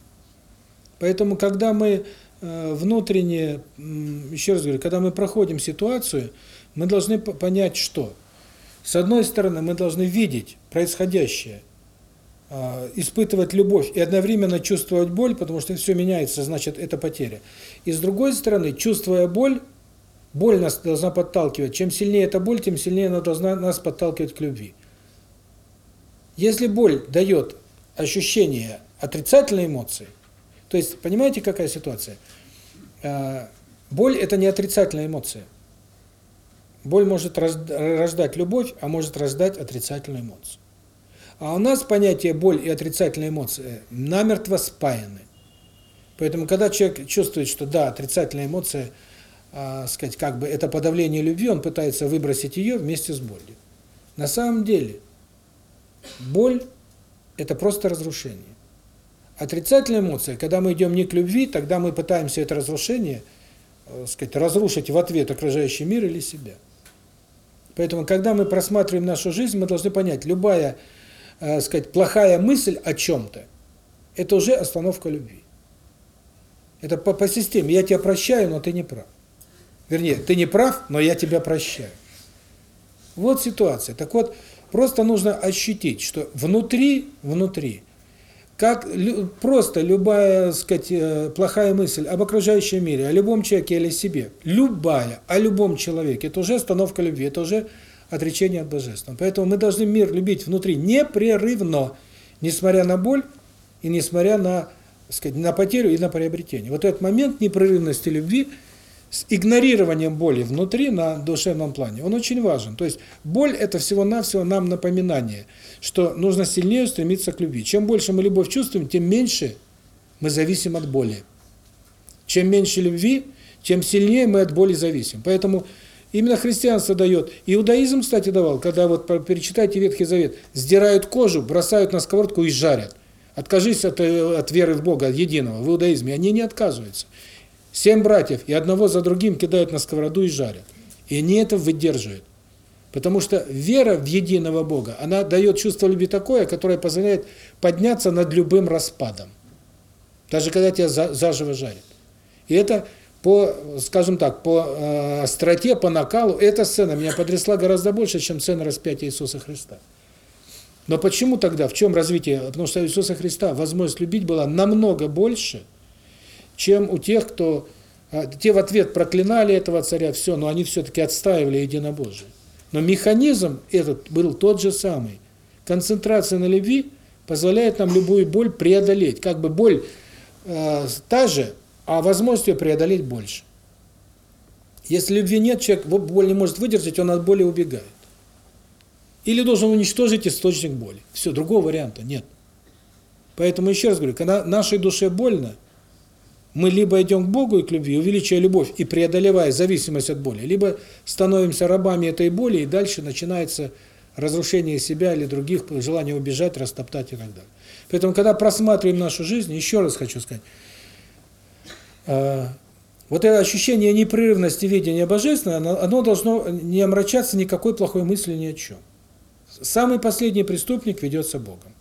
Поэтому, когда мы э, внутренне, еще раз говорю, когда мы проходим ситуацию, мы должны понять, что. С одной стороны, мы должны видеть происходящее, а, испытывать любовь и одновременно чувствовать боль, потому что все меняется, значит, это потеря. И с другой стороны, чувствуя боль, боль нас должна подталкивать. Чем сильнее эта боль, тем сильнее она должна нас подталкивать к любви. Если боль дает ощущение отрицательной эмоции, то есть, понимаете, какая ситуация? А, боль – это не отрицательная эмоция. Боль может рождать любовь, а может рождать отрицательную эмоцию. А у нас понятие боль и отрицательная эмоция намертво спаяны. Поэтому, когда человек чувствует, что да, отрицательная эмоция, э, сказать, как бы это подавление любви, он пытается выбросить ее вместе с болью. На самом деле, боль – это просто разрушение. Отрицательная эмоция, когда мы идем не к любви, тогда мы пытаемся это разрушение, э, сказать, разрушить в ответ окружающий мир или себя. Поэтому, когда мы просматриваем нашу жизнь, мы должны понять, любая э, сказать, плохая мысль о чем-то, это уже остановка любви. Это по, по системе. Я тебя прощаю, но ты не прав. Вернее, ты не прав, но я тебя прощаю. Вот ситуация. Так вот, просто нужно ощутить, что внутри, внутри, как просто любая, сказать, э, плохая мысль об окружающем мире, о любом человеке или себе, любая, о любом человеке, это уже остановка любви, это уже отречение от Божественного. Поэтому мы должны мир любить внутри непрерывно, несмотря на боль и несмотря на, сказать, на потерю и на приобретение. Вот этот момент непрерывности любви с игнорированием боли внутри на душевном плане, он очень важен. То есть боль – это всего-навсего нам напоминание, что нужно сильнее стремиться к любви. Чем больше мы любовь чувствуем, тем меньше мы зависим от боли. Чем меньше любви, тем сильнее мы от боли зависим. Поэтому Именно христианство дает. Иудаизм, кстати, давал, когда вот перечитайте Ветхий Завет, сдирают кожу, бросают на сковородку и жарят. Откажись от, э, от веры в Бога единого, в иудаизме. Они не отказываются. Семь братьев, и одного за другим кидают на сковороду и жарят. И они это выдерживают. Потому что вера в единого Бога, она дает чувство любви такое, которое позволяет подняться над любым распадом. Даже когда тебя заживо жарят. И это по, скажем так, по э, остроте, по накалу, эта сцена меня потрясла гораздо больше, чем сцена распятия Иисуса Христа. Но почему тогда, в чем развитие? Потому что Иисуса Христа возможность любить была намного больше, чем у тех, кто... Э, те в ответ проклинали этого царя, все, но они все-таки отстаивали единобожие. Но механизм этот был тот же самый. Концентрация на любви позволяет нам любую боль преодолеть. Как бы боль э, та же, а возможность ее преодолеть больше. Если любви нет, человек боль не может выдержать, он от боли убегает. Или должен уничтожить источник боли. Все, другого варианта нет. Поэтому еще раз говорю, когда нашей душе больно, мы либо идем к Богу и к любви, увеличивая любовь и преодолевая зависимость от боли, либо становимся рабами этой боли, и дальше начинается разрушение себя или других, желание убежать, растоптать и так далее. Поэтому, когда просматриваем нашу жизнь, еще раз хочу сказать, а, вот это ощущение непрерывности видения Божественного, оно должно не омрачаться никакой плохой мыслью ни о чем. Самый последний преступник ведется Богом.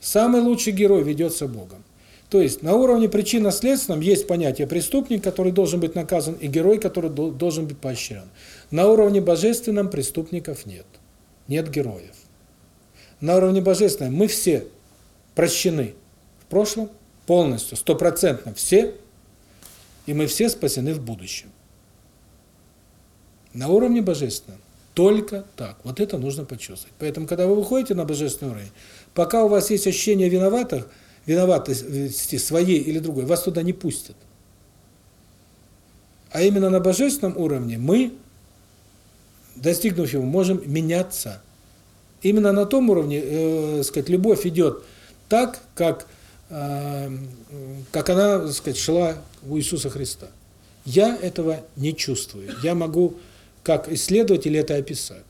Самый лучший герой ведется Богом. То есть на уровне причинно-следственном есть понятие преступник, который должен быть наказан, и герой, который должен быть поощрен. На уровне божественном преступников нет. Нет героев. На уровне божественном мы все прощены в прошлом, полностью, стопроцентно все, и мы все спасены в будущем. На уровне божественном. Только так. Вот это нужно почувствовать. Поэтому, когда вы выходите на божественный уровень, пока у вас есть ощущение виноватых, виноватости своей или другой, вас туда не пустят. А именно на божественном уровне мы, достигнув его, можем меняться. Именно на том уровне, э, сказать, любовь идет так, как Эм, как она, сказать, шла у Иисуса Христа. Я этого не чувствую. Я могу как исследовать или это описать.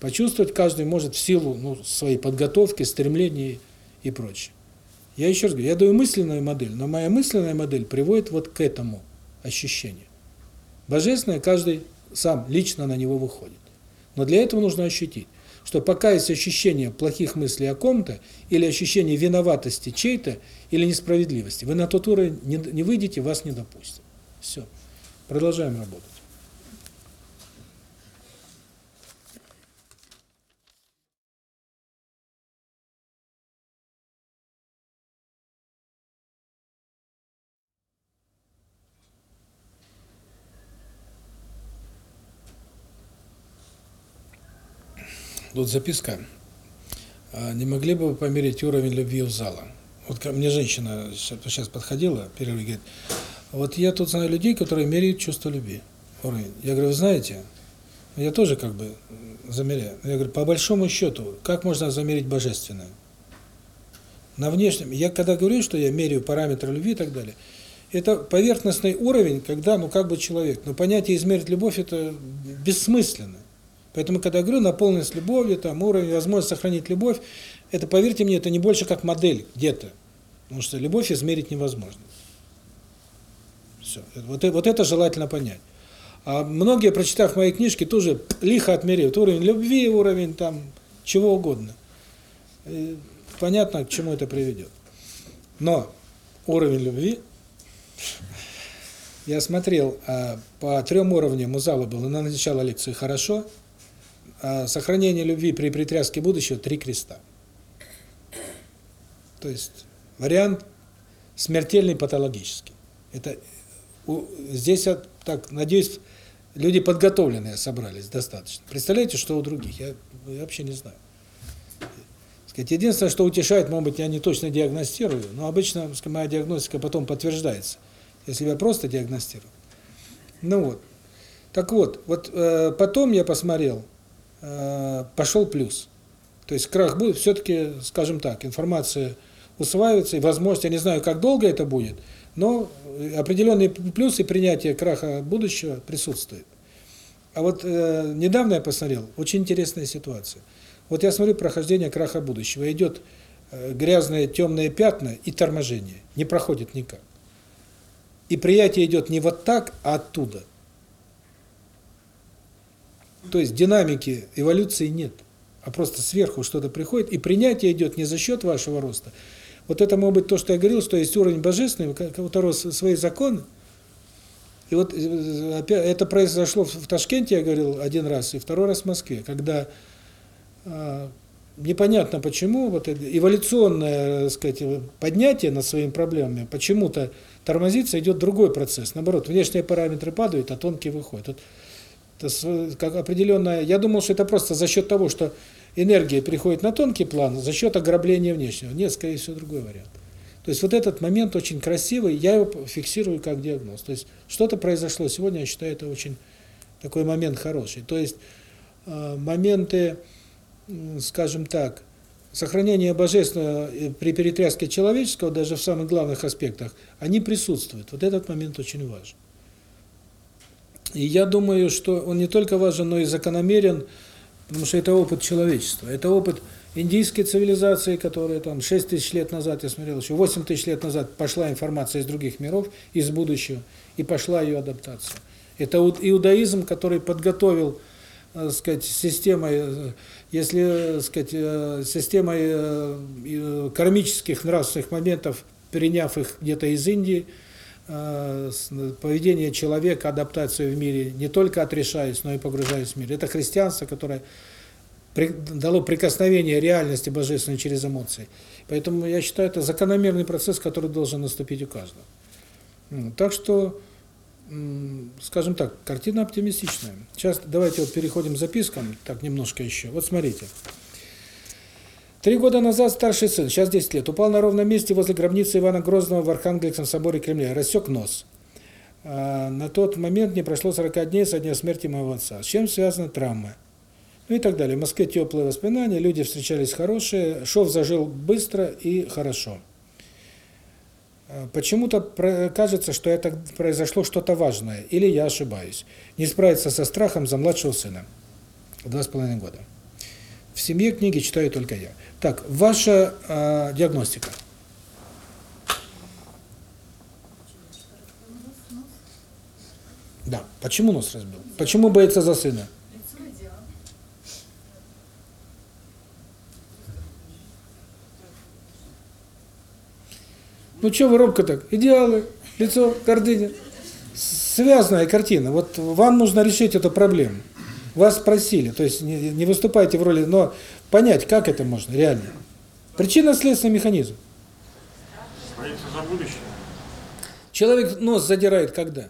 Почувствовать каждый может в силу ну, своей подготовки, стремлений и прочее. Я еще раз говорю, я даю мысленную модель, но моя мысленная модель приводит вот к этому ощущению. Божественное каждый сам лично на него выходит. Но для этого нужно ощутить, что пока есть ощущение плохих мыслей о ком-то, или ощущение виноватости чей-то, или несправедливости, вы на тот уровень не, не выйдете, вас не допустят. Все. Продолжаем работать. Тут записка. А не могли бы вы померить уровень любви у зала? Вот ко мне женщина сейчас подходила, перерыв, говорит, вот я тут знаю людей, которые меряют чувство любви. Уровень. Я говорю, вы знаете, я тоже как бы замеряю. Я говорю, по большому счету, как можно замерить божественное? На внешнем. Я когда говорю, что я меряю параметры любви и так далее, это поверхностный уровень, когда, ну, как бы человек. Но понятие измерить любовь – это бессмысленно. Поэтому, когда я говорю наполненность любовью, там, уровень, возможность сохранить любовь, это, поверьте мне, это не больше как модель где-то. Потому что любовь измерить невозможно. Все. Вот, вот это желательно понять. А многие, прочитав мои книжки, тоже лихо отмеряют уровень любви, уровень там чего угодно. И понятно, к чему это приведет. Но уровень любви, я смотрел а, по трем уровням у зала было на начало лекции хорошо, сохранение любви при притряске будущего три креста. То есть вариант смертельный патологический. Это здесь я так надеюсь, люди подготовленные собрались достаточно. Представляете, что у других? Я, я вообще не знаю. Сказать, единственное, что утешает, может быть, я не точно диагностирую, но обычно моя диагностика потом подтверждается, если я просто диагностирую. Ну вот. Так вот, вот э, потом я посмотрел, пошел плюс. То есть крах будет, все-таки, скажем так, информация усваивается, и возможность, я не знаю, как долго это будет, но определенные плюсы принятия краха будущего присутствуют. А вот э, недавно я посмотрел, очень интересная ситуация. Вот я смотрю прохождение краха будущего, идет э, грязные темные пятна и торможение, не проходит никак. И приятие идет не вот так, а оттуда. То есть динамики эволюции нет, а просто сверху что-то приходит, и принятие идет не за счет вашего роста. Вот это может быть то, что я говорил, что есть уровень божественный, у того свои законы. И вот э, опять это произошло в Ташкенте, я говорил один раз, и второй раз в Москве, когда э, непонятно почему, вот это эволюционное, так сказать, поднятие над своими проблемами, почему-то тормозится, идет другой процесс. Наоборот, внешние параметры падают, а тонкие выходят. Вот как определенная... Я думал, что это просто за счет того, что энергия приходит на тонкий план, за счет ограбления внешнего. Нет, скорее всего, другой вариант. То есть вот этот момент очень красивый, я его фиксирую как диагноз. То есть что-то произошло сегодня, я считаю, это очень такой момент хороший. То есть э, моменты, скажем так, сохранения божественного при перетряске человеческого, даже в самых главных аспектах, они присутствуют. Вот этот момент очень важен. И я думаю, что он не только важен, но и закономерен, потому что это опыт человечества. Это опыт индийской цивилизации, которая там 6 тысяч лет назад, я смотрел, еще 8 тысяч лет назад пошла информация из других миров, из будущего, и пошла ее адаптация. Это иудаизм, который подготовил, э, сказать, системой, э, если, так сказать, э, системой кармических нравственных моментов, переняв их где-то из Индии, Э, поведение человека, адаптацию в мире, не только отрешаясь, но и погружаясь в мир. Это христианство, которое дало прикосновение реальности божественной через эмоции. Поэтому я считаю, это закономерный процесс, который должен наступить у каждого. Так что, скажем так, картина оптимистичная. Сейчас давайте вот переходим к запискам, так немножко еще. Вот смотрите. Три года назад старший сын, сейчас 10 лет, упал на ровном месте возле гробницы Ивана Грозного в Архангельском соборе Кремля, рассек нос. А, на тот момент не прошло 40 дней со дня смерти моего отца. С чем связана травма? Ну и так далее. В Москве теплые воспоминания, люди встречались хорошие, шов зажил быстро и хорошо. э, почему-то кажется, что это произошло что-то важное, или я ошибаюсь. Не справиться со страхом за младшего сына. Два с половиной года. В семье книги читаю только я. Так, ваша э, диагностика. Да. Почему нос разбил? Почему боится за сына? Ну что вы так? Идеалы, лицо, гордыня. Связанная картина. Вот вам нужно решить эту проблему. Вас спросили, то есть не, не выступайте в роли, но понять, как это можно реально. Причинно-следственный механизм. Боится за будущее. Человек нос задирает когда?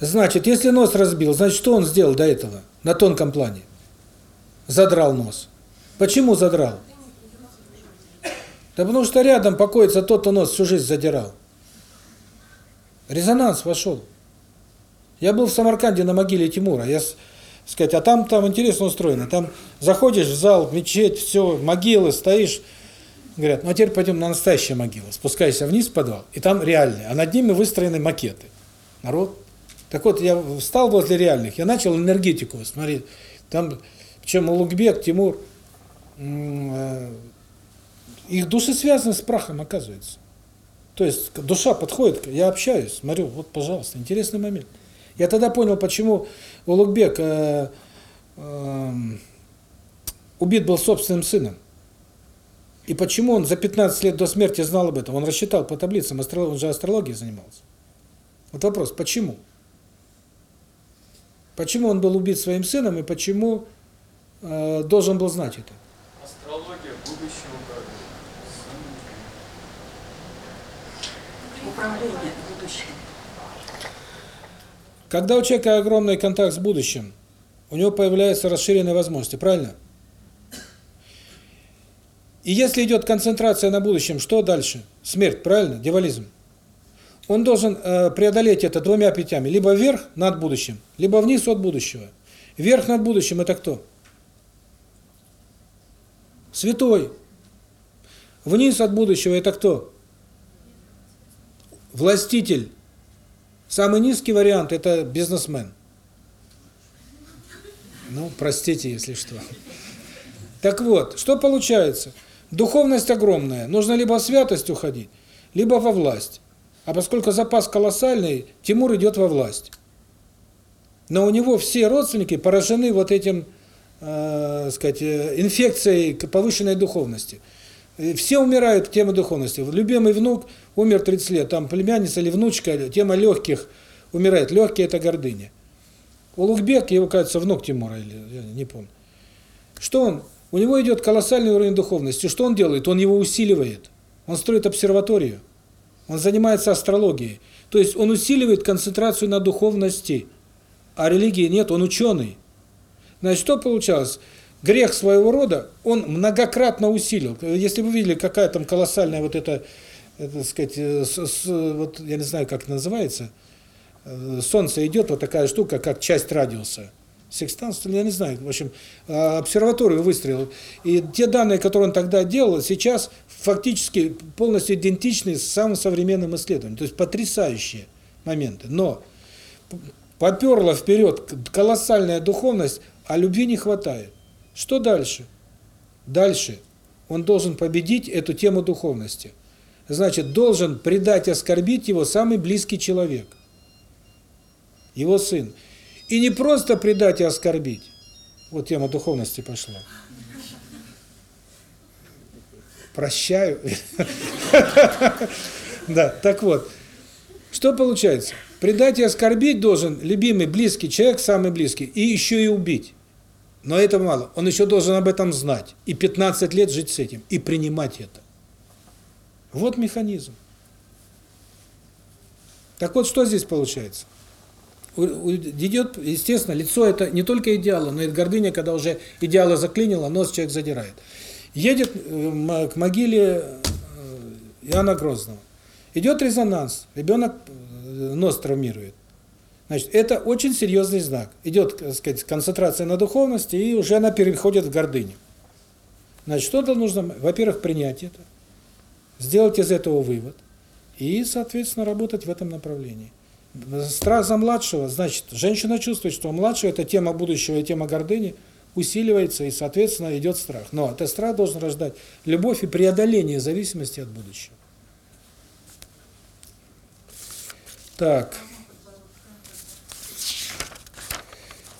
Значит, если нос разбил, значит, что он сделал до этого на тонком плане? Задрал нос. Почему задрал? Да потому что рядом покоится тот, кто нос всю жизнь задирал. Резонанс вошел. Я был в Самарканде на могиле Тимура. Я, сказать, а там там интересно устроено. Там заходишь в зал, мечеть, все, могилы, стоишь. Говорят, ну а теперь пойдем на настоящие могилы. Спускайся вниз в подвал, и там реальные, а над ними выстроены макеты. Народ. Так вот, я встал возле реальных, я начал энергетику смотреть. Там, причем Улугбек, Тимур, э, их души связаны с прахом, оказывается. То есть душа подходит, я общаюсь, смотрю, вот, пожалуйста, интересный момент. Я тогда понял, почему Улугбек э, э, убит был собственным сыном. И почему он за 15 лет до смерти знал об этом? Он рассчитал по таблицам, астролог, он же астрологией занимался. Вот вопрос, почему? Почему он был убит своим сыном и почему э, должен был знать это? Астрология будущего как Управление. Когда у человека огромный контакт с будущим, у него появляются расширенные возможности, правильно? И если идет концентрация на будущем, что дальше? Смерть, правильно? Дьяволизм. Он должен э, преодолеть это двумя путями. Либо вверх над будущим, либо вниз от будущего. Вверх над будущим – это кто? Святой. Вниз от будущего – это кто? Властитель. Самый низкий вариант – это бизнесмен. Ну, простите, если что. Так вот, что получается? Духовность огромная. Нужно либо в святость уходить, либо во власть. А поскольку запас колоссальный, Тимур идет во власть. Но у него все родственники поражены вот этим, э, сказать, э, инфекцией повышенной духовности. И Все умирают в тему духовности. Любимый внук умер 30 лет, там племянница или внучка, тема легких умирает. Легкие – это гордыня. Улугбек, его, кажется, внук Тимура, или я не помню. Что он? У него идет колоссальный уровень духовности. Что он делает? Он его усиливает. Он строит обсерваторию. Он занимается астрологией. То есть он усиливает концентрацию на духовности. А религии нет, он ученый. Значит, что получалось? Грех своего рода он многократно усилил. Если вы видели, какая там колоссальная вот эта, это, так сказать, э, с- с- вот я не знаю, как это называется, э, солнце идет, вот такая штука, как часть радиуса. Секстанс, я не знаю, в общем, э, обсерваторию выстроил. И те данные, которые он тогда делал, сейчас фактически полностью идентичны с самым современным исследованием. То есть потрясающие моменты. Но поперла вперед колоссальная духовность, а любви не хватает. Что дальше? Дальше он должен победить эту тему духовности. Значит, должен предать, оскорбить его самый близкий человек. Его сын. И не просто предать и оскорбить. Вот тема духовности пошла. Прощаю. Да, так вот. Что получается? Предать и оскорбить должен любимый, близкий человек, самый близкий, и еще и убить. Но это мало. Он еще должен об этом знать. И 15 лет жить с этим. И принимать это. Вот механизм. Так вот, что здесь получается? Идет, естественно, лицо это не только идеалы, но и гордыня, когда уже идеалы заклинило, нос человек задирает. Едет э, м- к могиле э, Иоанна Грозного. Идет резонанс, ребенок э, нос травмирует. Значит, это очень серьезный знак. Идет, так сказать, концентрация на духовности, и уже она переходит в гордыню. Значит, что-то нужно, во-первых, принять это. сделать из этого вывод и, соответственно, работать в этом направлении. Страх за младшего, значит, женщина чувствует, что у младшего это тема будущего и тема гордыни усиливается, и, соответственно, идет страх. Но этот страх должен рождать любовь и преодоление зависимости от будущего. Так.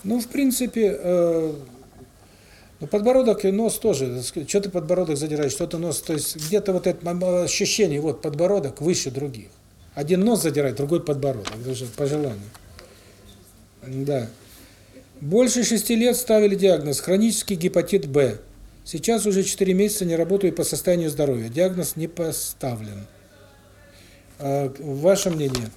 Ну, в принципе, э, ну, подбородок и нос тоже. Что ты подбородок задираешь, что ты нос. То есть где-то вот это ощущение, вот подбородок выше других. Один нос задирает, другой подбородок. Даже по желанию. Да. Больше шести лет ставили диагноз хронический гепатит Б. Сейчас уже 4 месяца не работаю по состоянию здоровья. Диагноз не поставлен. А, ваше мнение?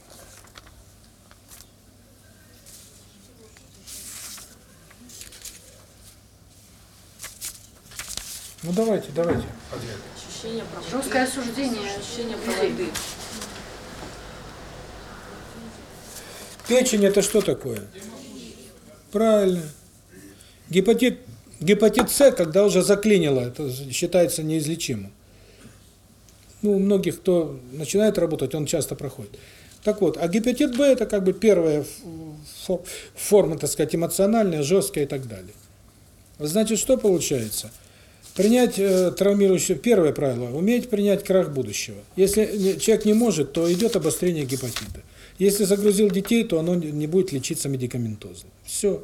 Ну давайте, давайте. Ответ. Ощущение правоты. Русское осуждение, ощущение правоты. Печень это что такое? Правильно. Гепатит гепатит С, когда уже заклинило, это считается неизлечимым. Ну, у многих, кто начинает работать, он часто проходит. Так вот, а гепатит Б это как бы первая форма, так сказать, эмоциональная, жесткая и так далее. Значит, что получается? Принять э, травмирующее, первое правило, уметь принять крах будущего. Если человек не может, то идет обострение гепатита. Если загрузил детей, то оно не будет лечиться медикаментозно. Все.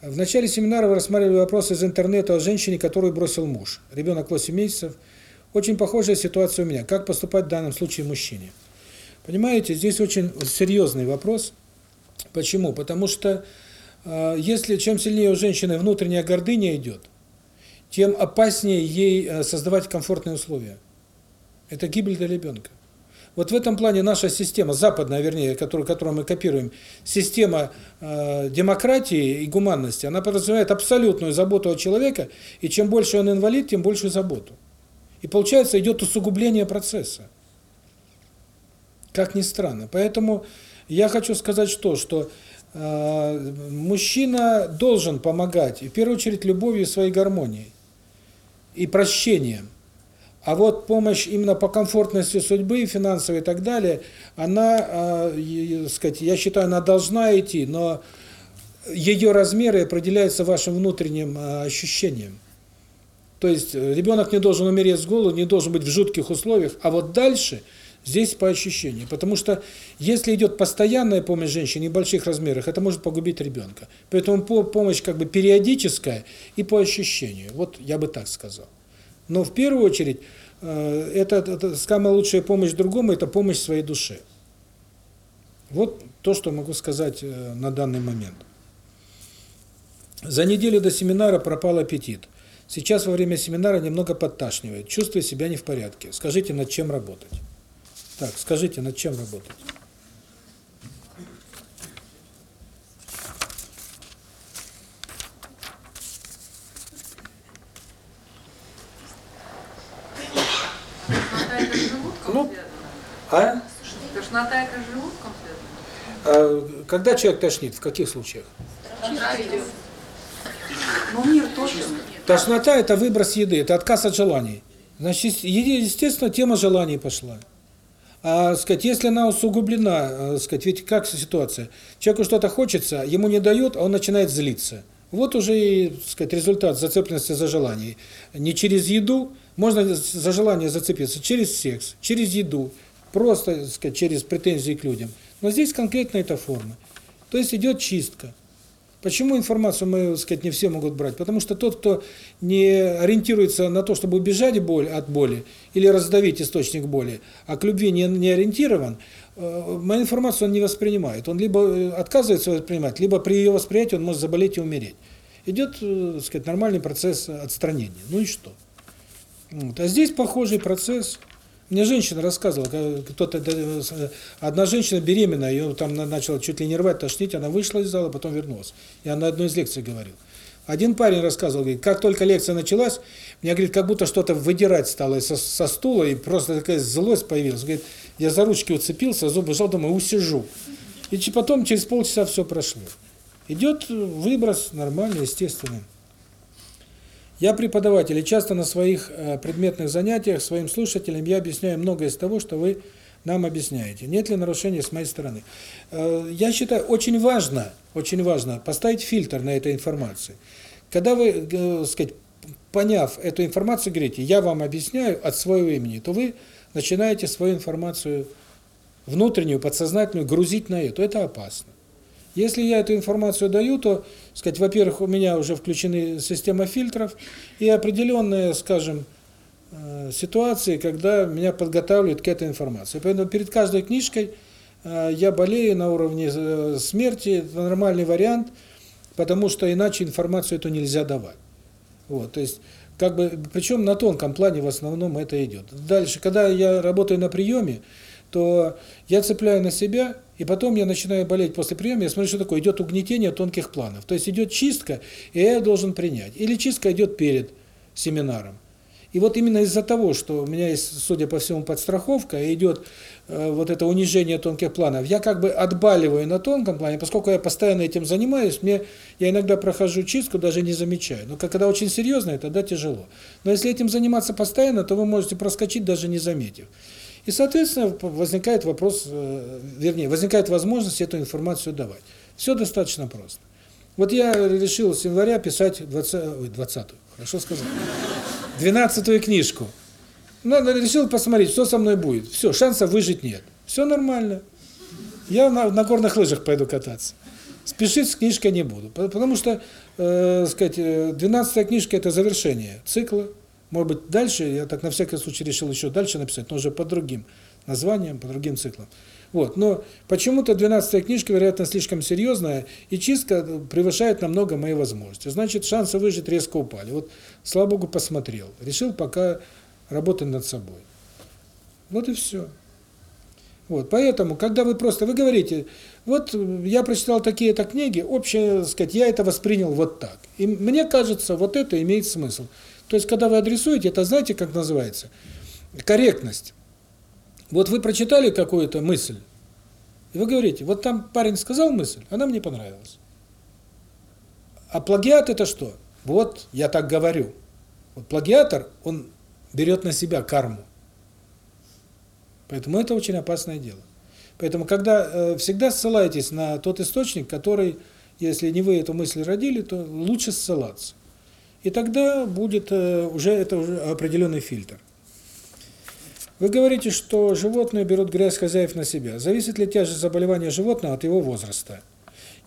В начале семинара вы рассматривали вопрос из интернета о женщине, которую бросил муж. Ребенок 8 месяцев. Очень похожая ситуация у меня. Как поступать в данном случае мужчине? Понимаете, здесь очень серьезный вопрос. Почему? Потому что э, если чем сильнее у женщины внутренняя гордыня идет, тем опаснее ей э, создавать комфортные условия. Это гибель для ребенка. Вот в этом плане наша система, западная, вернее, которую, которую мы копируем, система э, демократии и гуманности, она подразумевает абсолютную заботу о человеке, и чем больше он инвалид, тем большую заботу. И получается, идет усугубление процесса. Как ни странно. Поэтому я хочу сказать что, что э, мужчина должен помогать, в первую очередь, любовью и своей гармонией и прощением. А вот помощь именно по комфортности судьбы, финансовой и так далее, она, э, сказать, я считаю, она должна идти, но ее размеры определяются вашим внутренним э, ощущением. То есть э, ребенок не должен умереть с голоду, не должен быть в жутких условиях, а вот дальше здесь по ощущению. Потому что если идет постоянная помощь женщине в больших размерах, это может погубить ребенка. Поэтому помощь как бы периодическая и по ощущению. Вот я бы так сказал. Но в первую очередь, э, это, это самая лучшая помощь другому – это помощь своей душе. Вот то, что могу сказать э, на данный момент. За неделю до семинара пропал аппетит. Сейчас во время семинара немного подташнивает. Чувствую себя не в порядке. Скажите, над чем работать? Так, скажите, над чем работать? Ну, а? Тошнота это желудком а? Когда человек тошнит, в каких случаях? Ну, мир тоже. Тошнота – это выброс еды, это отказ от желаний. Значит, естественно, тема желаний пошла. А, сказать, если она усугублена, э, сказать, ведь как ситуация? Человеку что-то хочется, ему не дают, а он начинает злиться. Вот уже и, сказать, результат зацепленности за желание. Не через еду, можно за желание зацепиться через секс, через еду, просто, сказать, через претензии к людям. Но здесь конкретно эта форма. То есть идет чистка. Почему информацию мы, так сказать, не все могут брать? Потому что тот, кто не ориентируется на то, чтобы убежать боль от боли или раздавить источник боли, а к любви не, не ориентирован, э, мою информацию он не воспринимает. Он либо э, отказывается воспринимать, либо при ее восприятии он может заболеть и умереть. Идет, э, так сказать, нормальный процесс отстранения. Ну и что? Вот. А здесь похожий процесс. Мне женщина рассказывала, кто-то одна женщина беременная, ее там начала чуть ли не рвать, тошнить, она вышла из зала, потом вернулась. Я на одной из лекций говорил. Один парень рассказывал, говорит, как только лекция началась, мне, говорит, как будто что-то выдирать стало со, со стула, и просто такая злость появилась. Говорит, я за ручки уцепился, зубы жал, думаю, усижу. И потом через полчаса все прошло. Идет выброс нормальный, естественный. Я преподаватель, и часто на своих э, предметных занятиях своим слушателям я объясняю многое из того, что вы нам объясняете. Нет ли нарушения с моей стороны? Э, я считаю, очень важно, очень важно поставить фильтр на этой информации. Когда вы, э, сказать, поняв эту информацию, говорите, я вам объясняю от своего имени, то вы начинаете свою информацию внутреннюю, подсознательную грузить на эту. Это опасно. Если я эту информацию даю, то, сказать, во-первых, у меня уже включены система фильтров и определенные, скажем, э, ситуации, когда меня подготавливают к этой информации. Поэтому перед каждой книжкой э, я болею на уровне э, смерти, это нормальный вариант, потому что иначе информацию эту нельзя давать. Вот, то есть, как бы, причем на тонком плане в основном это идет. Дальше, когда я работаю на приеме, то я цепляю на себя, и потом я начинаю болеть после приема, я смотрю, что такое, идет угнетение тонких планов. То есть идет чистка, и я должен принять. Или чистка идет перед семинаром. И вот именно из-за того, что у меня есть, судя по всему, подстраховка, и идет э, вот это унижение тонких планов, я как бы отбаливаю на тонком плане, поскольку я постоянно этим занимаюсь, мне я иногда прохожу чистку, даже не замечаю. Но когда очень серьезно, тогда тяжело. Но если этим заниматься постоянно, то вы можете проскочить, даже не заметив. И, соответственно, возникает вопрос, э, вернее, возникает возможность эту информацию давать. Все достаточно просто. Вот я решил с января писать 20, ой, 20 хорошо сказал, 12 книжку. Надо, решил посмотреть, что со мной будет. Все, шансов выжить нет. Все нормально. Я на, на горных лыжах пойду кататься. Спешить с книжкой не буду. Потому что, э, сказать, 12 э, книжка – это завершение цикла. Может быть, дальше, я так на всякий случай решил еще дальше написать, но уже по другим названиям, по другим циклам. Вот, но почему-то 12 книжка, вероятно, слишком серьезная, и чистка превышает намного мои возможности. Значит, шансы выжить резко упали. Вот, слава Богу, посмотрел. Решил пока работать над собой. Вот и все. Вот, поэтому, когда вы просто, вы говорите, вот я прочитал такие-то книги, общее, сказать, я это воспринял вот так. И мне кажется, вот это имеет смысл. То есть, когда вы адресуете, это знаете, как называется? Корректность. Вот вы прочитали какую-то мысль, и вы говорите, вот там парень сказал мысль, она мне понравилась. А плагиат это что? Вот, я так говорю. Вот плагиатор, он берет на себя карму. Поэтому это очень опасное дело. Поэтому, когда э, всегда ссылайтесь на тот источник, который, если не вы эту мысль родили, то лучше ссылаться. И тогда будет э, уже это уже определенный фильтр. Вы говорите, что животные берут грязь хозяев на себя. Зависит ли тяжесть заболевания животного от его возраста?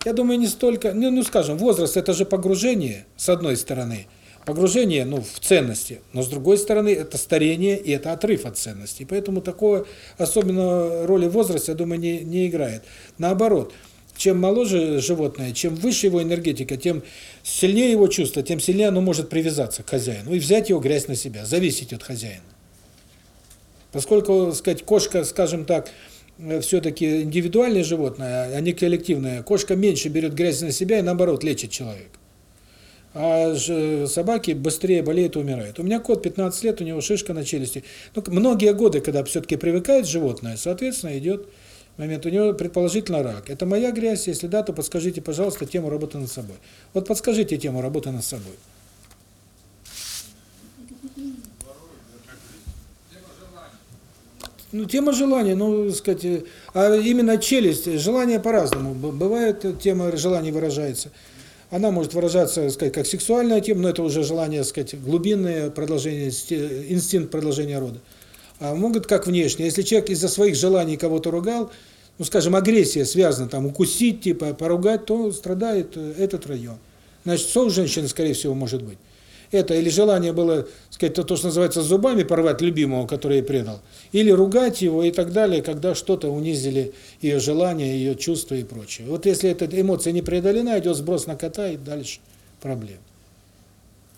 Я думаю, не столько, ну, ну скажем, возраст это же погружение с одной стороны, погружение, ну, в ценности, но с другой стороны это старение и это отрыв от ценностей. Поэтому такого особенно роли возраста, я думаю, не не играет. Наоборот, чем моложе животное, чем выше его энергетика, тем сильнее его чувство, тем сильнее оно может привязаться к хозяину и взять его грязь на себя, зависеть от хозяина. Поскольку, сказать, кошка, скажем так, э, все-таки индивидуальное животное, а не коллективное, кошка меньше берет грязь на себя и наоборот лечит человека. А собаки быстрее болеют и умирают. У меня кот 15 лет, у него шишка на челюсти. Ну, многие годы, когда все-таки привыкает животное, соответственно, идет момент. У него предположительно рак. Это моя грязь? Если да, то подскажите, пожалуйста, тему работы над собой. Вот подскажите тему работы над собой. Ну, тема желания, ну, сказать, а именно челюсть, желание по-разному. Бывает, тема желания выражается. Она может выражаться, сказать, как сексуальная тема, но это уже желание, сказать, глубинное продолжение, инстинкт продолжения рода. А могут как внешне. Если человек из-за своих желаний кого-то ругал, ну, скажем, агрессия связана, там, укусить, типа, поругать, то страдает э, этот район. Значит, у женщины, скорее всего, может быть? Это или желание было, сказать, то, то, что называется, зубами порвать любимого, который ей предал, или ругать его и так далее, когда что-то унизили ее желания, ее чувства и прочее. Вот если эта эмоция не преодолена, идет сброс на кота и дальше проблем.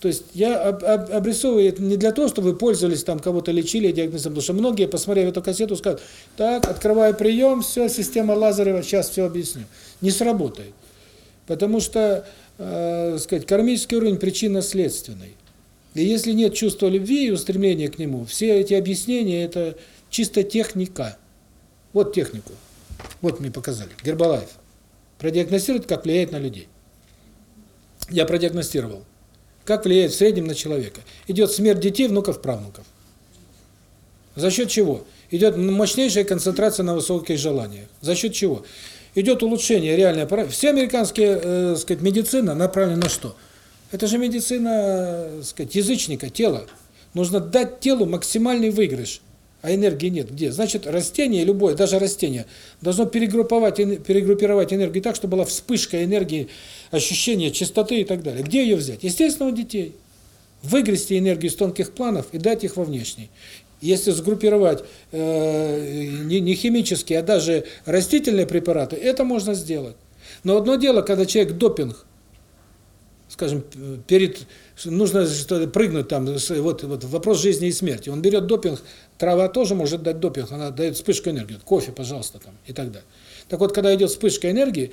То есть я об, об, обрисовываю это не для того, чтобы вы пользовались там, кого-то лечили, диагнозом, потому что многие, посмотрев эту кассету, скажут, так, открываю прием, все, система Лазарева, сейчас все объясню. Не сработает. Потому что, э, сказать, кармический уровень причинно-следственный. И если нет чувства любви и устремления к нему, все эти объяснения – это чисто техника. Вот технику. Вот мне показали. Гербалайф. Продиагностировать, как влияет на людей. Я продиагностировал. Как влияет в среднем на человека? Идет смерть детей, внуков, правнуков. За счет чего? Идет мощнейшая концентрация на высоких желаниях. За счет чего? Идет улучшение реальной. Все американские, э, сказать, медицина направлена на что? Это же медицина, э, сказать, язычника, тела. Нужно дать телу максимальный выигрыш, а энергии нет. Где? Значит, растение, любое, даже растение, должно перегруппировать, перегруппировать энергию так, чтобы была вспышка энергии, ощущение чистоты и так далее. Где ее взять? Естественно, у детей. Выгрести энергию из тонких планов и дать их во внешний. Если сгруппировать э, не, не химические, а даже растительные препараты, это можно сделать. Но одно дело, когда человек допинг, скажем, перед нужно прыгнуть там, вот, вот вопрос жизни и смерти. Он берет допинг, трава тоже может дать допинг, она дает вспышку энергии. Кофе, пожалуйста, там и так далее. Так вот, когда идет вспышка энергии,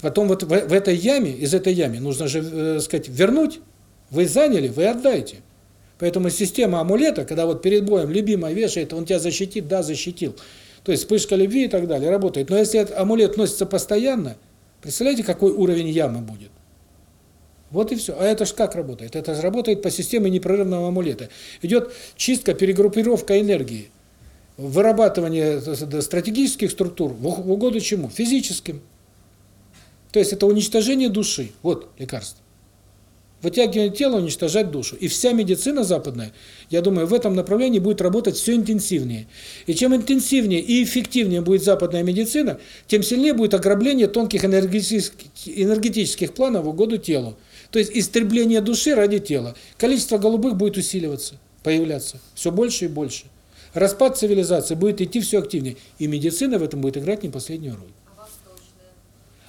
потом вот в, в этой яме, из этой ямы нужно же, э, сказать, вернуть. Вы заняли, вы отдайте. Поэтому система амулета, когда вот перед боем любимая вешает, он тебя защитит, да, защитил. То есть вспышка любви и так далее работает. Но если этот амулет носится постоянно, представляете, какой уровень ямы будет? Вот и все. А это же как работает? Это же работает по системе непрерывного амулета. Идет чистка, перегруппировка энергии. Вырабатывание стратегических структур в угоду чему? Физическим. То есть это уничтожение души. Вот лекарство. Вытягивание тела, уничтожать душу. И вся медицина западная, я думаю, в этом направлении будет работать все интенсивнее. И чем интенсивнее и эффективнее будет западная медицина, тем сильнее будет ограбление тонких энергетических, энергетических планов в угоду телу. То есть истребление души ради тела. Количество голубых будет усиливаться, появляться все больше и больше. Распад цивилизации будет идти все активнее. И медицина в этом будет играть не последнюю роль.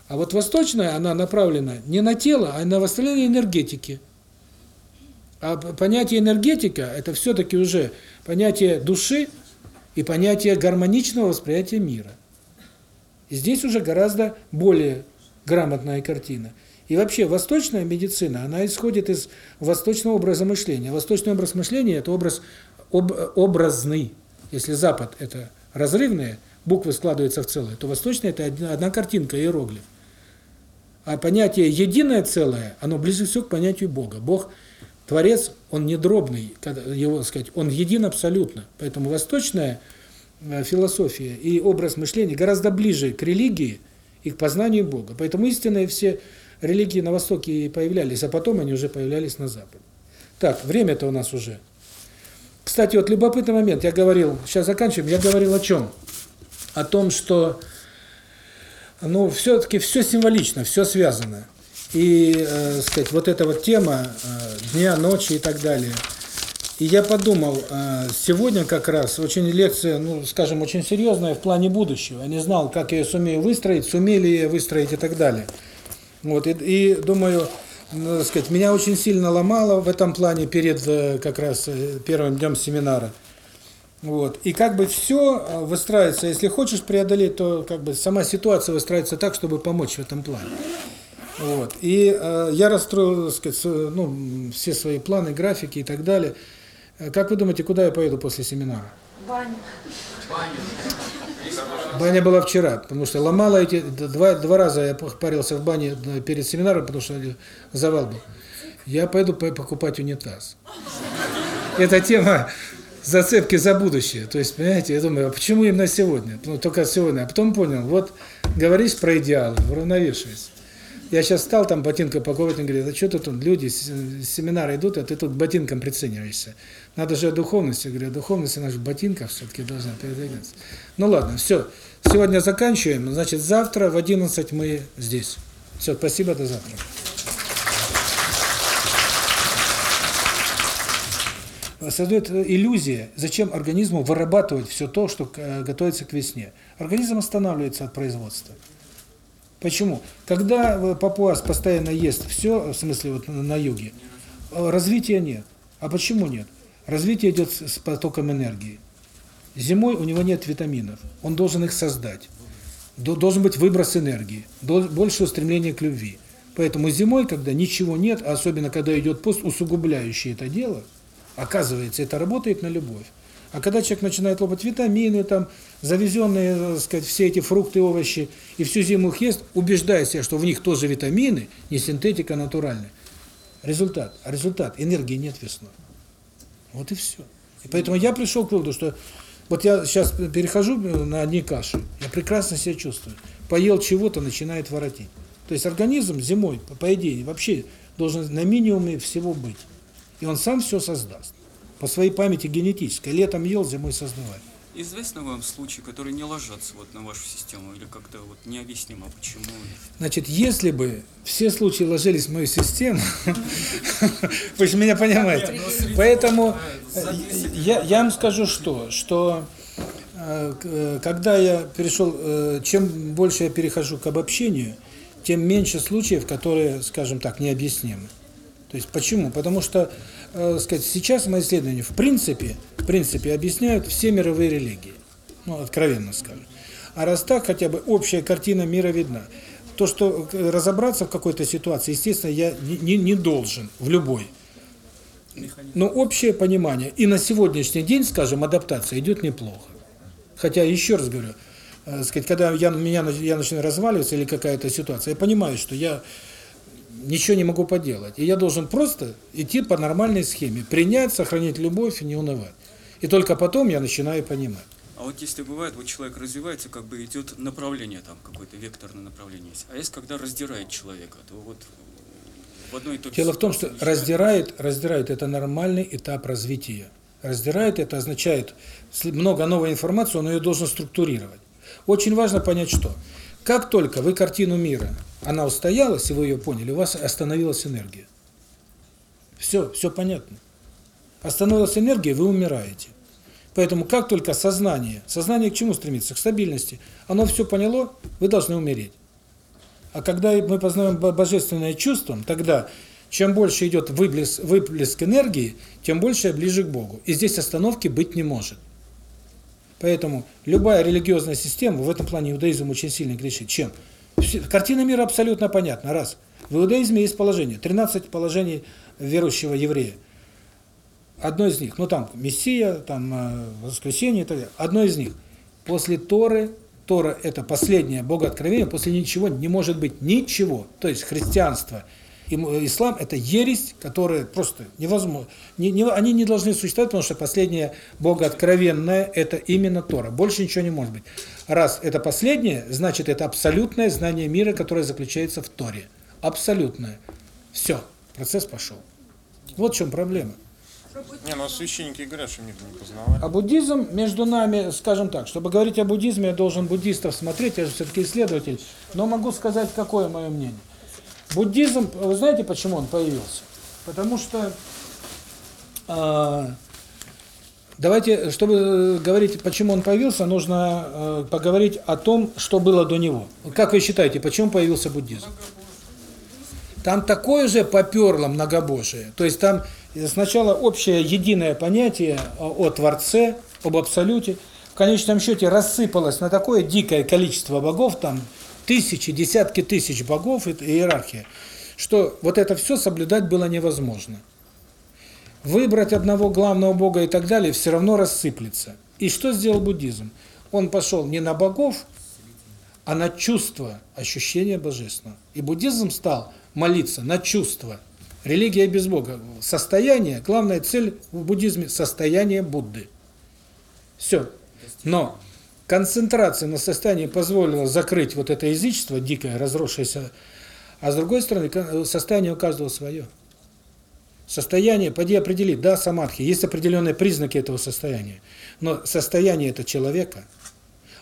А вот восточная, она направлена не на тело, а на восстановление энергетики. А понятие энергетика – это все-таки уже понятие души и понятие гармоничного восприятия мира. И здесь уже гораздо более грамотная картина. И вообще восточная медицина, она исходит из восточного образа мышления. Восточный образ мышления – это образ об, образный. Если Запад – это разрывные, буквы складываются в целое, то восточная – это одна, одна картинка, иероглиф. А понятие «единое целое», оно ближе всего к понятию Бога. Бог – Творец, он не дробный, его сказать, он един абсолютно. Поэтому восточная э, философия и образ мышления гораздо ближе к религии и к познанию Бога. Поэтому истинные все религии на Востоке появлялись, а потом они уже появлялись на Западе. Так, время-то у нас уже. Кстати, вот любопытный момент, я говорил, сейчас заканчиваем, я говорил о чем? О том, что ну, все-таки все символично, все связано. И, э, сказать, вот эта вот тема э, дня, ночи и так далее. И я подумал, э, сегодня как раз очень лекция, ну, скажем, очень серьезная в плане будущего. Я не знал, как я ее сумею выстроить, сумели ее выстроить и так далее. Вот, и, и думаю, ну, сказать, меня очень сильно ломало в этом плане перед э, как раз э, первым днем семинара. Вот. И как бы все э, выстраивается, если хочешь преодолеть, то как бы сама ситуация выстраивается так, чтобы помочь в этом плане. Вот. И э, я расстроил, так сказать, ну, все свои планы, графики и так далее. Как вы думаете, куда я поеду после семинара? Баня. Баня была вчера, потому что ломала эти два два раза я парился в бане перед семинаром, потому что завал был. Я пойду покупать унитаз. Эта тема зацепки за будущее. То есть, понимаете, я думаю, а почему именно сегодня? Ну, только сегодня. А потом понял, вот говоришь про идеалы, уравновешивайся. Я сейчас стал там ботинка паковать, он говорит, а что тут люди с семинара идут, а ты тут ботинком прицениваешься. Надо же о духовности. Говорю, духовность, она же в ботинках все-таки должна передвигаться. Ну ладно, все. Сегодня заканчиваем. Значит, завтра в 11 мы здесь. Все, спасибо, до завтра. создает иллюзия, зачем организму вырабатывать все то, что э, готовится к весне. Организм останавливается от производства. Почему? Когда папуас постоянно ест все, в смысле вот на юге, э, развития нет. А почему нет? Развитие идет с потоком энергии. Зимой у него нет витаминов, он должен их создать. Должен быть выброс энергии, больше устремления к любви. Поэтому зимой, когда ничего нет, а особенно когда идет пост, усугубляющий это дело – Оказывается, это работает на любовь. А когда человек начинает лопать витамины, там, завезенные, так сказать, все эти фрукты, овощи, и всю зиму их ест, убеждая себя, что в них тоже витамины, не синтетика, а натуральная, результат. А результат – энергии нет весной. Вот и все. И поэтому я пришел к выводу, что вот я сейчас перехожу на одни каши, я прекрасно себя чувствую. Поел чего-то, начинает воротить. То есть организм зимой, по идее, вообще должен на минимуме всего быть. И он сам все создаст. По своей памяти генетической. Летом ел, зимой создавать. Известны вам случаи, которые не ложатся вот на вашу систему или как-то вот необъяснимо почему? Значит, если бы все случаи ложились в мою систему, вы же меня понимаете. Поэтому э, я, вам скажу что, что э, э, когда я перешел, чем больше я перехожу к обобщению, тем меньше случаев, которые, скажем так, необъяснимы. То есть почему? Потому что, э, сказать, сейчас мои исследования в принципе, в принципе объясняют все мировые религии. Ну, откровенно скажем. А раз так, хотя бы общая картина мира видна. То, что э, разобраться в какой-то ситуации, естественно, я не, не, не должен в любой. Но общее понимание. И на сегодняшний день, скажем, адаптация идет неплохо. Хотя, еще раз говорю, э, сказать, когда я, меня, я начинаю разваливаться или какая-то ситуация, я понимаю, что я ничего не могу поделать. И я должен просто идти по нормальной схеме. Принять, сохранить любовь и не унывать. И только потом я начинаю понимать. А вот если бывает, вот человек развивается, как бы идет направление там, какое-то векторное направление есть. А есть, когда раздирает человека, то вот в одной и той Дело в том, что раздирает, раздирает это нормальный этап развития. Раздирает это означает много новой информации, он ее должен структурировать. Очень важно понять, что как только вы картину мира, она устоялась, и вы ее поняли, у вас остановилась энергия. Все, все понятно. Остановилась энергия, вы умираете. Поэтому как только сознание, сознание к чему стремится? К стабильности. Оно все поняло, вы должны умереть. А когда мы познаем бо- божественное чувством, тогда чем больше идет выплеск, выплеск энергии, тем больше я ближе к Богу. И здесь остановки быть не может. Поэтому любая религиозная система, в этом плане иудаизм очень сильно грешит. Чем? Все- Картина мира абсолютно понятна. Раз. В иудаизме есть положение. 13 положений верующего еврея. Одно из них, ну там Мессия, там э, воскресение и так далее. Одно из них. После Торы, Тора это последнее богооткровение, после ничего не может быть ничего. То есть христианство ислам это ересь, которая просто невозможно. Не, не, они не должны существовать, потому что последнее богооткровенное это именно Тора. Больше ничего не может быть. Раз это последнее, значит это абсолютное знание мира, которое заключается в Торе. Абсолютное. Все, процесс пошел. Вот в чем проблема. Не, ну священники говорят, что мир не познавать. А буддизм между нами, скажем так, чтобы говорить о буддизме, я должен буддистов смотреть, я же все-таки исследователь, но могу сказать, какое мое мнение. Буддизм, вы знаете, почему он появился? Потому что, э, давайте, чтобы говорить, почему он появился, нужно э, поговорить о том, что было до него. Как вы считаете, почему появился буддизм? Там такое же поперло многобожие. То есть там сначала общее единое понятие о, Творце, об Абсолюте. В конечном счете рассыпалось на такое дикое количество богов, там тысячи, десятки тысяч богов, это иерархия, что вот это все соблюдать было невозможно. Выбрать одного главного бога и так далее все равно рассыплется. И что сделал буддизм? Он пошел не на богов, а на чувство, ощущение божественного. И буддизм стал молиться на чувство. Религия без Бога. Состояние, главная цель в буддизме – состояние Будды. Все. Но концентрация на состоянии позволила закрыть вот это язычество дикое, разросшееся. А с другой стороны, ка- состояние у каждого свое. Состояние, поди определи, да, самадхи, есть определенные признаки этого состояния. Но состояние это человека.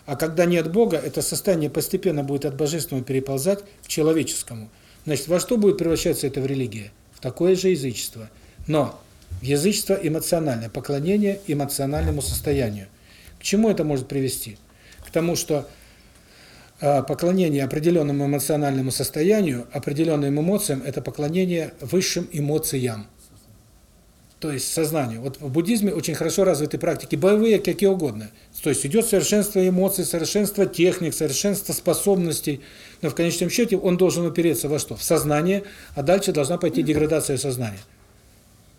А когда нет Бога, это состояние постепенно будет от божественного переползать к человеческому. Значит, во что будет превращаться это в религия? В такое же язычество. Но язычество эмоциональное, поклонение эмоциональному состоянию. К чему это может привести? К тому, что э, поклонение определенному эмоциональному состоянию, определенным эмоциям – это поклонение высшим эмоциям. То есть сознанию. Вот в буддизме очень хорошо развиты практики боевые, какие угодно. То есть идет совершенство эмоций, совершенство техник, совершенство способностей. Но в конечном счете он должен упереться во что? В сознание, а дальше должна пойти деградация сознания.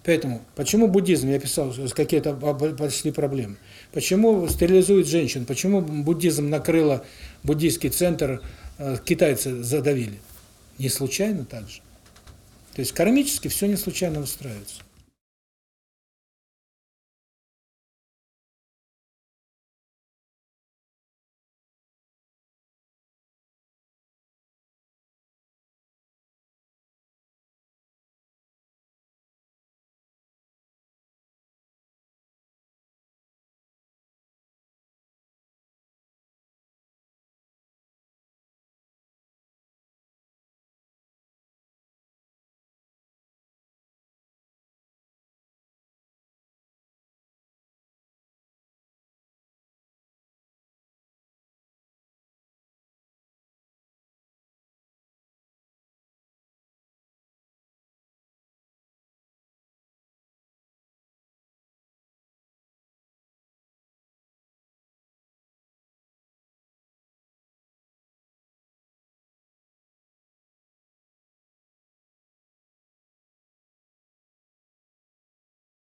Поэтому, почему буддизм, я писал, какие-то пошли проблемы. Почему стерилизуют женщин? Почему буддизм накрыло буддийский центр, э, китайцы задавили? Не случайно так же. То есть кармически все не случайно устраивается.